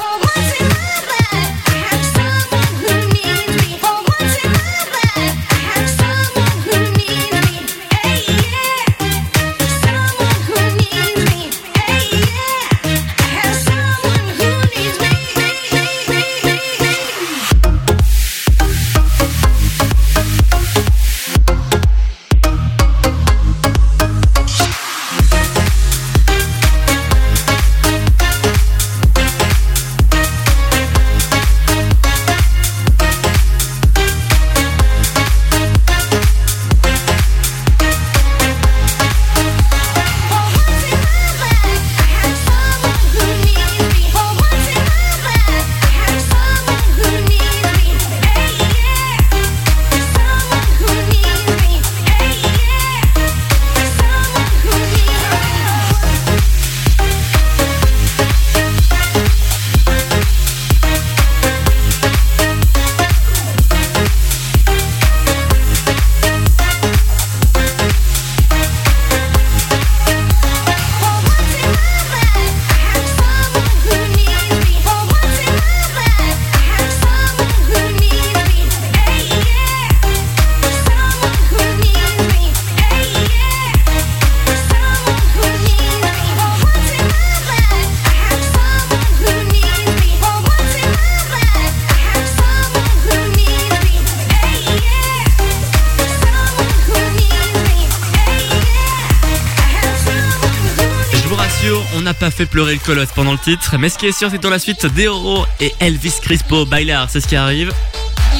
Pas fait pleurer le colosse pendant le titre, mais ce qui est sûr, c'est dans la suite, Deoro et Elvis Crispo Bailar, c'est ce qui arrive.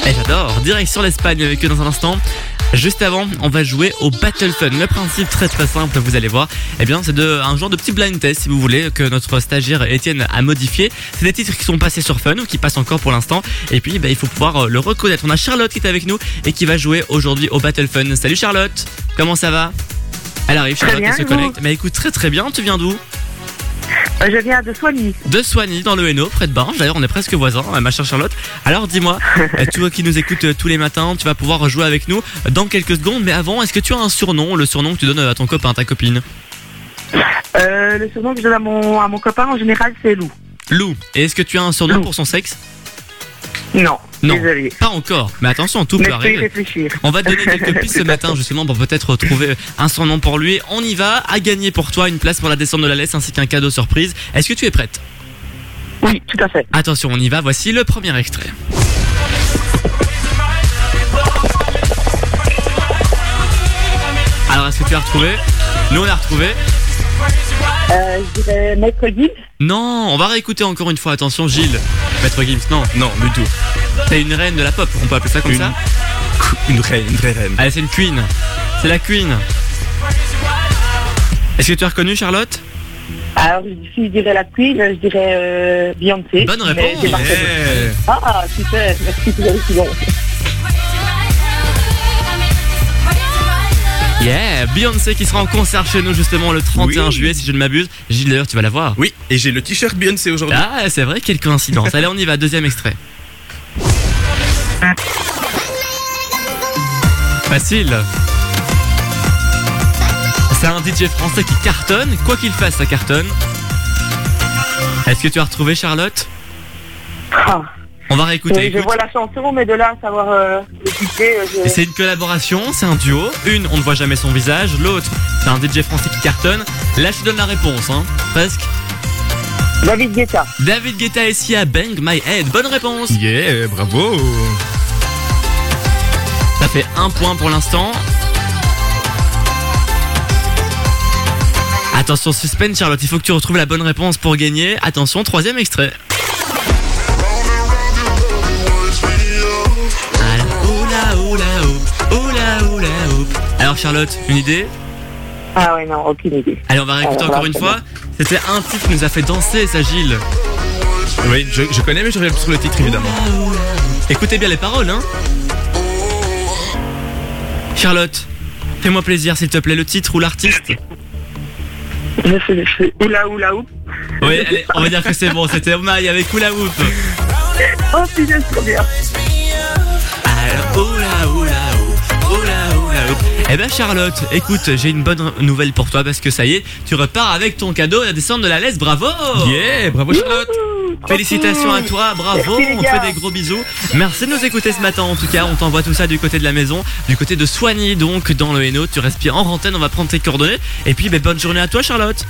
Et j'adore, direction l'Espagne avec eux dans un instant. Juste avant, on va jouer au Battle Fun. Le principe très très simple, vous allez voir. Eh bien, c'est un genre de petit blind test, si vous voulez, que notre stagiaire Étienne a modifié. C'est des titres qui sont passés sur Fun ou qui passent encore pour l'instant. Et puis, bah, il faut pouvoir euh, le reconnaître. On a Charlotte qui est avec nous et qui va jouer aujourd'hui au Battle Fun. Salut Charlotte, comment ça va? Elle arrive, Charlotte, elle se connecte. Mais écoute, très très bien. Tu viens d'où? Je viens de Soigny. de Soigny dans le Hainaut, près de Barge. D'ailleurs, on est presque voisins, euh, ma chère Charlotte. Alors, dis-moi, euh, toi qui nous écoutes euh, tous les matins, tu vas pouvoir jouer avec nous dans quelques secondes. Mais avant, est-ce que tu as un surnom, le surnom que tu donnes à ton copain, ta copine Euh, le surnom que je donne à mon, à mon copain en général, c'est Lou. Lou. Et est-ce que tu as un surnom pour son sexe? Non, Non, désolé. pas encore. Mais attention, tout Mais peut arriver. réfléchir. On va te donner quelques pistes ce matin justement pour peut-être trouver un surnom pour lui. On y va, à gagner pour toi une place pour la descente de la laisse ainsi qu'un cadeau surprise. Est-ce que tu es prête? Oui, tout à fait. Attention, on y va, voici le premier extrait. Alors, est-ce que tu as retrouvé? Nous, on a retrouvé. Euh, je dirais Maître Gibbs. Non, on va réécouter encore une fois. Attention, Gilles. Maître Gims, non. Non, du tout. C'est une reine de la pop, on peut appeler ça comme Une- ça Une reine, une vraie reine. Allez, c'est une queen. C'est la queen. Est-ce que tu as reconnu Charlotte? Alors, si je dirais la Queen, je dirais euh, Beyoncé. Bonne Mais réponse. c'est parfait. Eh. Ah, super, merci, c'est bon. Yeah, Beyoncé qui sera en concert chez nous justement le 31 Oui. juillet si je ne m'abuse. Gilles d'ailleurs tu vas la voir. Oui, et j'ai le t-shirt Beyoncé aujourd'hui. Ah c'est vrai, quelle coïncidence. Allez on y va, deuxième extrait. Facile. C'est un DJ français qui cartonne, quoi qu'il fasse ça cartonne. Est-ce que tu as retrouvé Charlotte? Ah. On va réécouter. Je vois la chanson, mais de là à savoir euh, euh, je- C'est une collaboration, c'est un duo. Une, on ne voit jamais son visage. L'autre, c'est un DJ français qui cartonne. Là, je te donne la réponse, hein. Presque. David Guetta. David Guetta et Sia Bang My Head. Bonne réponse. Yeah, bravo. Ça fait un point pour l'instant. Attention, suspense, Charlotte. Il faut que tu retrouves la bonne réponse pour gagner. Attention, troisième extrait. Alors, Charlotte, une idée? Ah ouais, non, aucune idée. Allez, on va réécouter Alors, encore là, une fois. C'était un titre qui nous a fait danser, ça, Gilles. Oui, je, je connais, mais je reviens sur le titre évidemment. Écoutez bien les paroles, hein. Charlotte, fais-moi plaisir, s'il te plaît, le titre ou l'artiste? Je sais, je sais. Oula, oula, oup. Oui, allez, on va dire que c'est bon, c'était Omaï avec Oula Hoop. Oh, putain, c'est trop bien. Alors, oula, oula, Eh ben Charlotte, écoute, j'ai une bonne nouvelle pour toi parce que ça y est, tu repars avec ton cadeau à la descente de la laisse, bravo Yeah, bravo Charlotte. Félicitations à toi, bravo, Merci, on te fait des gros bisous. Merci de nous écouter ce matin en tout cas, on t'envoie tout ça du côté de la maison, du côté de Soigny donc dans le Hainaut, tu respires en antenne, on va prendre tes coordonnées. Et puis ben, bonne journée à toi Charlotte.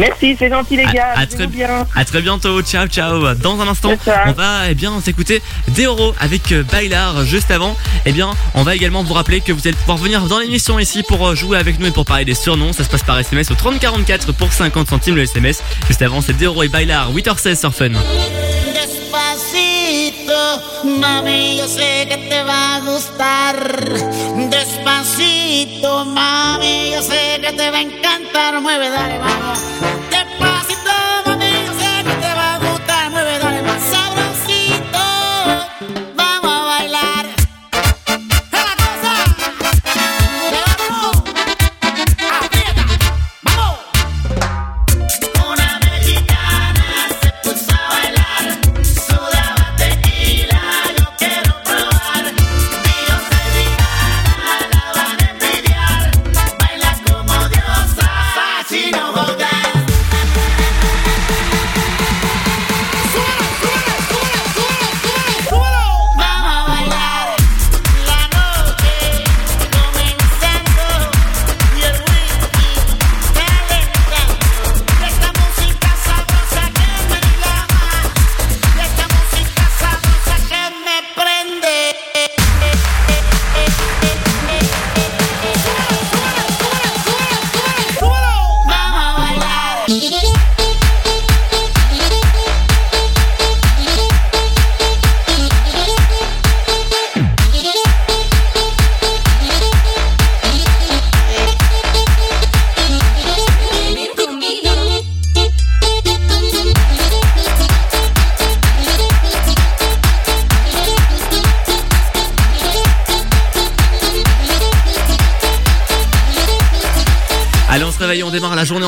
Merci, c'est gentil, les gars. à très- bien. À très bientôt, ciao ciao. Dans un instant, on va eh bien s'écouter Deoro avec euh, Bailar juste avant. Eh bien, on va également vous rappeler que vous allez pouvoir venir dans l'émission ici pour euh, jouer avec nous et pour parler des surnoms. Ça se passe par SMS au 3044 pour 50 centimes le SMS. Juste avant, c'est Deoro et Bailar, 8h16 sur Fun. Despacito, mami, yo sé que te va a gustar. Despacito, mami, yo sé que te va a encantar. Mueve, dale, vamos.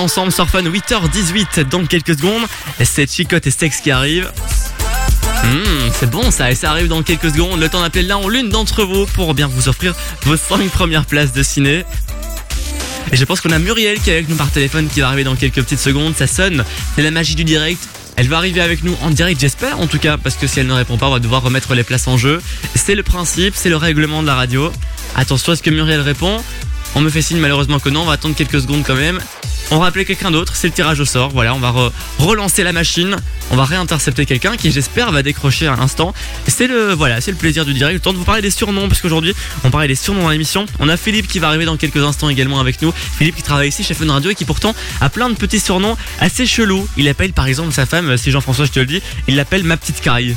Ensemble sur Fun 8h18 dans quelques secondes. C'est Chicotte et Stex qui arrivent. Hmm, c'est bon ça, et ça arrive dans quelques secondes. Le temps d'appeler l'un ou l'une d'entre vous pour bien vous offrir vos 5 premières places de ciné. Et je pense qu'on a Muriel qui est avec nous par téléphone qui va arriver dans quelques petites secondes. Ça sonne, c'est la magie du direct. Elle va arriver avec nous en direct, j'espère en tout cas, parce que si elle ne répond pas, on va devoir remettre les places en jeu. C'est le principe, c'est le règlement de la radio. Attention, est-ce que Muriel répond On me fait signe malheureusement que non, on va attendre quelques secondes quand même. On va appeler quelqu'un d'autre, c'est le tirage au sort. Voilà, on va re- relancer la machine. On va réintercepter quelqu'un qui, j'espère, va décrocher à l'instant. C'est le, voilà, c'est le plaisir du direct. Le temps de vous parler des surnoms, parce qu'aujourd'hui, on parlait des surnoms dans l'émission. On a Philippe qui va arriver dans quelques instants également avec nous. Philippe qui travaille ici chez Fun Radio et qui pourtant a plein de petits surnoms assez chelous. Il appelle par exemple sa femme, si Jean-François je te le dis, il l'appelle ma petite caille.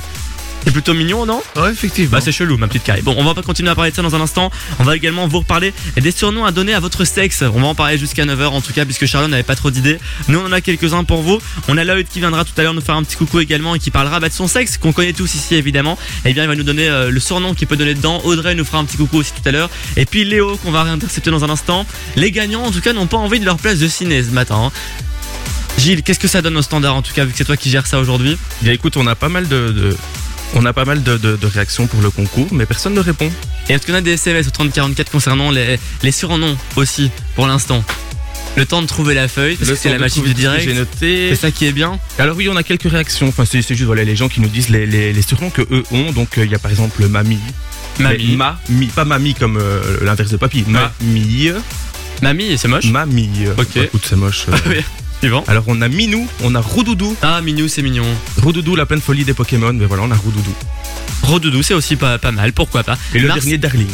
C'est plutôt mignon, non? Ouais, effectivement. Bah c'est chelou, ma petite carré. Bon, on va pas continuer à parler de ça dans un instant. On va également vous reparler des surnoms à donner à votre sexe. On va en parler jusqu'à 9h en tout cas, puisque Charlotte n'avait pas trop d'idées. Nous, on en a quelques-uns pour vous. On a Lloyd qui viendra tout à l'heure nous faire un petit coucou également et qui parlera bah, de son sexe, qu'on connaît tous ici évidemment. Et bien, il va nous donner euh, le surnom qu'il peut donner dedans. Audrey nous fera un petit coucou aussi tout à l'heure. Et puis Léo, qu'on va réintercepter dans un instant. Les gagnants, en tout cas, n'ont pas envie de leur place de ciné ce matin. hein. Gilles, qu'est-ce que ça donne au standard en tout cas, vu que c'est toi qui gères ça aujourd'hui? Bien écoute, on a pas mal de, de- on a pas mal de, de- de réactions pour le concours, mais personne ne répond. Et est-ce qu'on a des SMS au 3044 concernant les, les surnoms aussi, pour l'instant? Le temps de trouver la feuille, parce Le que c'est la machine du direct. J'ai noté. C'est ça qui est bien. Alors oui, on a quelques réactions. Enfin, c'est juste voilà les gens qui nous disent les, les, les surnoms que eux ont. Donc euh, il y a par exemple mamie. Mamie. Ma, mi, pas mamie comme euh, l'inverse de papy. Mamie. Mamie, c'est moche. Mamie. Ok. Bah, écoute, c'est moche. euh. Suivant. Alors on a Minou, on a Roudoudou. Ah, Minou, c'est mignon. Roudoudou, la pleine folie des Pokémon. Mais voilà, on a Roudoudou. Rodoudou, c'est aussi pas, pas mal, pourquoi pas. Et le Mars- dernier Darling.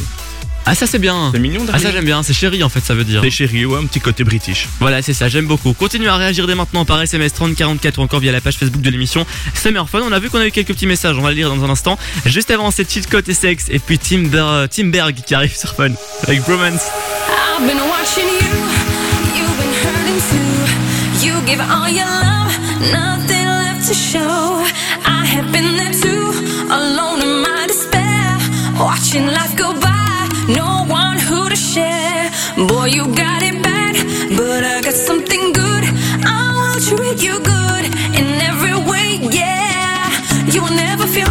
Ah, ça c'est bien. C'est mignon, Ah, Darling. ça j'aime bien, c'est chéri en fait, ça veut dire. C'est chéri, ouais, un petit côté british. Voilà, c'est ça, j'aime beaucoup. Continuez à réagir dès maintenant par SMS 3044 ou encore via la page Facebook de l'émission Summer Fun. On a vu qu'on a eu quelques petits messages, on va les lire dans un instant. Juste avant, c'est Cheat Code et Sex et puis Timber, Timberg qui arrive sur Fun avec Bromance. I've been watching you, you've been hurting too. You give all your love, nothing left to show. I have been there too, alone in my despair. Watching life go by, no one who to share. Boy, you got it bad, but I got something good. I will treat you good in every way, yeah. You will never feel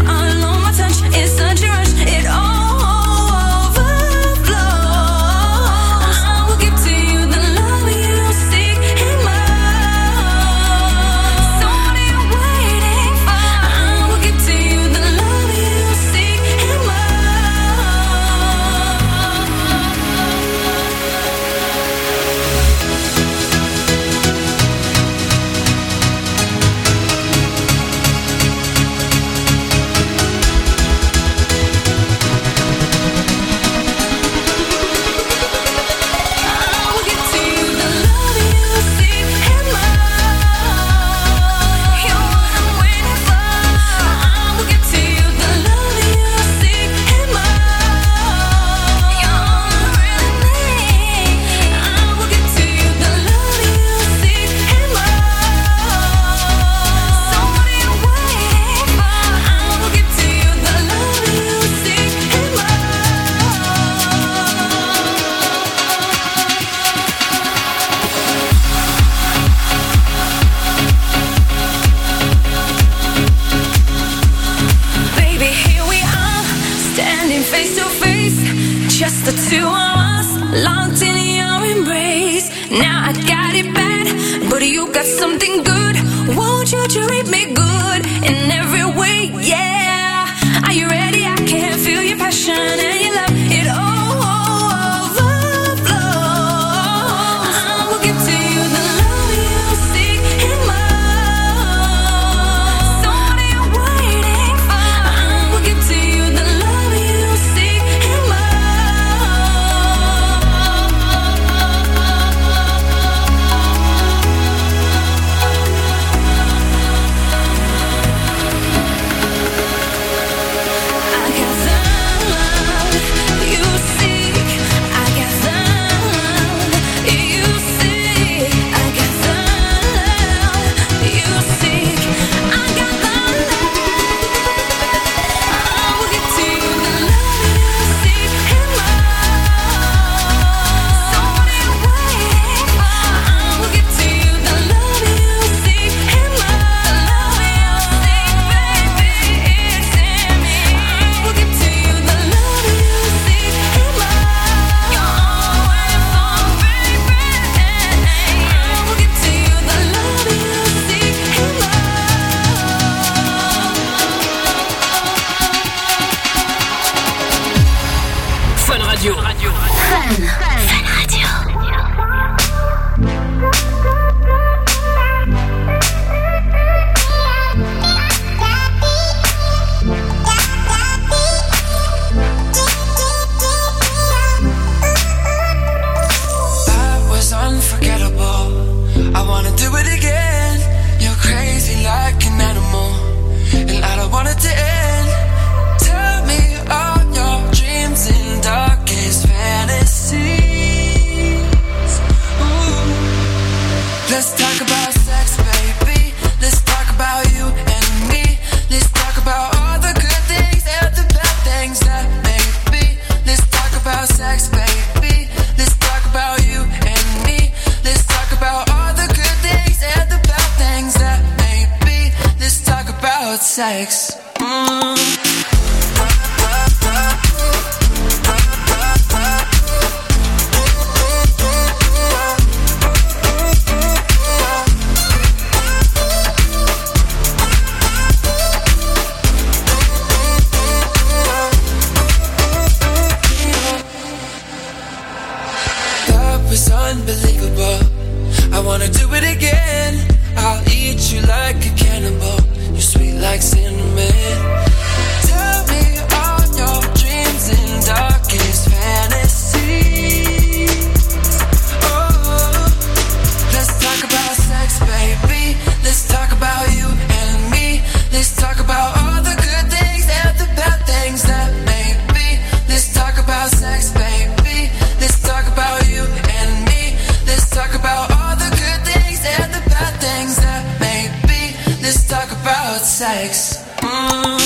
sex.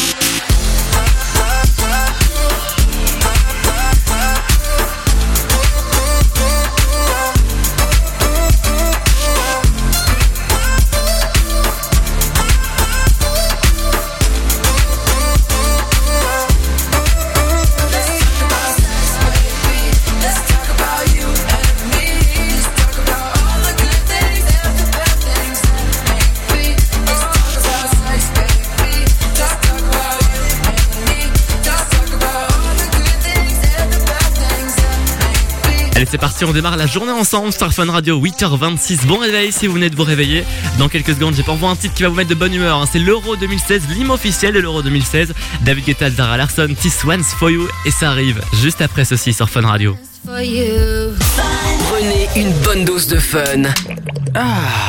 C'est parti, on démarre la journée ensemble sur Fun Radio, 8h26. Bon réveil si vous venez de vous réveiller. Dans quelques secondes, j'ai pour vous un titre qui va vous mettre de bonne humeur. hein. C'est l'Euro 2016, l'hymne officiel de l'Euro 2016. David Guetta, Zara Larson, This One's For You. Et ça arrive juste après ceci sur Fun Radio. Prenez une bonne dose de fun.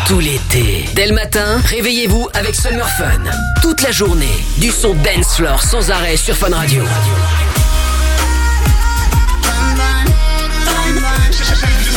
Tout l'été. Dès le matin, réveillez-vous avec Summer Fun. Toute la journée, du son dance floor sans arrêt sur Fun Radio.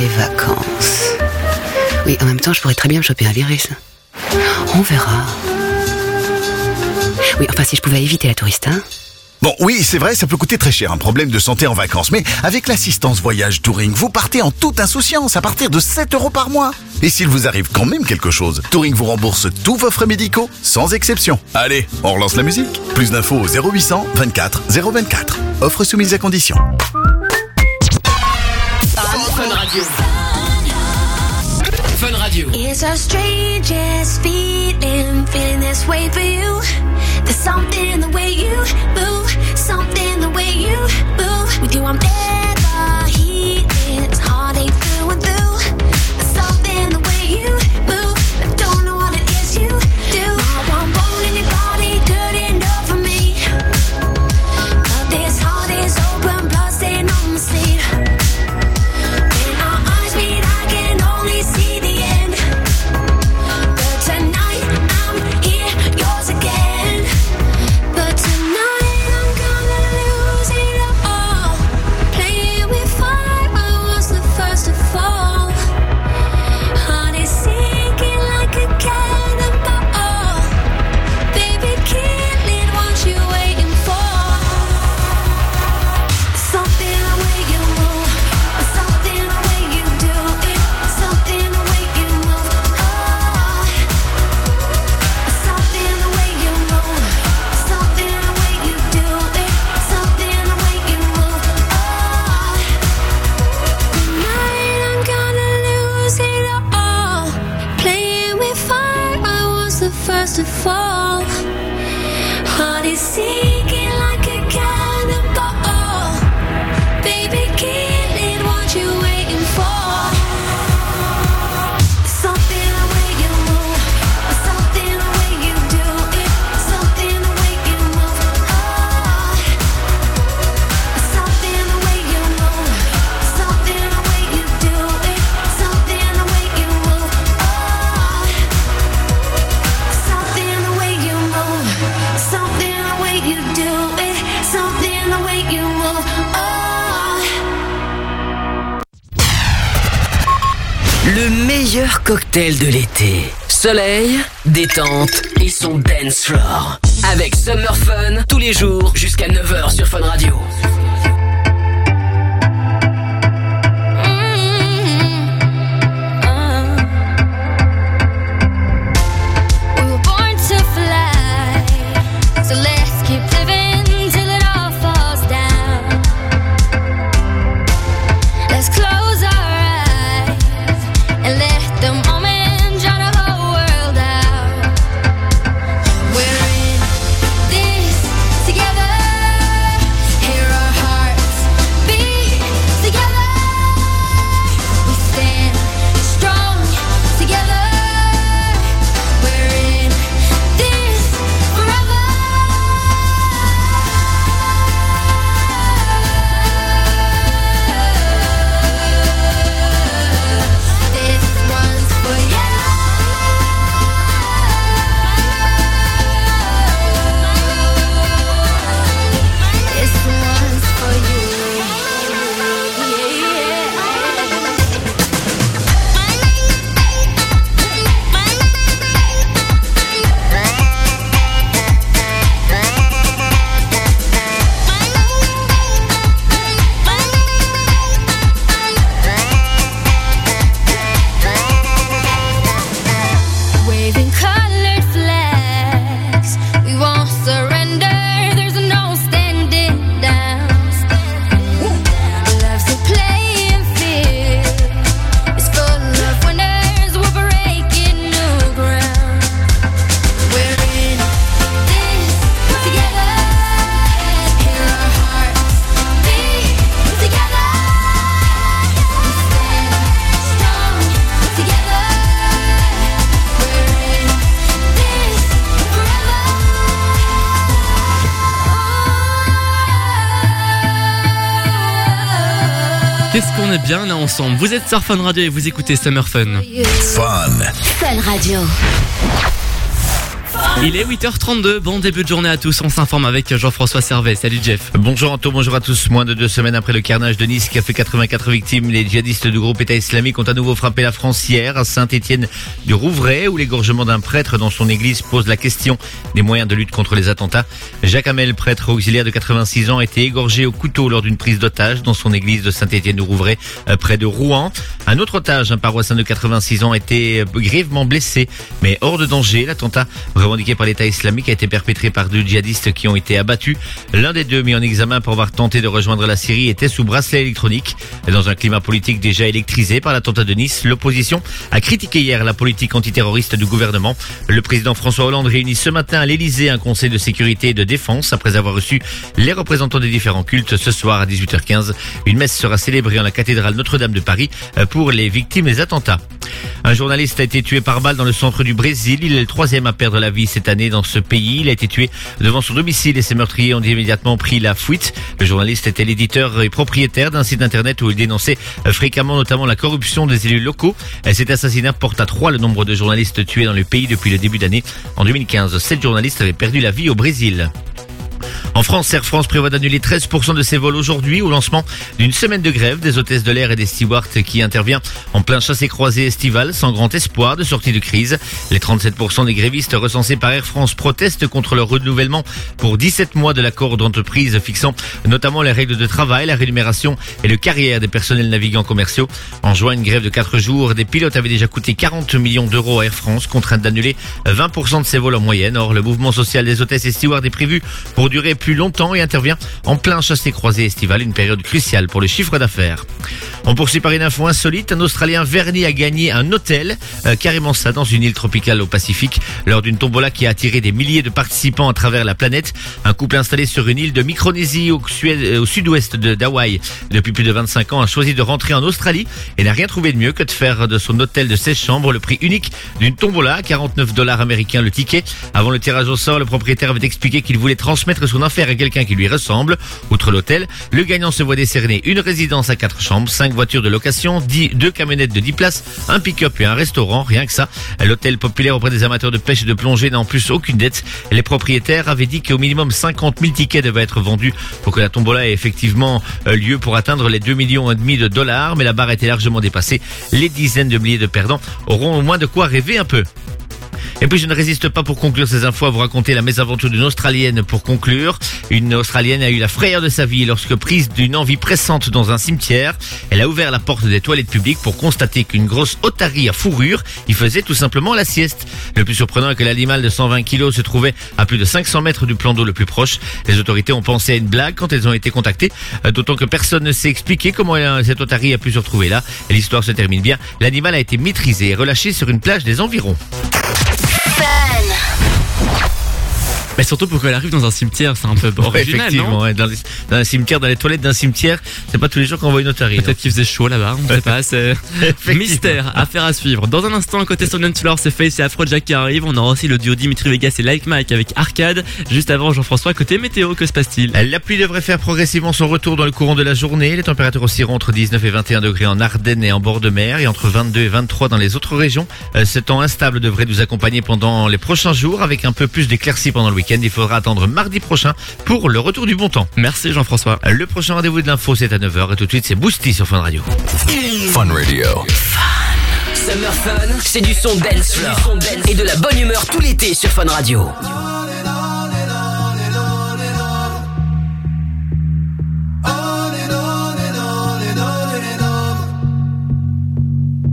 Les vacances. Oui, en même temps, je pourrais très bien me choper un virus. On verra. Oui, enfin, si je pouvais éviter la touriste, hein. Bon, oui, c'est vrai, ça peut coûter très cher, un problème de santé en vacances. Mais avec l'assistance voyage Touring, vous partez en toute insouciance à partir de 7 euros par mois. Et s'il vous arrive quand même quelque chose, Touring vous rembourse tous vos frais médicaux, sans exception. Allez, on relance la musique. Plus d'infos au 0800 24 024. Offre soumise à condition. Fun Radio. Fun Radio. It's the strangest feeling, feeling this way for you. There's something in the way you move, something in the way you move. With you, I'm never healing. Cocktail de l'été. Soleil, détente et son dance floor. Avec Summer Fun tous les jours jusqu'à 9h sur Fun Radio. Bien là ensemble. Vous êtes sur Fun Radio et vous écoutez Summer Fun. Fun. Fun Radio. Il est 8h32, bon début de journée à tous, on s'informe avec Jean-François Servet. Salut Jeff. Bonjour Anto, bonjour à tous. Moins de deux semaines après le carnage de Nice qui a fait 84 victimes, les djihadistes du groupe État islamique ont à nouveau frappé la France hier à Saint-Étienne du Rouvray où l'égorgement d'un prêtre dans son église pose la question des moyens de lutte contre les attentats. Jacques Hamel, prêtre auxiliaire de 86 ans, a été égorgé au couteau lors d'une prise d'otage dans son église de Saint-Étienne du Rouvray euh, près de Rouen. Un autre otage, un paroissien de 86 ans, a été grièvement blessé mais hors de danger. L'attentat revendiqué par l'État islamique a été perpétré par deux djihadistes qui ont été abattus. L'un des deux mis en examen pour avoir tenté de rejoindre la Syrie était sous bracelet électronique. Dans un climat politique déjà électrisé par l'attentat de Nice, l'opposition a critiqué hier la politique antiterroriste du gouvernement. Le président François Hollande réunit ce matin à l'Elysée un conseil de sécurité et de défense après avoir reçu les représentants des différents cultes ce soir à 18h15. Une messe sera célébrée en la cathédrale Notre-Dame de Paris euh, pour les victimes des attentats. Un journaliste a été tué par balle dans le centre du Brésil. Il est le troisième à perdre la cette année dans ce pays. Il a été tué devant son domicile et ses meurtriers ont immédiatement pris la fuite. Le journaliste était l'éditeur et propriétaire d'un site internet où il dénonçait fréquemment notamment la corruption des élus locaux. Cet assassinat porte à trois le nombre de journalistes tués dans le pays depuis le début d'année. En 2015, sept journalistes avaient perdu la vie au Brésil. En France, Air France prévoit d'annuler 13% de ses vols aujourd'hui au lancement d'une semaine de grève des hôtesses de l'air et des stewards qui intervient en plein chassé-croisé estival sans grand espoir de sortie de crise. Les 37% des grévistes recensés par Air France protestent contre le renouvellement pour 17 mois de l'accord d'entreprise fixant notamment les règles de travail, la rémunération et le carrière des personnels navigants commerciaux. En juin, une grève de 4 jours des pilotes avait déjà coûté 40 millions d'euros à Air France, contrainte d'annuler 20% de ses vols en moyenne. Or, le mouvement social des hôtesses et stewards est prévu pour durer plus longtemps et intervient en plein chassé-croisé estival, une période cruciale pour le chiffre d'affaires. On poursuit par une info insolite. Un Australien verni a gagné un hôtel, euh, carrément ça, dans une île tropicale au Pacifique, lors d'une tombola qui a attiré des milliers de participants à travers la planète. Un couple installé sur une île de Micronésie au, euh, sud-ouest de d'Hawaï depuis plus de 25 ans a choisi de rentrer en Australie et n'a rien trouvé de mieux que de faire de son hôtel de 16 chambres le prix unique d'une tombola, 49 dollars américains le ticket. Avant le tirage au sort, le propriétaire avait expliqué qu'il voulait transmettre son à quelqu'un qui lui ressemble. Outre l'hôtel, le gagnant se voit décerner une résidence à quatre chambres, cinq voitures de location, 10, deux camionnettes de 10 places, un pick-up et un restaurant, rien que ça. L'hôtel populaire auprès des amateurs de pêche et de plongée n'a en plus aucune dette. Les propriétaires avaient dit qu'au minimum 50 000 tickets devaient être vendus pour que la tombola ait effectivement euh, lieu pour atteindre les 2 millions et demi de dollars, mais la barre était largement dépassée. Les dizaines de milliers de perdants auront au moins de quoi rêver un peu. Et puis je ne résiste pas pour conclure ces infos à vous raconter la mésaventure d'une Australienne pour conclure. Une Australienne a eu la frayeur de sa vie lorsque prise d'une envie pressante dans un cimetière, elle a ouvert la porte des toilettes publiques pour constater qu'une grosse otarie à fourrure y faisait tout simplement la sieste. Le plus surprenant est que l'animal de 120 kilos se trouvait à plus de 500 mètres du plan d'eau le plus proche. Les autorités ont pensé à une blague quand elles ont été contactées, euh, d'autant que personne ne sait expliquer comment euh, cette otarie a pu se retrouver là. L'histoire se termine bien. L'animal a été maîtrisé et relâché sur une plage des environs. Fun. Mais surtout pour qu'elle arrive dans un cimetière, c'est un peu original, effectivement, non ouais, dans, les- dans un cimetière, dans les toilettes d'un cimetière, c'est pas tous les jours qu'on voit une otarie. Peut-être qu'il faisait chaud là-bas, on sait pas, c'est mystère, affaire à suivre. Dans un instant, côté Stone Floor, c'est Face et Afrojack qui arrive. On aura aussi le duo Dimitri Vegas et Like Mike avec Arcade. Juste avant, Jean-François, côté météo, que se passe-t-il? La pluie devrait faire progressivement son retour dans le courant de la journée. Les températures oscilleront entre 19 et 21 degrés en Ardennes et en bord de mer et entre 22 et 23 dans les autres régions. Euh, Ce temps instable devrait nous accompagner pendant les prochains jours avec un peu plus d'éclaircies pendant le week-end. Il faudra attendre mardi prochain pour le retour du bon temps. Merci Jean-François. Le prochain rendez-vous de l'info c'est à 9h et tout de suite c'est Boosty sur Fun Radio. Fun Radio. Summer Fun, c'est du son dance floor. Et de la bonne humeur tout l'été sur Fun Radio.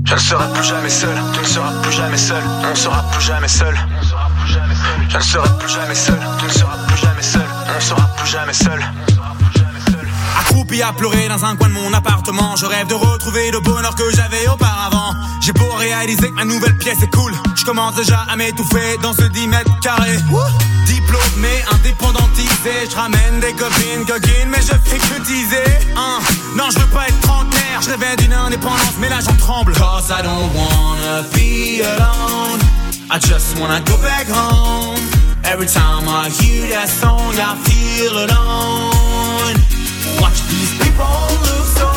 Je ne serai plus jamais seul, tu ne seras plus jamais seul, on ne sera plus jamais seul. Je ne serai plus jamais seul, tu ne seras plus jamais seul, on ne sera plus jamais seul. Accroupi à pleurer dans un coin de mon appartement, je rêve de retrouver le bonheur que j'avais auparavant. J'ai beau réaliser que ma nouvelle pièce est cool, je commence déjà à m'étouffer dans ce 10 mètres carrés. Diplômé, indépendantisé, je ramène des copines, coquines, mais je fais que teaser. Hein. Non, je veux pas être trentenaire, je rêvais d'une indépendance, mais là j'en tremble. Cause I don't wanna be alone, I just wanna go back home. Every time I hear that song, I feel alone. Watch these people look so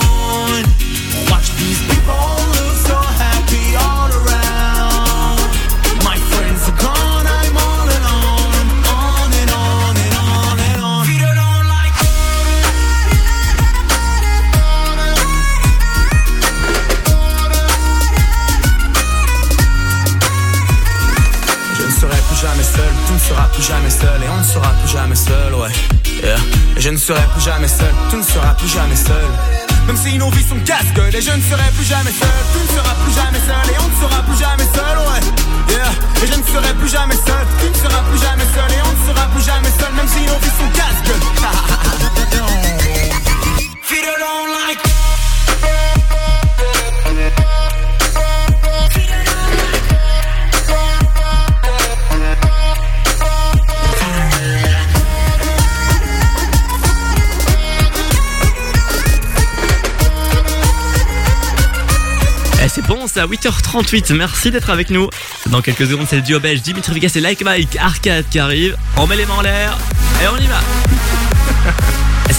Serai plus jamais seul, tu ne seras plus jamais seul Même si nos vies sont casques, et je ne serai plus jamais seul, tu ne seras plus jamais seul et on ne sera plus jamais seul, ouais. Yeah. Et je ne serai plus jamais seul, tu ne seras plus jamais seul et on ne sera plus jamais seul, même si nos vies sont casques. à 8h38. Merci d'être avec nous. Dans quelques secondes, c'est le duo belge Dimitri Vegas et Like Mike Arcade qui arrive. On met les mains en l'air et on y va.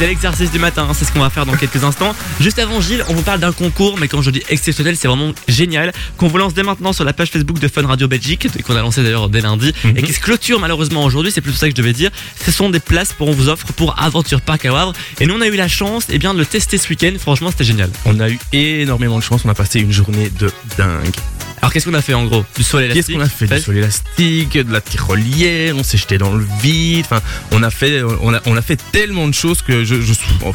C'est l'exercice du matin, hein, c'est ce qu'on va faire dans quelques instants. Juste avant Gilles, on vous parle d'un concours, mais quand je dis exceptionnel, c'est vraiment génial, qu'on vous lance dès maintenant sur la page Facebook de Fun Radio Belgique, qu'on a lancé d'ailleurs dès lundi, et qui se clôture malheureusement aujourd'hui, c'est plutôt ça que je devais dire. Ce sont des places qu'on vous offre pour Aventure Park à Wavre, et nous on a eu la chance eh bien, de le tester ce week-end, franchement c'était génial. On a eu énormément de chance, on a passé une journée de dingue. Alors qu'est-ce qu'on a fait en gros? Du saut à l'élastique Qu'est-ce qu'on a fait? Du à l'élastique, de la tyrolienne, on s'est jeté dans le vide. Enfin, on a fait, on a, on a fait tellement de choses que je, je, oh,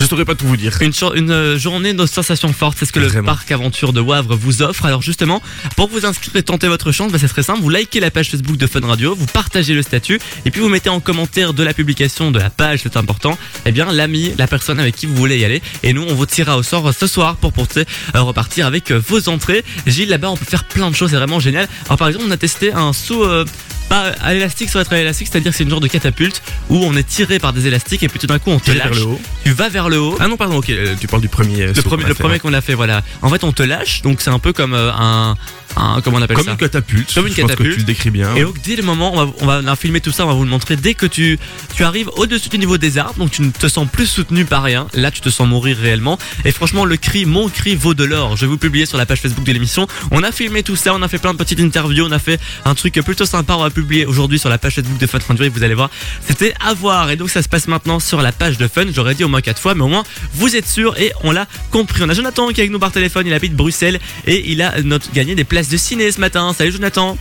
je saurais pas tout vous dire. Une, euh, journée de sensations fortes, c'est ce que le parc aventure de Wavre vous offre. Alors justement, pour vous inscrire et tenter votre chance, bah, c'est très simple. Vous likez la page Facebook de Fun Radio, vous partagez le statut et puis vous mettez en commentaire de la publication de la page, c'est important. Eh bien, l'ami, la personne avec qui vous voulez y aller. Et nous, on vous tirera au sort euh, ce soir pour porter, euh, repartir avec vos entrées. Gilles, là-bas, on peut faire plein de choses, c'est vraiment génial. Alors par exemple, on a testé un saut. euh, pas à l'élastique sans être à l'élastique, c'est-à-dire que c'est une genre de catapulte où on est tiré par des élastiques et puis tout d'un coup on te vers lâche. le haut. Tu vas vers le haut. Ah non, pardon, ok, euh, tu parles du premier. euh, Le premier, le qu'on a fait, voilà. En fait, on te lâche, donc c'est un peu comme euh, un, un, comment on appelle Comme ça une catapulte. Comme une je pense que tu le décris bien. Et donc dès le moment, on va, on va on va filmer tout ça, on va vous le montrer. Dès que tu, tu arrives au-dessus du niveau des arbres, donc tu ne te sens plus soutenu par rien. Là, tu te sens mourir réellement. Et franchement, le cri, mon cri vaut de l'or. Je vais vous publier sur la page Facebook de l'émission. On a filmé tout ça, on a fait plein de petites interviews, on a fait un truc plutôt sympa. On va publier aujourd'hui sur la page Facebook de Fun Radio et vous allez voir. C'était à voir. Et donc ça se passe maintenant sur la page de Fun. J'aurais dit au moins quatre fois, mais au moins vous êtes sûr et on l'a compris. On a Jonathan qui est avec nous par téléphone. Il habite Bruxelles et il a notre, gagné des places de ciné ce matin. Salut Jonathan.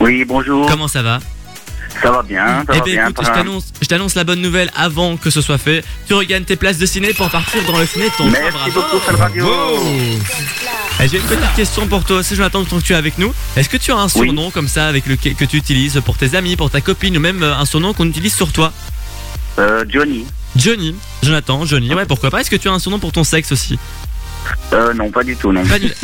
Oui, bonjour. Comment ça va? Ça va bien, ça eh va ben bien. écoute, je t'annonce, la bonne nouvelle avant que ce soit fait. Tu regagnes tes places de ciné pour partir dans le ciné de ton. Merci Bravo. beaucoup, Fun Radio. Eh, J'ai une petite question pour toi aussi, Jonathan, tant que tu es avec nous. Est-ce que tu as un surnom comme ça avec le que tu utilises pour tes amis, pour ta copine ou même euh, un surnom qu'on utilise sur toi? Euh, Johnny. Johnny, Jonathan, Johnny, ouais, pourquoi pas Est-ce que tu as un surnom pour ton sexe aussi? Euh, non, pas du tout, non.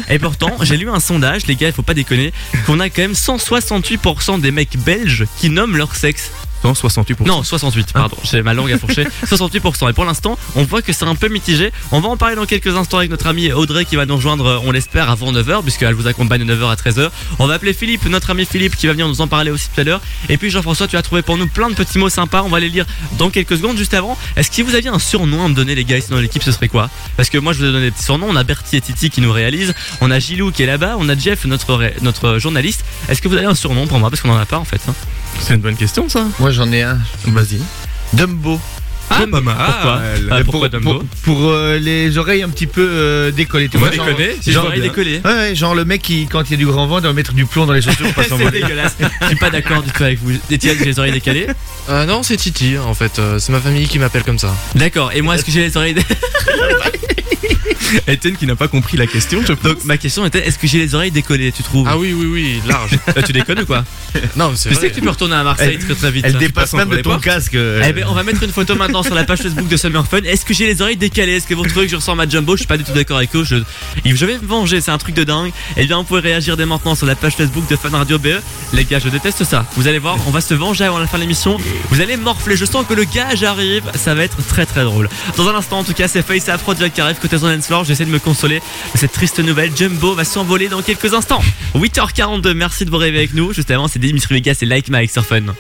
Et pourtant, j'ai lu un sondage, les gars, il faut pas déconner, qu'on a quand même 168% des mecs belges qui nomment leur sexe. Non, 68%. Non, 68, pardon, j'ai ma langue à fourcher. 68%. Et pour l'instant, on voit que c'est un peu mitigé. On va en parler dans quelques instants avec notre ami Audrey qui va nous rejoindre, euh, on l'espère, avant 9h, puisqu'elle vous accompagne de 9h à 13h. On va appeler Philippe, notre ami Philippe, qui va venir nous en parler aussi tout à l'heure. Et puis Jean-François, tu as trouvé pour nous plein de petits mots sympas. On va les lire dans quelques secondes. Juste avant, est-ce que vous aviez un surnom à me donner, les gars, ici dans l'équipe, ce serait quoi? Parce que moi, je vous ai donné des petits surnoms. On a Bertie et Titi qui nous réalisent. On a Gilou qui est là-bas. On a Jeff, notre, notre journaliste. Est-ce que vous avez un surnom pour moi? Parce qu'on en a pas en fait. hein. C'est une bonne question, ça. Moi j'en ai un. Vas-y. Dumbo. Ah, pas mal. Pourquoi Ah, Ah, Pourquoi pour, Dumbo pour, pour, euh, les oreilles un petit peu euh, décollées. Tu vois, genre- déconner, si genre- j'aurais décollé. Ouais, ouais, genre le mec qui, quand il y a du grand vent, doit mettre du plomb dans les chaussures pour pas C'est s'envoler. dégueulasse. Je suis pas d'accord du tout avec vous. Étienne, j'ai les oreilles décalées? Euh, non, c'est Titi, en fait. euh, c'est ma famille qui m'appelle comme ça. D'accord. Et moi, est-ce que j'ai les oreilles dé- Etienne qui n'a pas compris la question, je pense. Donc ma question était est-ce que j'ai les oreilles décollées Tu trouves? Ah oui, oui, oui, large. Là, tu déconnes ou quoi? Non, c'est Tu vrai. sais que tu peux retourner à Marseille Elle- très très vite. Elle hein. dépasse même de ton portes casque. euh. Eh ben, on va mettre une photo maintenant sur la page Facebook de Summer Fun. Est-ce que j'ai les oreilles décalées? Est-ce que vous trouvez que je ressemble à Jumbo? Je suis pas du tout d'accord avec eux. Je, je vais me venger, c'est un truc de dingue. Eh bien, vous pouvez réagir dès maintenant sur la page Facebook de Fun Radio BE. Les gars, je déteste ça. Vous allez voir, on va se venger avant la fin de l'émission. Vous allez morfler. Je sens que le gage arrive. Ça va être très très drôle. Dans un instant, en tout cas, c'est Face et Afro Jack qui arrive côté Zone J'essaie de me consoler de cette triste nouvelle. Jumbo va s'envoler dans quelques instants. 8h42. Merci de vous réveiller avec nous. Juste avant, c'est Dimitri Vegas et Like Mike sur Fun.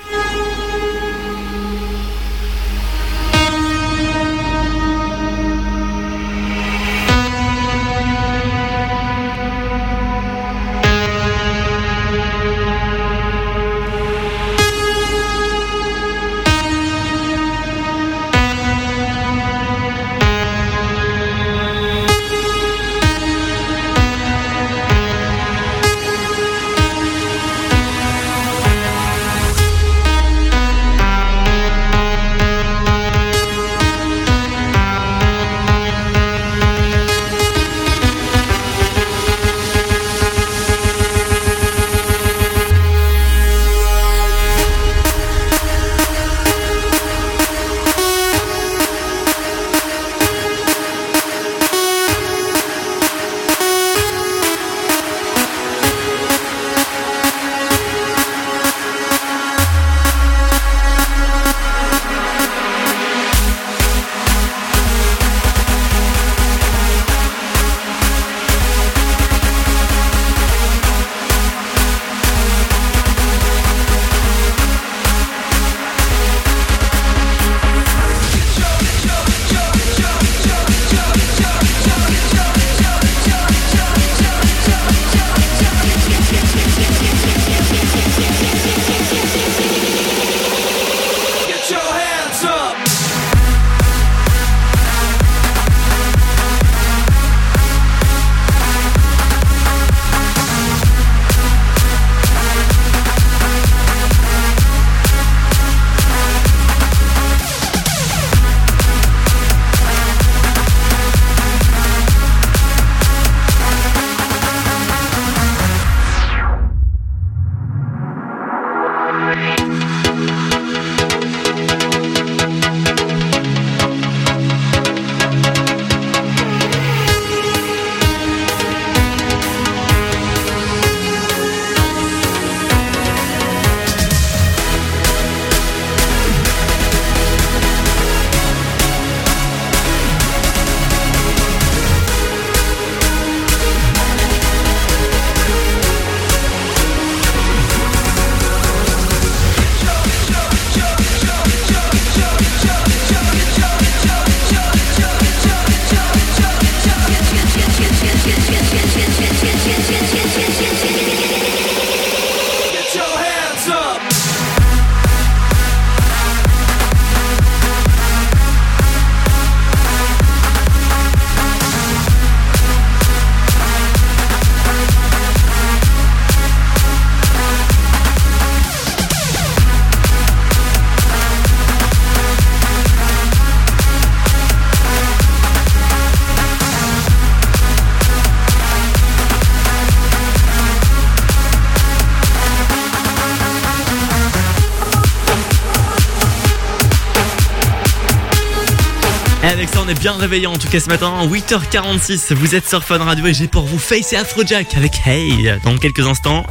Bien réveillé en tout cas ce matin. 8h46, vous êtes sur Fun Radio et j'ai pour vous Face et Afrojack avec Hey dans quelques instants.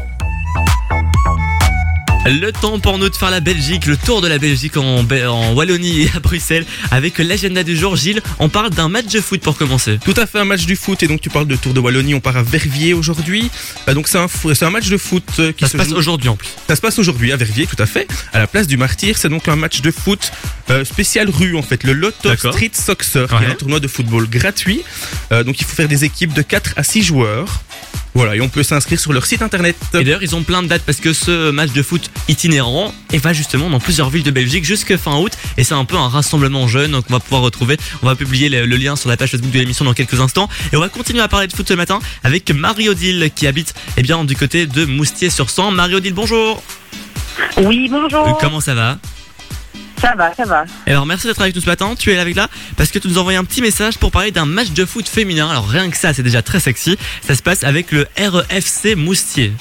Le temps pour nous de faire la Belgique, le tour de la Belgique en, Wallonie et à Bruxelles avec l'agenda du jour. Gilles, on parle d'un match de foot pour commencer. Tout à fait un match du foot et donc tu parles de Tour de Wallonie, on part à Verviers aujourd'hui. Euh, donc c'est un, fou- c'est un match de foot euh, qui Ça se passe joue- aujourd'hui en plus. Ça se passe aujourd'hui à Verviers, tout à fait, à la place du Martyr. C'est donc un match de foot euh, spécial rue en fait, le Lotto. Street Soccer, qui est un tournoi de football gratuit. Euh, donc il faut faire des équipes de 4 à 6 joueurs. Voilà, et on peut s'inscrire sur leur site internet. Et d'ailleurs, ils ont plein de dates parce que ce match de foot itinérant et va justement dans plusieurs villes de Belgique jusque fin août. Et c'est un peu un rassemblement jeune donc on va pouvoir retrouver. On va publier le, le lien sur la page Facebook de l'émission dans quelques instants. Et on va continuer à parler de foot ce matin avec Marie-Odile qui habite eh bien, du côté de Moustier-sur-Sang. Marie-Odile, bonjour. Oui, bonjour. Euh, comment ça va? Ça va, ça va. Alors merci d'être avec nous ce matin, tu es avec là parce que tu nous as un petit message pour parler d'un match de foot féminin. Alors rien que ça, c'est déjà très sexy. Ça se passe avec le REFC Moustier.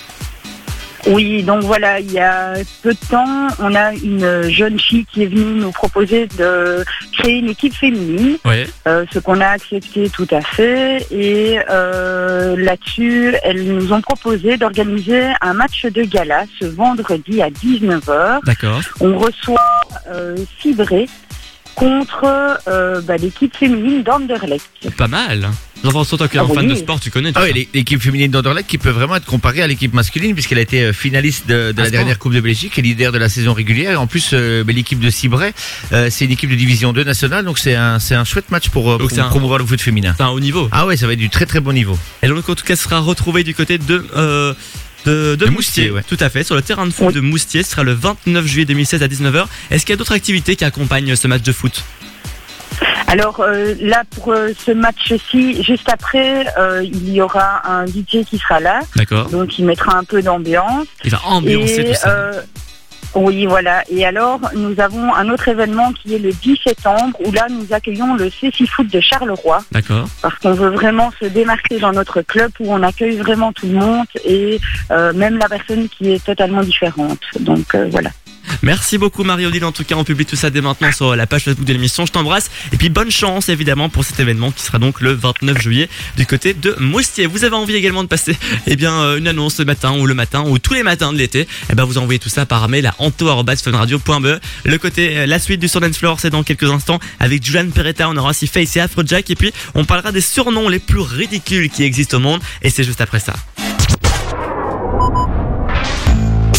Oui, donc voilà, il y a peu de temps, on a une jeune fille qui est venue nous proposer de créer une équipe féminine. Euh, ce qu'on a accepté tout à fait. Et euh, là-dessus, elles nous ont proposé d'organiser un match de gala ce vendredi à 19h. D'accord. On reçoit euh, Cibré contre euh, bah, l'équipe féminine d'Anderlecht. Pas mal. Enfin, toi, qui es un Ah fan oui. de sport, tu connais. Ah oui, l'é- l'équipe féminine d'Anderlecht qui peut vraiment être comparée à l'équipe masculine puisqu'elle a été euh, finaliste de, de la dernière Coupe de Belgique et leader de la saison régulière. Et en plus, euh, bah, l'équipe de Cibray, euh, c'est une équipe de division 2 nationale, donc c'est un, c'est un chouette match pour, euh, un- promouvoir le foot féminin. C'est un haut niveau. Ah ouais, ça va être du très très bon niveau. Et donc, en tout cas, ce sera retrouvé du côté de. euh, de, de De Moustier, Moustier, ouais. tout à fait, sur le terrain de foot de Moustier, ce sera le 29 juillet 2016 à 19h. Est-ce qu'il y a d'autres activités qui accompagnent ce match de foot? Alors euh, là, pour euh, ce match-ci, juste après, euh, il y aura un DJ qui sera là. D'accord. Donc il mettra un peu d'ambiance. Il va ambiancer Et, tout ça. oui, voilà. Et alors, nous avons un autre événement qui est le 10 septembre, où là, nous accueillons le CC Foot de Charleroi, D'accord. parce qu'on veut vraiment se démarquer dans notre club, où on accueille vraiment tout le monde, et même la personne qui est totalement différente. Donc voilà. Merci beaucoup Marie-Odile. En tout cas, on publie tout ça dès maintenant sur la page Facebook de l'émission. Je t'embrasse. Et puis bonne chance évidemment pour cet événement qui sera donc le 29 juillet du côté de Moustier. Vous avez envie également de passer eh bien euh, une annonce le matin ou le matin ou tous les matins de l'été. Eh ben vous envoyez tout ça par mail à anto@funradio.be. Le côté euh, la suite du Sundance Floor, c'est dans quelques instants avec Julian Peretta. On aura aussi Face et Afrojack et puis on parlera des surnoms les plus ridicules qui existent au monde et c'est juste après ça.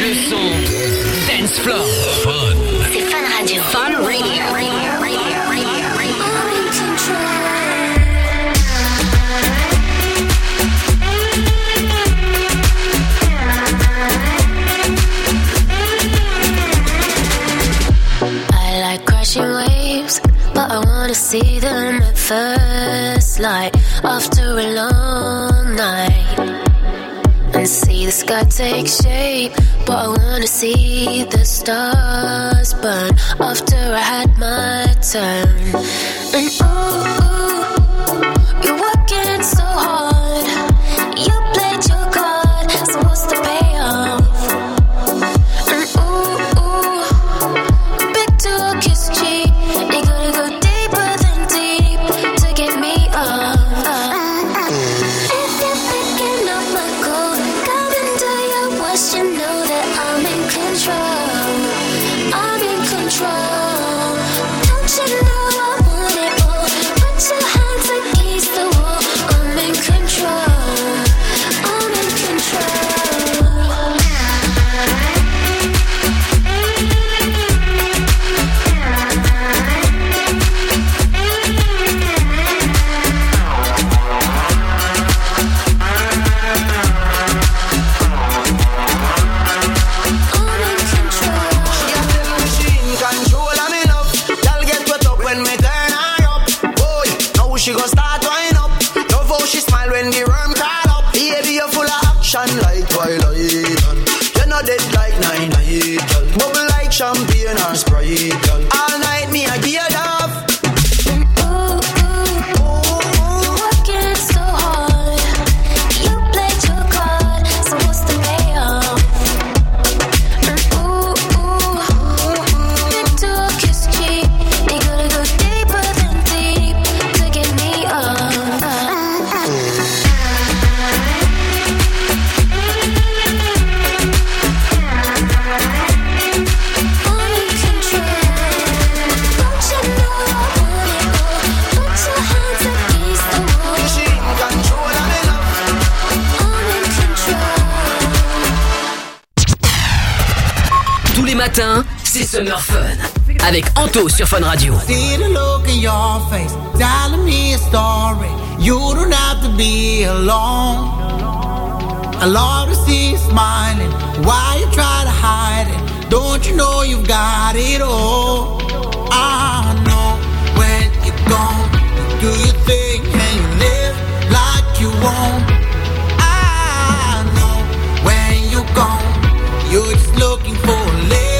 Le son Dance Floor. Fun. C'est Fun Radio. Fun Radio. I like crashing waves, but I wanna see them at first light after a long night wanna see the sky take shape, but I wanna see the stars burn after I had my turn. And ooh, ooh you're working so hard. You avec Anto sur Fun Radio. I love to see you smiling. Why you try to hide it? Don't you know you've got it all? I know when you're gone, do you think you live like you? I know when you're gone, you're just looking for a.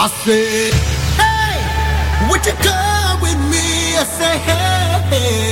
I said, Hey, would you come with me? I said, Hey.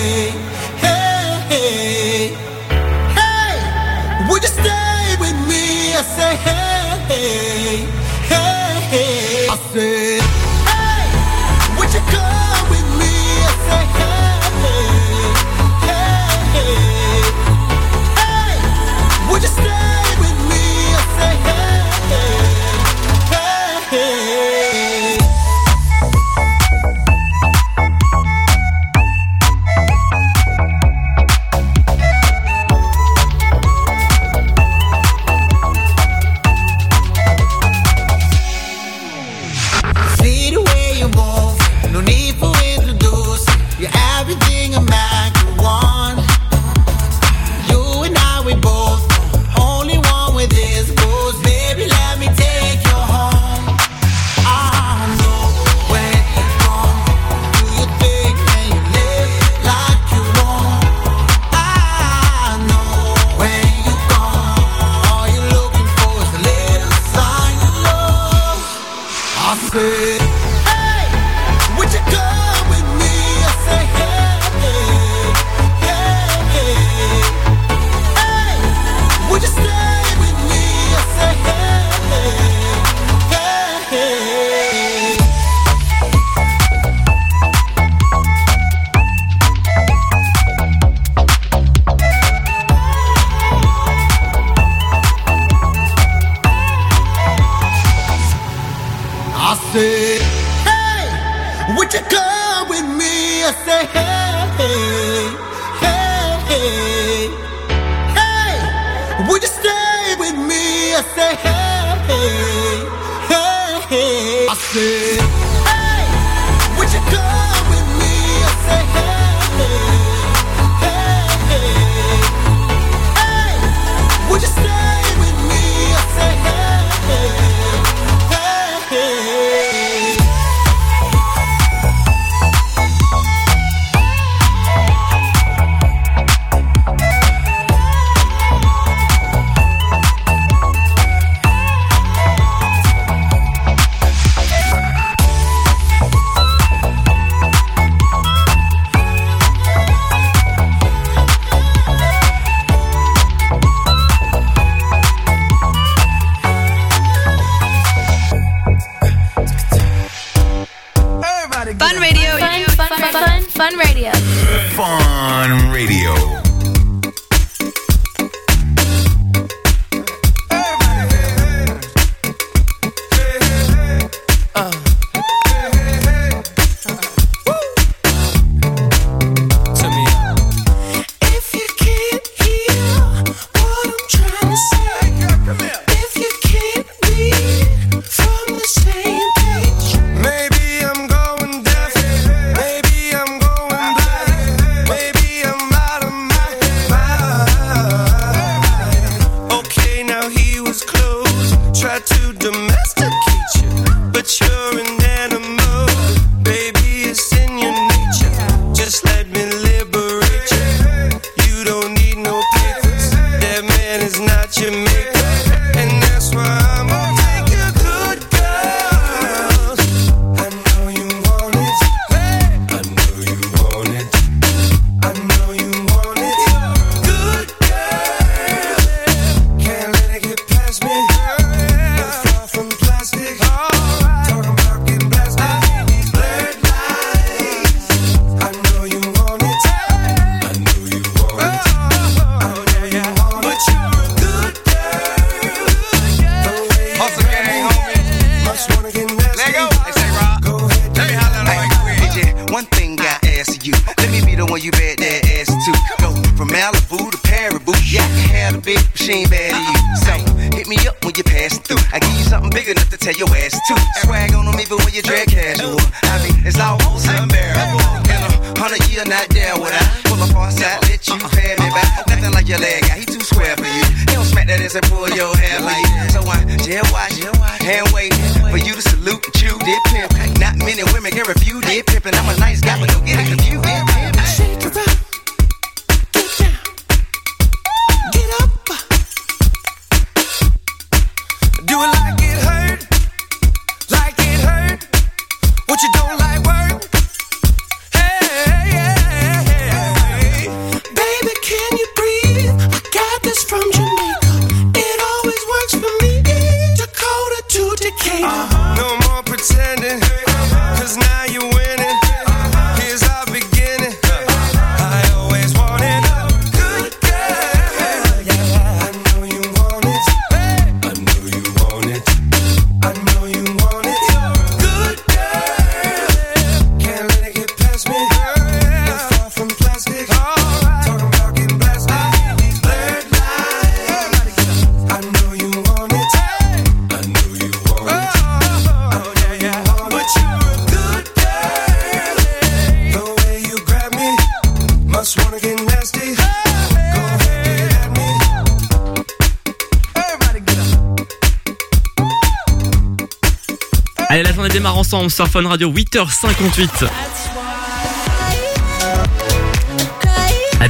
Ensemble sur Fun Radio, 8h58.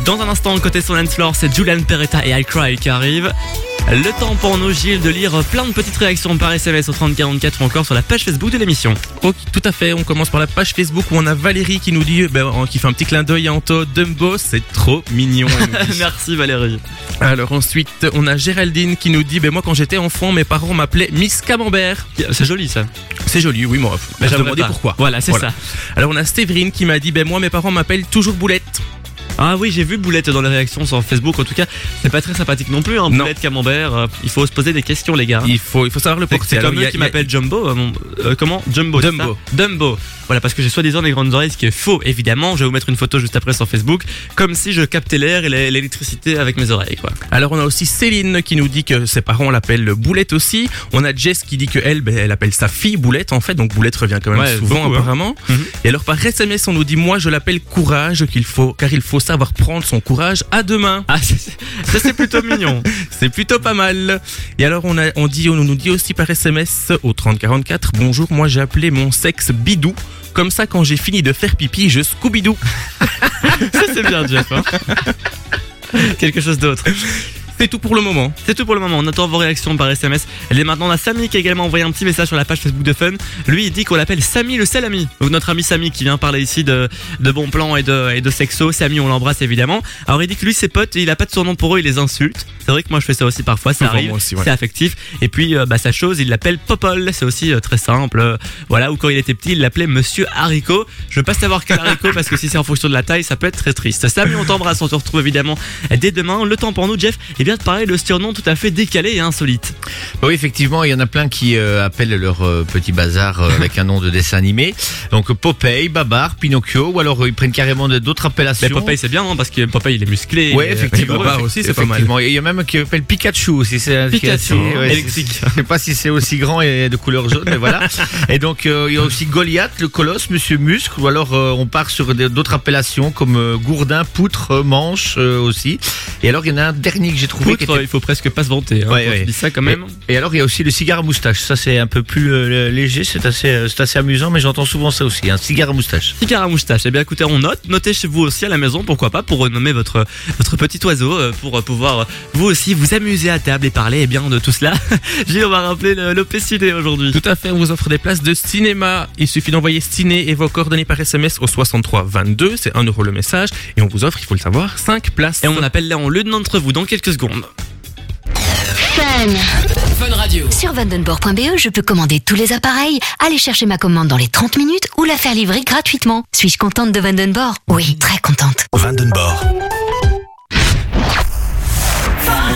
Dans un instant, côté son floor, c'est Julian Peretta et I Cry qui arrivent. Le temps pour nous, Gilles, de lire plein de petites réactions par SMS au 3044 ou encore sur la page Facebook de l'émission. Ok, tout à fait. On commence par la page Facebook où on a Valérie qui nous dit, ben, qui fait un petit clin d'œil à Anto. Dumbo, c'est trop mignon. Merci Valérie. Alors ensuite, on a Géraldine qui nous dit, ben moi quand j'étais enfant, mes parents m'appelaient Miss Camembert. C'est joli ça. C'est joli, oui, moi. Mais demandais pas. pourquoi. Voilà, c'est ça. Alors on a Séverine qui m'a dit, ben moi mes parents m'appellent toujours Boulette. Ah oui, j'ai vu Boulette dans les réactions sur Facebook. En tout cas, c'est pas très sympathique non plus. Hein, Boulette, Camembert. euh, il faut se poser des questions, les gars. Il faut, il faut savoir le porter. C'est comme eux qui m'appellent Jumbo. euh, mon- euh, comment Jumbo. Dumbo. Dumbo. Voilà, parce que j'ai soi-disant des grandes oreilles, ce qui est faux, évidemment. Je vais vous mettre une photo juste après sur Facebook, comme si je captais l'air et l'é- l'électricité avec mes oreilles, quoi. Alors on a aussi Céline qui nous dit que ses parents l'appellent Boulette aussi. On a Jess qui dit que elle, ben, elle appelle sa fille Boulette en fait, donc Boulette revient quand même Ouais, souvent beaucoup, hein. apparemment. Et alors par SMS on nous dit moi je l'appelle Courage qu'il faut car il faut savoir prendre son courage à deux mains. Ah ça c'est plutôt mignon. C'est plutôt pas mal. Et alors on a on dit on nous dit aussi par SMS au 3044 bonjour moi j'ai appelé mon sexe Bidou. Comme ça, quand j'ai fini de faire pipi, je Scooby-Doo. ça, c'est bien, Jeff. hein. Quelque chose d'autre. C'est tout pour le moment. C'est tout pour le moment. On attend vos réactions par SMS. Elle est maintenant on a Samy qui a également envoyé un petit message sur la page Facebook de Fun. Lui, il dit qu'on l'appelle Samy le salami. Donc notre ami Samy qui vient parler ici de, de bons plans et de, et de sexo. Samy, on l'embrasse évidemment. Alors il dit que lui, ses potes, il a pas de surnom pour eux, il les insulte. C'est vrai que moi je fais ça aussi parfois, ça arrive. ouais. C'est affectif. Et puis euh, bah, sa chose, il l'appelle Popol. C'est aussi euh, très simple. Euh, Voilà. Ou quand il était petit, il l'appelait Monsieur Haricot. Je veux pas savoir quel haricot parce que si c'est en fonction de la taille, ça peut être très triste. Samy, on t'embrasse. On te retrouve évidemment dès demain. Le temps pour nous, Jeff, et bien de parler de surnom tout à fait décalé et insolite. Bah Oui, effectivement, il y en a plein qui euh, appellent leur euh, petit bazar euh, avec un nom de dessin animé. Donc Popeye, Babar, Pinocchio, ou alors ils prennent carrément d'autres appellations. Mais Popeye c'est bien hein, parce que Popeye il est musclé. Est- effectivement. Babar Effectivement. Et Il y a même qui appelle Pikachu aussi. C'est Pikachu, c'est ouais, électrique. c'est- Je sais pas si c'est aussi grand et de couleur jaune, mais voilà. Et donc il y a aussi Goliath, le colosse, Monsieur Muscle, ou alors on part sur d'autres appellations comme Gourdin, Poutre, Manche aussi. Et alors il y en a un dernier que j'ai trouvé. Poutre, il faut presque pas se vanter. Hein, Ouais, dis ça quand même. Et, et alors il y a aussi le cigare à moustache. Ça c'est un peu plus euh, léger, c'est assez, euh, c'est assez amusant, mais j'entends souvent ça aussi. Un cigare à moustache. Cigare à moustache. Eh bien, écoutez, on note. Notez chez vous aussi à la maison, pourquoi pas, pour renommer votre votre petit oiseau, euh, pour pouvoir vous aussi vous amuser à table et parler eh bien de tout cela. Gilles, on va rappeler le- l'opécité aujourd'hui. Tout à fait, on vous offre des places de cinéma. Il suffit d'envoyer ciné et vos coordonnées par SMS au 63 22, c'est 1 euro le message. Et on vous offre, il faut le savoir, 5 places. Et on appelle là en lieu d'entre vous dans quelques secondes. Fun. Fun Radio. Sur vandenborg.be, je peux commander tous les appareils, aller chercher ma commande dans les 30 minutes ou la faire livrer gratuitement. Suis-je contente de Vandenborg Oui, très contente. Vandenborg.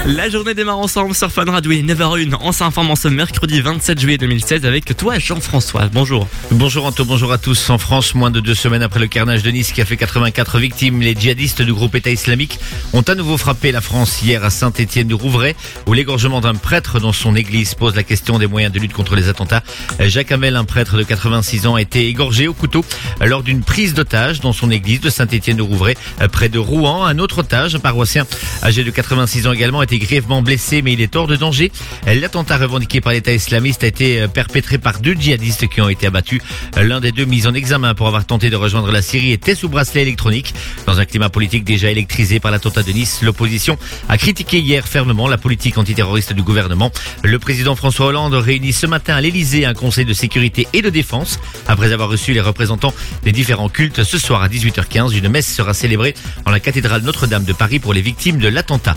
La journée démarre ensemble sur Fun Radio, il est 9h01. On s'informe en ce mercredi 27 juillet 2016 avec toi Jean-François. Bonjour. Bonjour Anto, bonjour à tous. En France, moins de deux semaines après le carnage de Nice qui a fait 84 victimes, les djihadistes du groupe État islamique ont à nouveau frappé la France hier à Saint-Étienne-du-Rouvray, où l'égorgement d'un prêtre dans son église pose la question des moyens de lutte contre les attentats. Jacques Hamel, un prêtre de 86 ans, a été égorgé au couteau lors d'une prise d'otage dans son église de Saint-Étienne-du-Rouvray, près de Rouen. Un autre otage, un paroissien âgé de 86 ans également, été grièvement blessé, mais il est hors de danger. L'attentat revendiqué par l'État islamiste a été euh, perpétré par deux djihadistes qui ont été abattus. L'un des deux mis en examen pour avoir tenté de rejoindre la Syrie était sous bracelet électronique. Dans un climat politique déjà électrisé par l'attentat de Nice, l'opposition a critiqué hier fermement la politique antiterroriste du gouvernement. Le président François Hollande réunit ce matin à l'Elysée un conseil de sécurité et de défense. Après avoir reçu les représentants des différents cultes, ce soir à 18h15, une messe sera célébrée en la cathédrale Notre-Dame de Paris pour les victimes de l'attentat.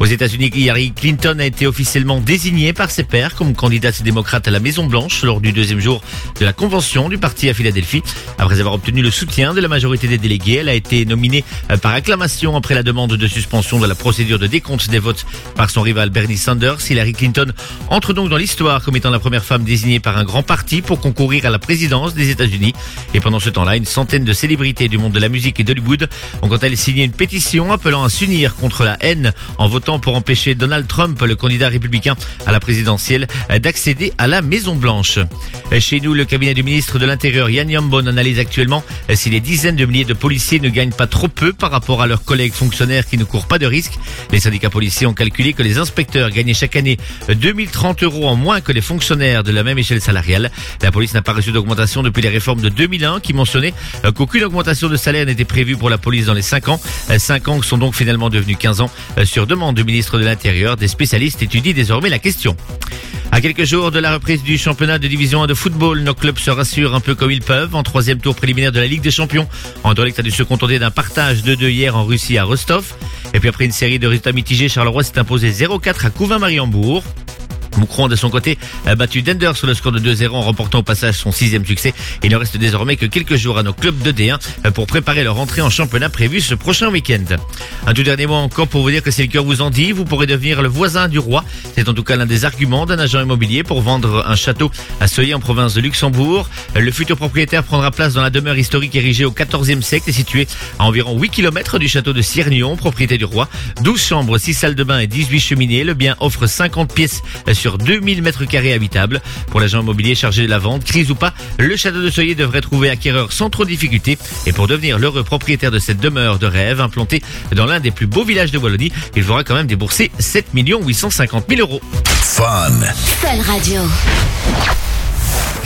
Aux États-Unis, Hillary Clinton a été officiellement désignée par ses pairs comme candidate démocrate à la Maison Blanche lors du deuxième jour de la convention du parti à Philadelphie. Après avoir obtenu le soutien de la majorité des délégués, elle a été nominée euh, par acclamation après la demande de suspension de la procédure de décompte des votes par son rival Bernie Sanders. Hillary Clinton entre donc dans l'histoire comme étant la première femme désignée par un grand parti pour concourir à la présidence des États-Unis. Et pendant ce temps-là, une centaine de célébrités du monde de la musique et d'Hollywood ont quant à elles signé une pétition appelant à s'unir contre la haine en votant pour empêcher Donald Trump, le candidat républicain à la présidentielle, d'accéder à la Maison Blanche. Chez nous, le cabinet du ministre de l'Intérieur Yann Yambon analyse actuellement si les dizaines de milliers de policiers ne gagnent pas trop peu par rapport à leurs collègues fonctionnaires qui ne courent pas de risques. Les syndicats policiers ont calculé que les inspecteurs gagnaient chaque année 2030 euros en moins que les fonctionnaires de la même échelle salariale. La police n'a pas reçu d'augmentation depuis les réformes de 2001 qui mentionnaient euh, qu'aucune augmentation de salaire n'était prévue pour la police dans les 5 ans. 5 ans sont donc finalement devenus 15 ans euh, sur demande du ministre de l'Intérieur. Des spécialistes étudient désormais la question. À quelques jours de la reprise du championnat de division 1 de football, nos clubs se rassurent un peu comme ils peuvent. En troisième tour préliminaire de la Ligue des Champions, Anderlecht a dû se contenter d'un partage de 2 hier en Russie à Rostov. Et puis après une série de résultats mitigés, Charleroi s'est imposé 0-4 à Couvin-Mariembourg. Moucron de son côté a battu Dender sur le score de 2-0 en remportant au passage son sixième succès. Il ne reste désormais que quelques jours à nos clubs de D1 pour préparer leur entrée en championnat prévue ce prochain week-end. Un tout dernier mot encore pour vous dire que si le cœur vous en dit, vous pourrez devenir le voisin du roi. C'est en tout cas l'un des arguments d'un agent immobilier pour vendre un château à Soyer en province de Luxembourg. Le futur propriétaire prendra place dans la demeure historique érigée au XIVe siècle et située à environ 8 km du château de Ciernion, propriété du roi. 12 chambres, 6 salles de bain et 18 cheminées. Le bien offre 50 pièces 2000 mètres carrés habitables. Pour l'agent immobilier chargé de la vente, crise ou pas, le château de Soyer devrait trouver acquéreur sans trop de difficulté. Et pour devenir l'heureux propriétaire de cette demeure de rêve implantée dans l'un des plus beaux villages de Wallonie, il faudra quand même débourser 7 850 000 euros. Fun. Fun Radio.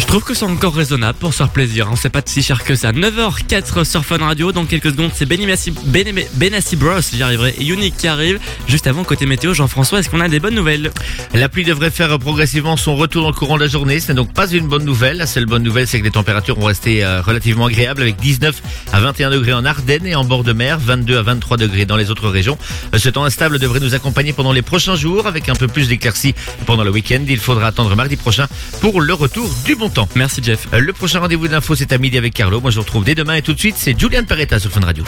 Trouve que c'est encore raisonnable pour se faire plaisir. hein. C'est pas si cher que ça. 9h04 sur Fun Radio. Dans quelques secondes, c'est Benassi, Ben- Benassi Bros, j'y arriverai, et Unique qui arrive. Juste avant, côté météo, Jean-François, est-ce qu'on a des bonnes nouvelles? La pluie devrait faire progressivement son retour dans le courant de la journée. Ce n'est donc pas une bonne nouvelle. La seule bonne nouvelle, c'est que les températures vont rester euh, relativement agréables avec 19 à 21 degrés en Ardennes et en bord de mer, 22 à 23 degrés dans les autres régions. Euh, Ce temps instable devrait nous accompagner pendant les prochains jours avec un peu plus d'éclaircies pendant le week-end. Il faudra attendre mardi prochain pour le retour du bon Merci Jeff. Euh, Le prochain rendez-vous d'infos, c'est à midi avec Carlo. Moi, je vous retrouve dès demain et tout de suite, c'est Julian Peretta sur Fun Radio.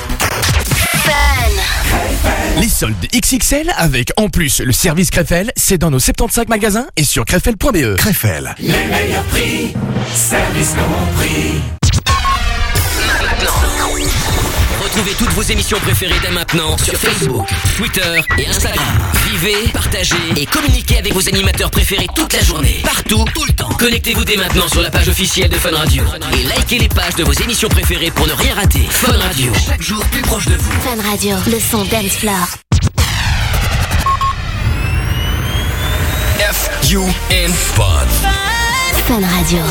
Les soldes XXL avec en plus le service Krefel, c'est dans nos 75 magasins et sur krefel.be. Krefel. Les meilleurs prix, service compris. Retrouvez toutes vos émissions préférées dès maintenant sur Facebook, Twitter et Instagram. Vivez, partagez et communiquez avec vos animateurs préférés toute la journée. Partout, tout le temps. Connectez-vous dès maintenant sur la page officielle de Fun Radio. Et likez les pages de vos émissions préférées pour ne rien rater. Fun Radio, chaque jour plus proche de vous. Fun Radio, le son dance floor. F-U-N Fun. Fun Radio.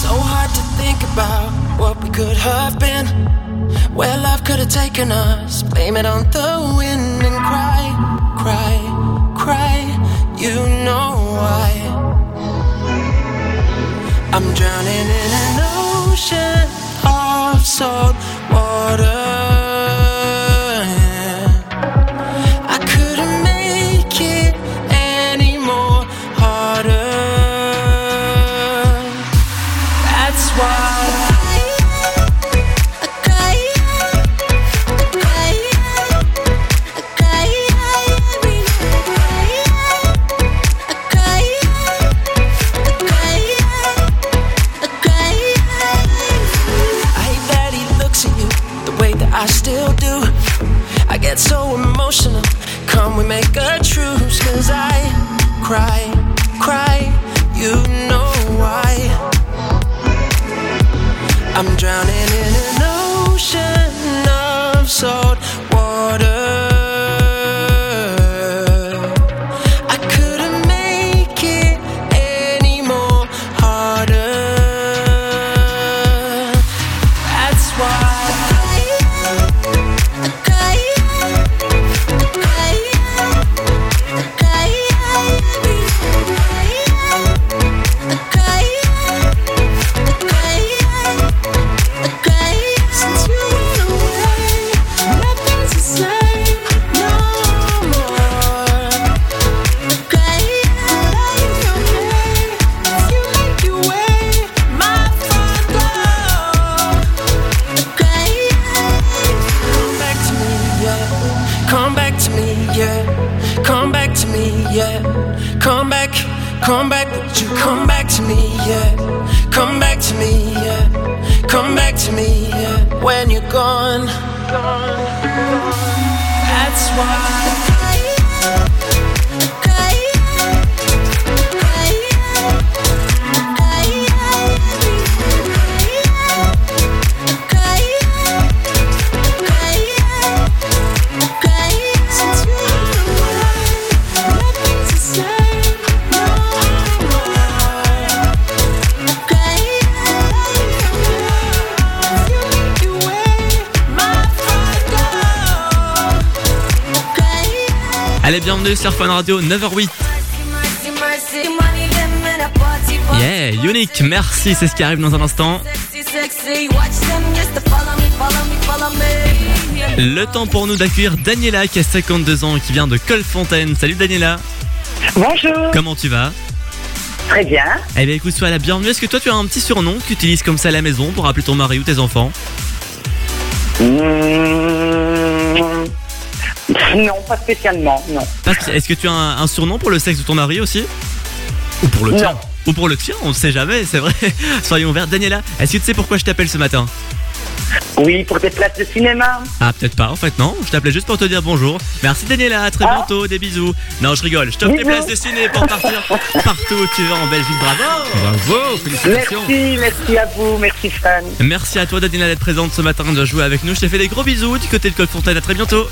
So hard to think about what we could have been. Where love could have taken us. Blame it on the wind and cry, cry, cry. You know why. I'm drowning in an ocean of salt water. Cry, cry. You know why. I'm drowning in an ocean of salt come back, would you come back to me, yeah. Come back to me, yeah. Come back to me, yeah. When you're gone, that's why. Allez, bienvenue sur Fun Radio 9h08. Yeah, Unique, merci, c'est ce qui arrive dans un instant. Le temps pour nous d'accueillir Daniela qui a 52 ans et qui vient de Colfontaine. Salut Daniela. Bonjour. Comment tu vas? Très bien. Eh bien écoute, sois la bienvenue. Est-ce que toi tu as un petit surnom que tu utilises comme ça à la maison pour appeler ton mari ou tes enfants? Mmh, Non, pas spécialement, non. Parce Est-ce que tu as un, un surnom pour le sexe de ton mari aussi Ou pour le tien Non. Ou pour le tien, on ne sait jamais, c'est vrai. Soyons ouverts. Daniela, est-ce que tu sais pourquoi je t'appelle ce matin Oui, pour des places de cinéma. Ah, peut-être pas, en fait, non. Je t'appelais juste pour te dire bonjour. Merci Daniela, à très bientôt, des bisous. Non, je rigole, je t'offre des Bisous. places de ciné pour partir partout où tu vas en Belgique. Bravo Bravo, félicitations Merci, merci à vous, merci Fran. Merci à toi Daniela d'être présente ce matin, de jouer avec nous. Je te fais des gros bisous du côté de Colfontaine. À très bientôt.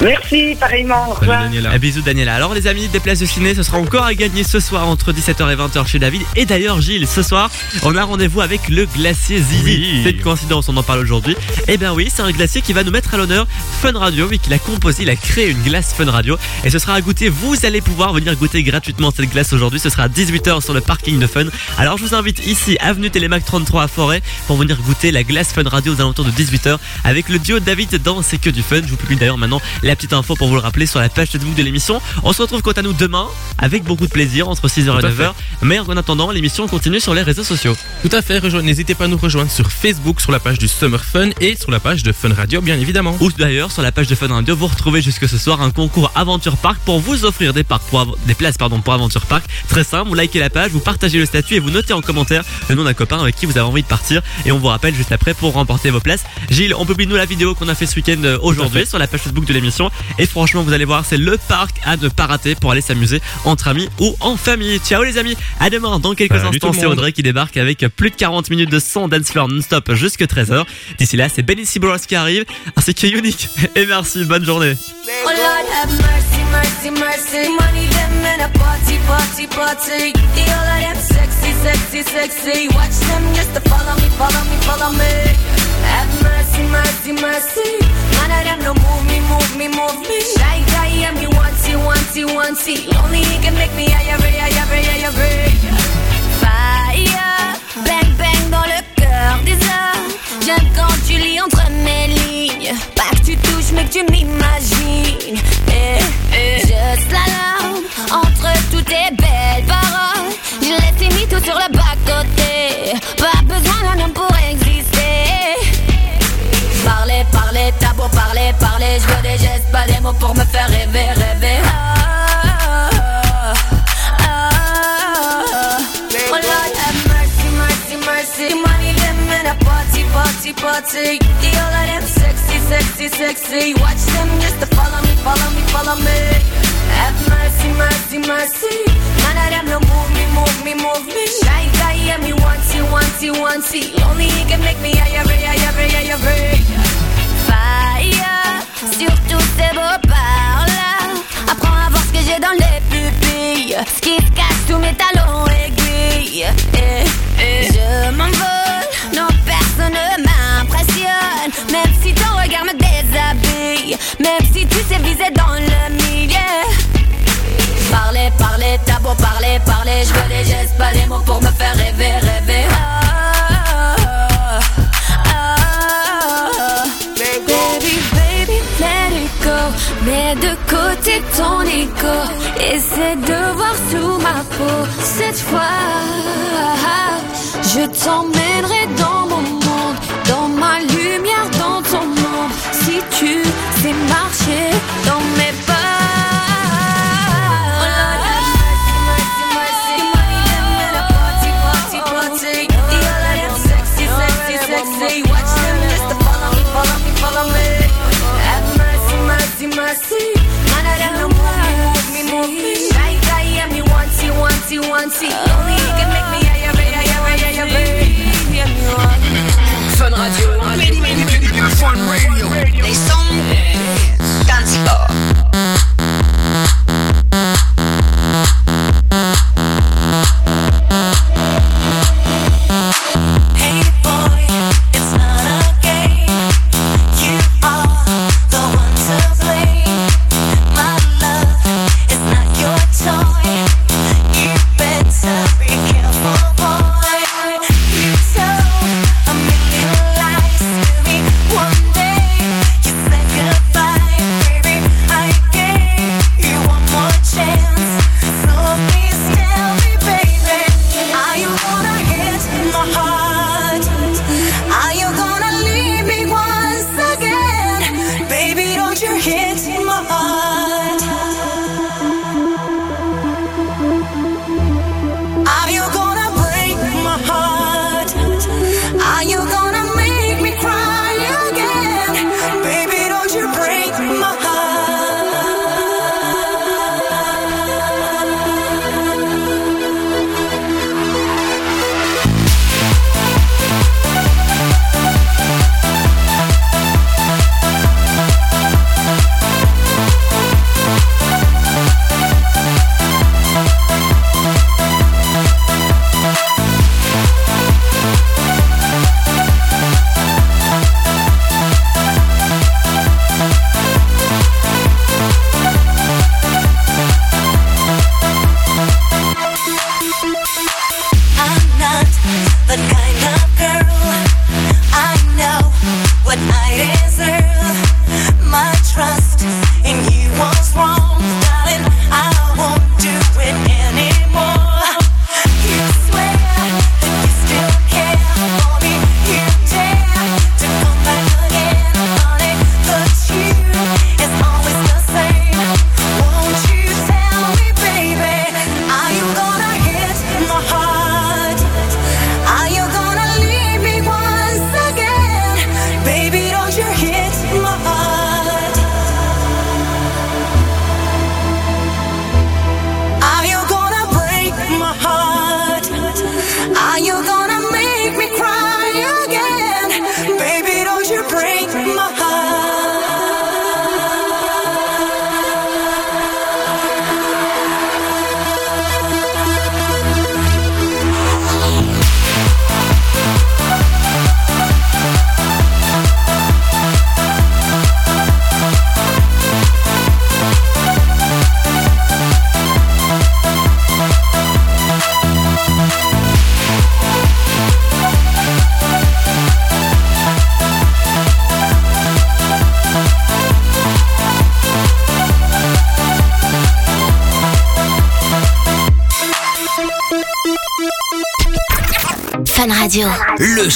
Merci, pareillement. Au revoir. Ah, bisous Daniela. Alors les amis, des places de ciné, ce sera encore à gagner ce soir entre 17h et 20h chez David. Et d'ailleurs Gilles, ce soir, on a rendez-vous avec le glacier Zizi. Oui. C'est une coïncidence, on en parle aujourd'hui. Eh bien oui, c'est un glacier qui va nous mettre à l'honneur Fun Radio, oui, qu'il a composé, il a créé une glace Fun Radio. Et ce sera à goûter, vous allez pouvoir venir goûter gratuitement cette glace aujourd'hui. Ce sera à 18h sur le parking de Fun. Alors je vous invite ici, avenue Télémac 33 à Forêt, pour venir goûter la glace Fun Radio aux alentours de 18h avec le duo David dans C'est que du fun. Je vous publie d'ailleurs maintenant la petite info pour vous le rappeler sur la page Facebook de l'émission. On se retrouve quant à nous demain avec beaucoup de plaisir entre 6h Tout et à 9h. Mais en attendant, l'émission continue sur les réseaux sociaux. Tout à fait, n'hésitez pas à nous rejoindre sur Facebook, sur la page du Summer Fun et sur la page de Fun Radio, bien évidemment. Ou d'ailleurs sur la page de Fun Radio, vous retrouvez jusque ce soir un concours Aventure Park pour vous offrir des, parcs pour des places pardon, pour Aventure Park. Très simple, vous likez la page, vous partagez le statut et vous notez en commentaire le nom d'un copain avec qui vous avez envie de partir. Et on vous rappelle juste après pour remporter vos places. Gilles, on publie nous la vidéo qu'on a fait ce week-end euh, aujourd'hui sur la page Facebook de l'émission. Et franchement, vous allez voir, c'est le parc à ne pas rater pour aller s'amuser entre amis ou en famille. Ciao les amis, à demain. Dans quelques Salut instants, c'est. Audrey qui débarque avec plus de 40 minutes de son dance floor non-stop jusque 13h. D'ici là, c'est Benny Bros qui arrive, ainsi que Unique. Et merci, bonne journée. Oh Lord have mercy, mercy, mercy. Money them in a party, party, party. The all of them sexy, sexy, sexy. Watch them just to follow me, follow me, follow me. Have mercy, mercy, mercy. None of them no move me, move me, move me. Shy guy, and me wanty, wanty, wanty. Only he can make me higher, higher, higher, higher. Fire, bang, bang dans le cœur des hommes. J'aime quand tu lis entre mes lignes. Pas que tu touches, mais que tu m'imagines. Eh, eh. Je slalom entre toutes tes belles paroles. Je laisse mis tout sur le bas-côté. Parler. Je veux des gestes, pas des mots pour me faire rêver, rêver. Ah, ah, ah. Oh Lord have mercy, mercy, mercy. Money them in a party, party, party. All of them sexy, sexy, sexy. Watch them just to follow me, follow me, follow me. Have mercy, mercy, mercy. None of them no move me, move me, move me. Shy guy, yeah, me wanty, wanty, wanty. Only he can make me higher, higher, higher, higher. Fire sur tous ces beaux parts-là. Apprends à voir ce que j'ai dans les pupilles. Ce qui se cache sous mes talons aiguilles. Eh, eh. Je m'envole, non personne ne m'impressionne. Même si ton regard me déshabille. Même si tu sais viser dans le milieu. Parler, parler, t'as beau parler, parler. Je veux des gestes, pas des mots pour me faire rêver, rêver. Côté ton ego. Essaie de voir sous ma peau. Cette fois, je t'emmènerai dans mon monde. Dans ma lumière, dans ton monde. Si tu sais marcher dans mes pas. Wanty, wanty, wanty. Only he can make me higher, higher, higher, higher. Yeah, me want. Fun Radio. Fun Radio. Les sons dance Le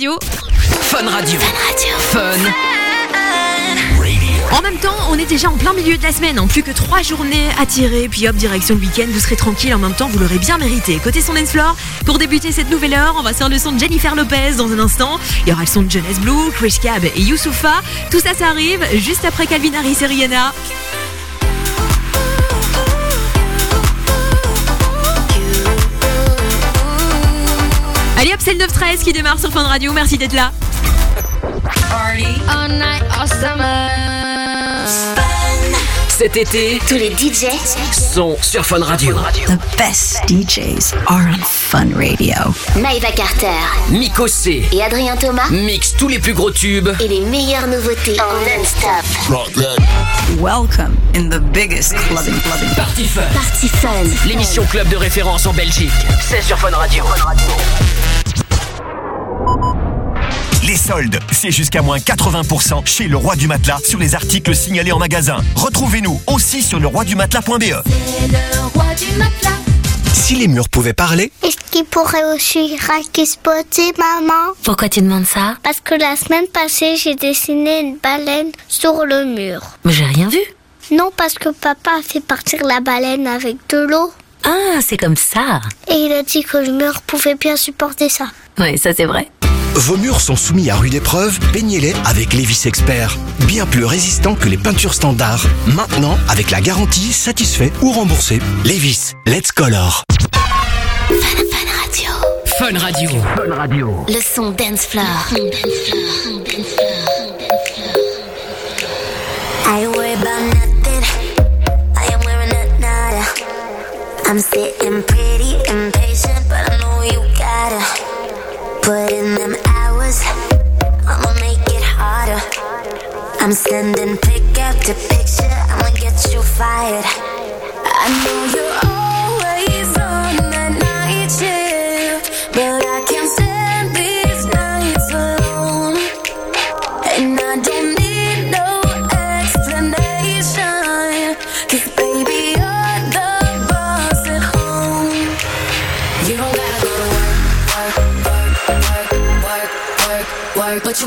sur Fun Radio. Fun Radio. Fun. En même temps, on est déjà en plein milieu de la semaine, en plus que trois journées à tirer, puis hop, direction le week-end, vous serez tranquille, en même temps, vous l'aurez bien mérité. Côté son dance floor, pour débuter cette nouvelle heure, on va faire le son de Jennifer Lopez dans un instant. Il y aura le son de Jonas Blue, Chris Cab et Youssoufa. Tout ça, ça arrive juste après Calvin Harris et Rihanna. C'est le 9-13 qui démarre sur Fun Radio, merci d'être là. Cet été, Tous les DJs sont sur Fun Radio. The best DJs are on Fun Radio. Maïva Carter Miko C et Adrien Thomas mix tous les plus gros tubes et les meilleures nouveautés en non-stop. Welcome in the biggest clubbing clubbing. Party Fun. Party Fun. L'émission club de référence en Belgique. C'est sur Fun Radio. Les soldes, c'est jusqu'à moins 80% chez Le Roi du Matelas sur les articles signalés en magasin. Retrouvez-nous aussi sur leroidumatelas.be. C'est le roi du matelas Si les murs pouvaient parler, Est-ce qu'il pourrait aussi spotter maman? Pourquoi tu demandes ça? Parce que la semaine passée, j'ai dessiné une baleine sur le mur. Mais j'ai rien vu. Non, parce que papa a fait partir la baleine avec de l'eau. Ah, c'est comme ça. Et il a dit que le mur pouvait bien supporter ça. Ouais, ça c'est vrai. Vos murs sont soumis à rude épreuve, peignez-les avec Lévis Expert. Bien plus résistants que les peintures standards. Maintenant, avec la garantie satisfait ou remboursé. Lévis, let's color. Fun Radio. Fun Radio. Le son dance floor. I worried about nothing. I am wearing a nada. I'm sitting pretty impatient, but I know you gotta put in them I'm sending pick after picture. I'ma get you fired. I know you're always on that night shift, but I can't stand these nights alone. And I don't need no explanation. Cause baby, you're the boss at home. You don't gotta go to work, work, work, work, work, work, work. But you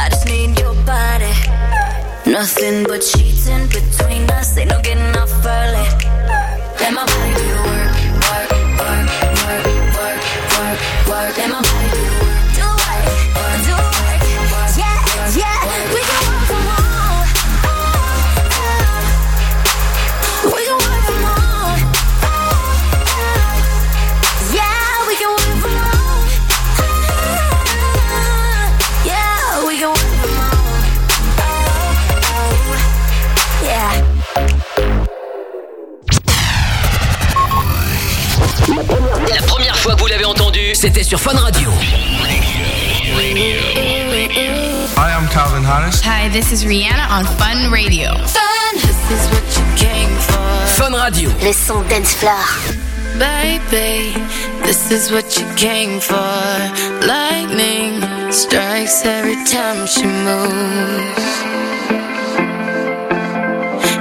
I just need your body. Nothing but sheets in between us. Ain't no getting off early. Let my body do work, work, work, work, work, work, work. Let my c'était sur Fun Radio. Hi, I'm Calvin Harris. Hi, this is Rihanna on Fun Radio. Fun, this is what you came for. Fun Radio. Le son dance floor. Baby, this is what you came for. Lightning strikes every time she moves.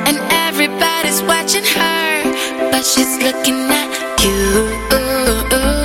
And everybody's watching her, but she's looking at you.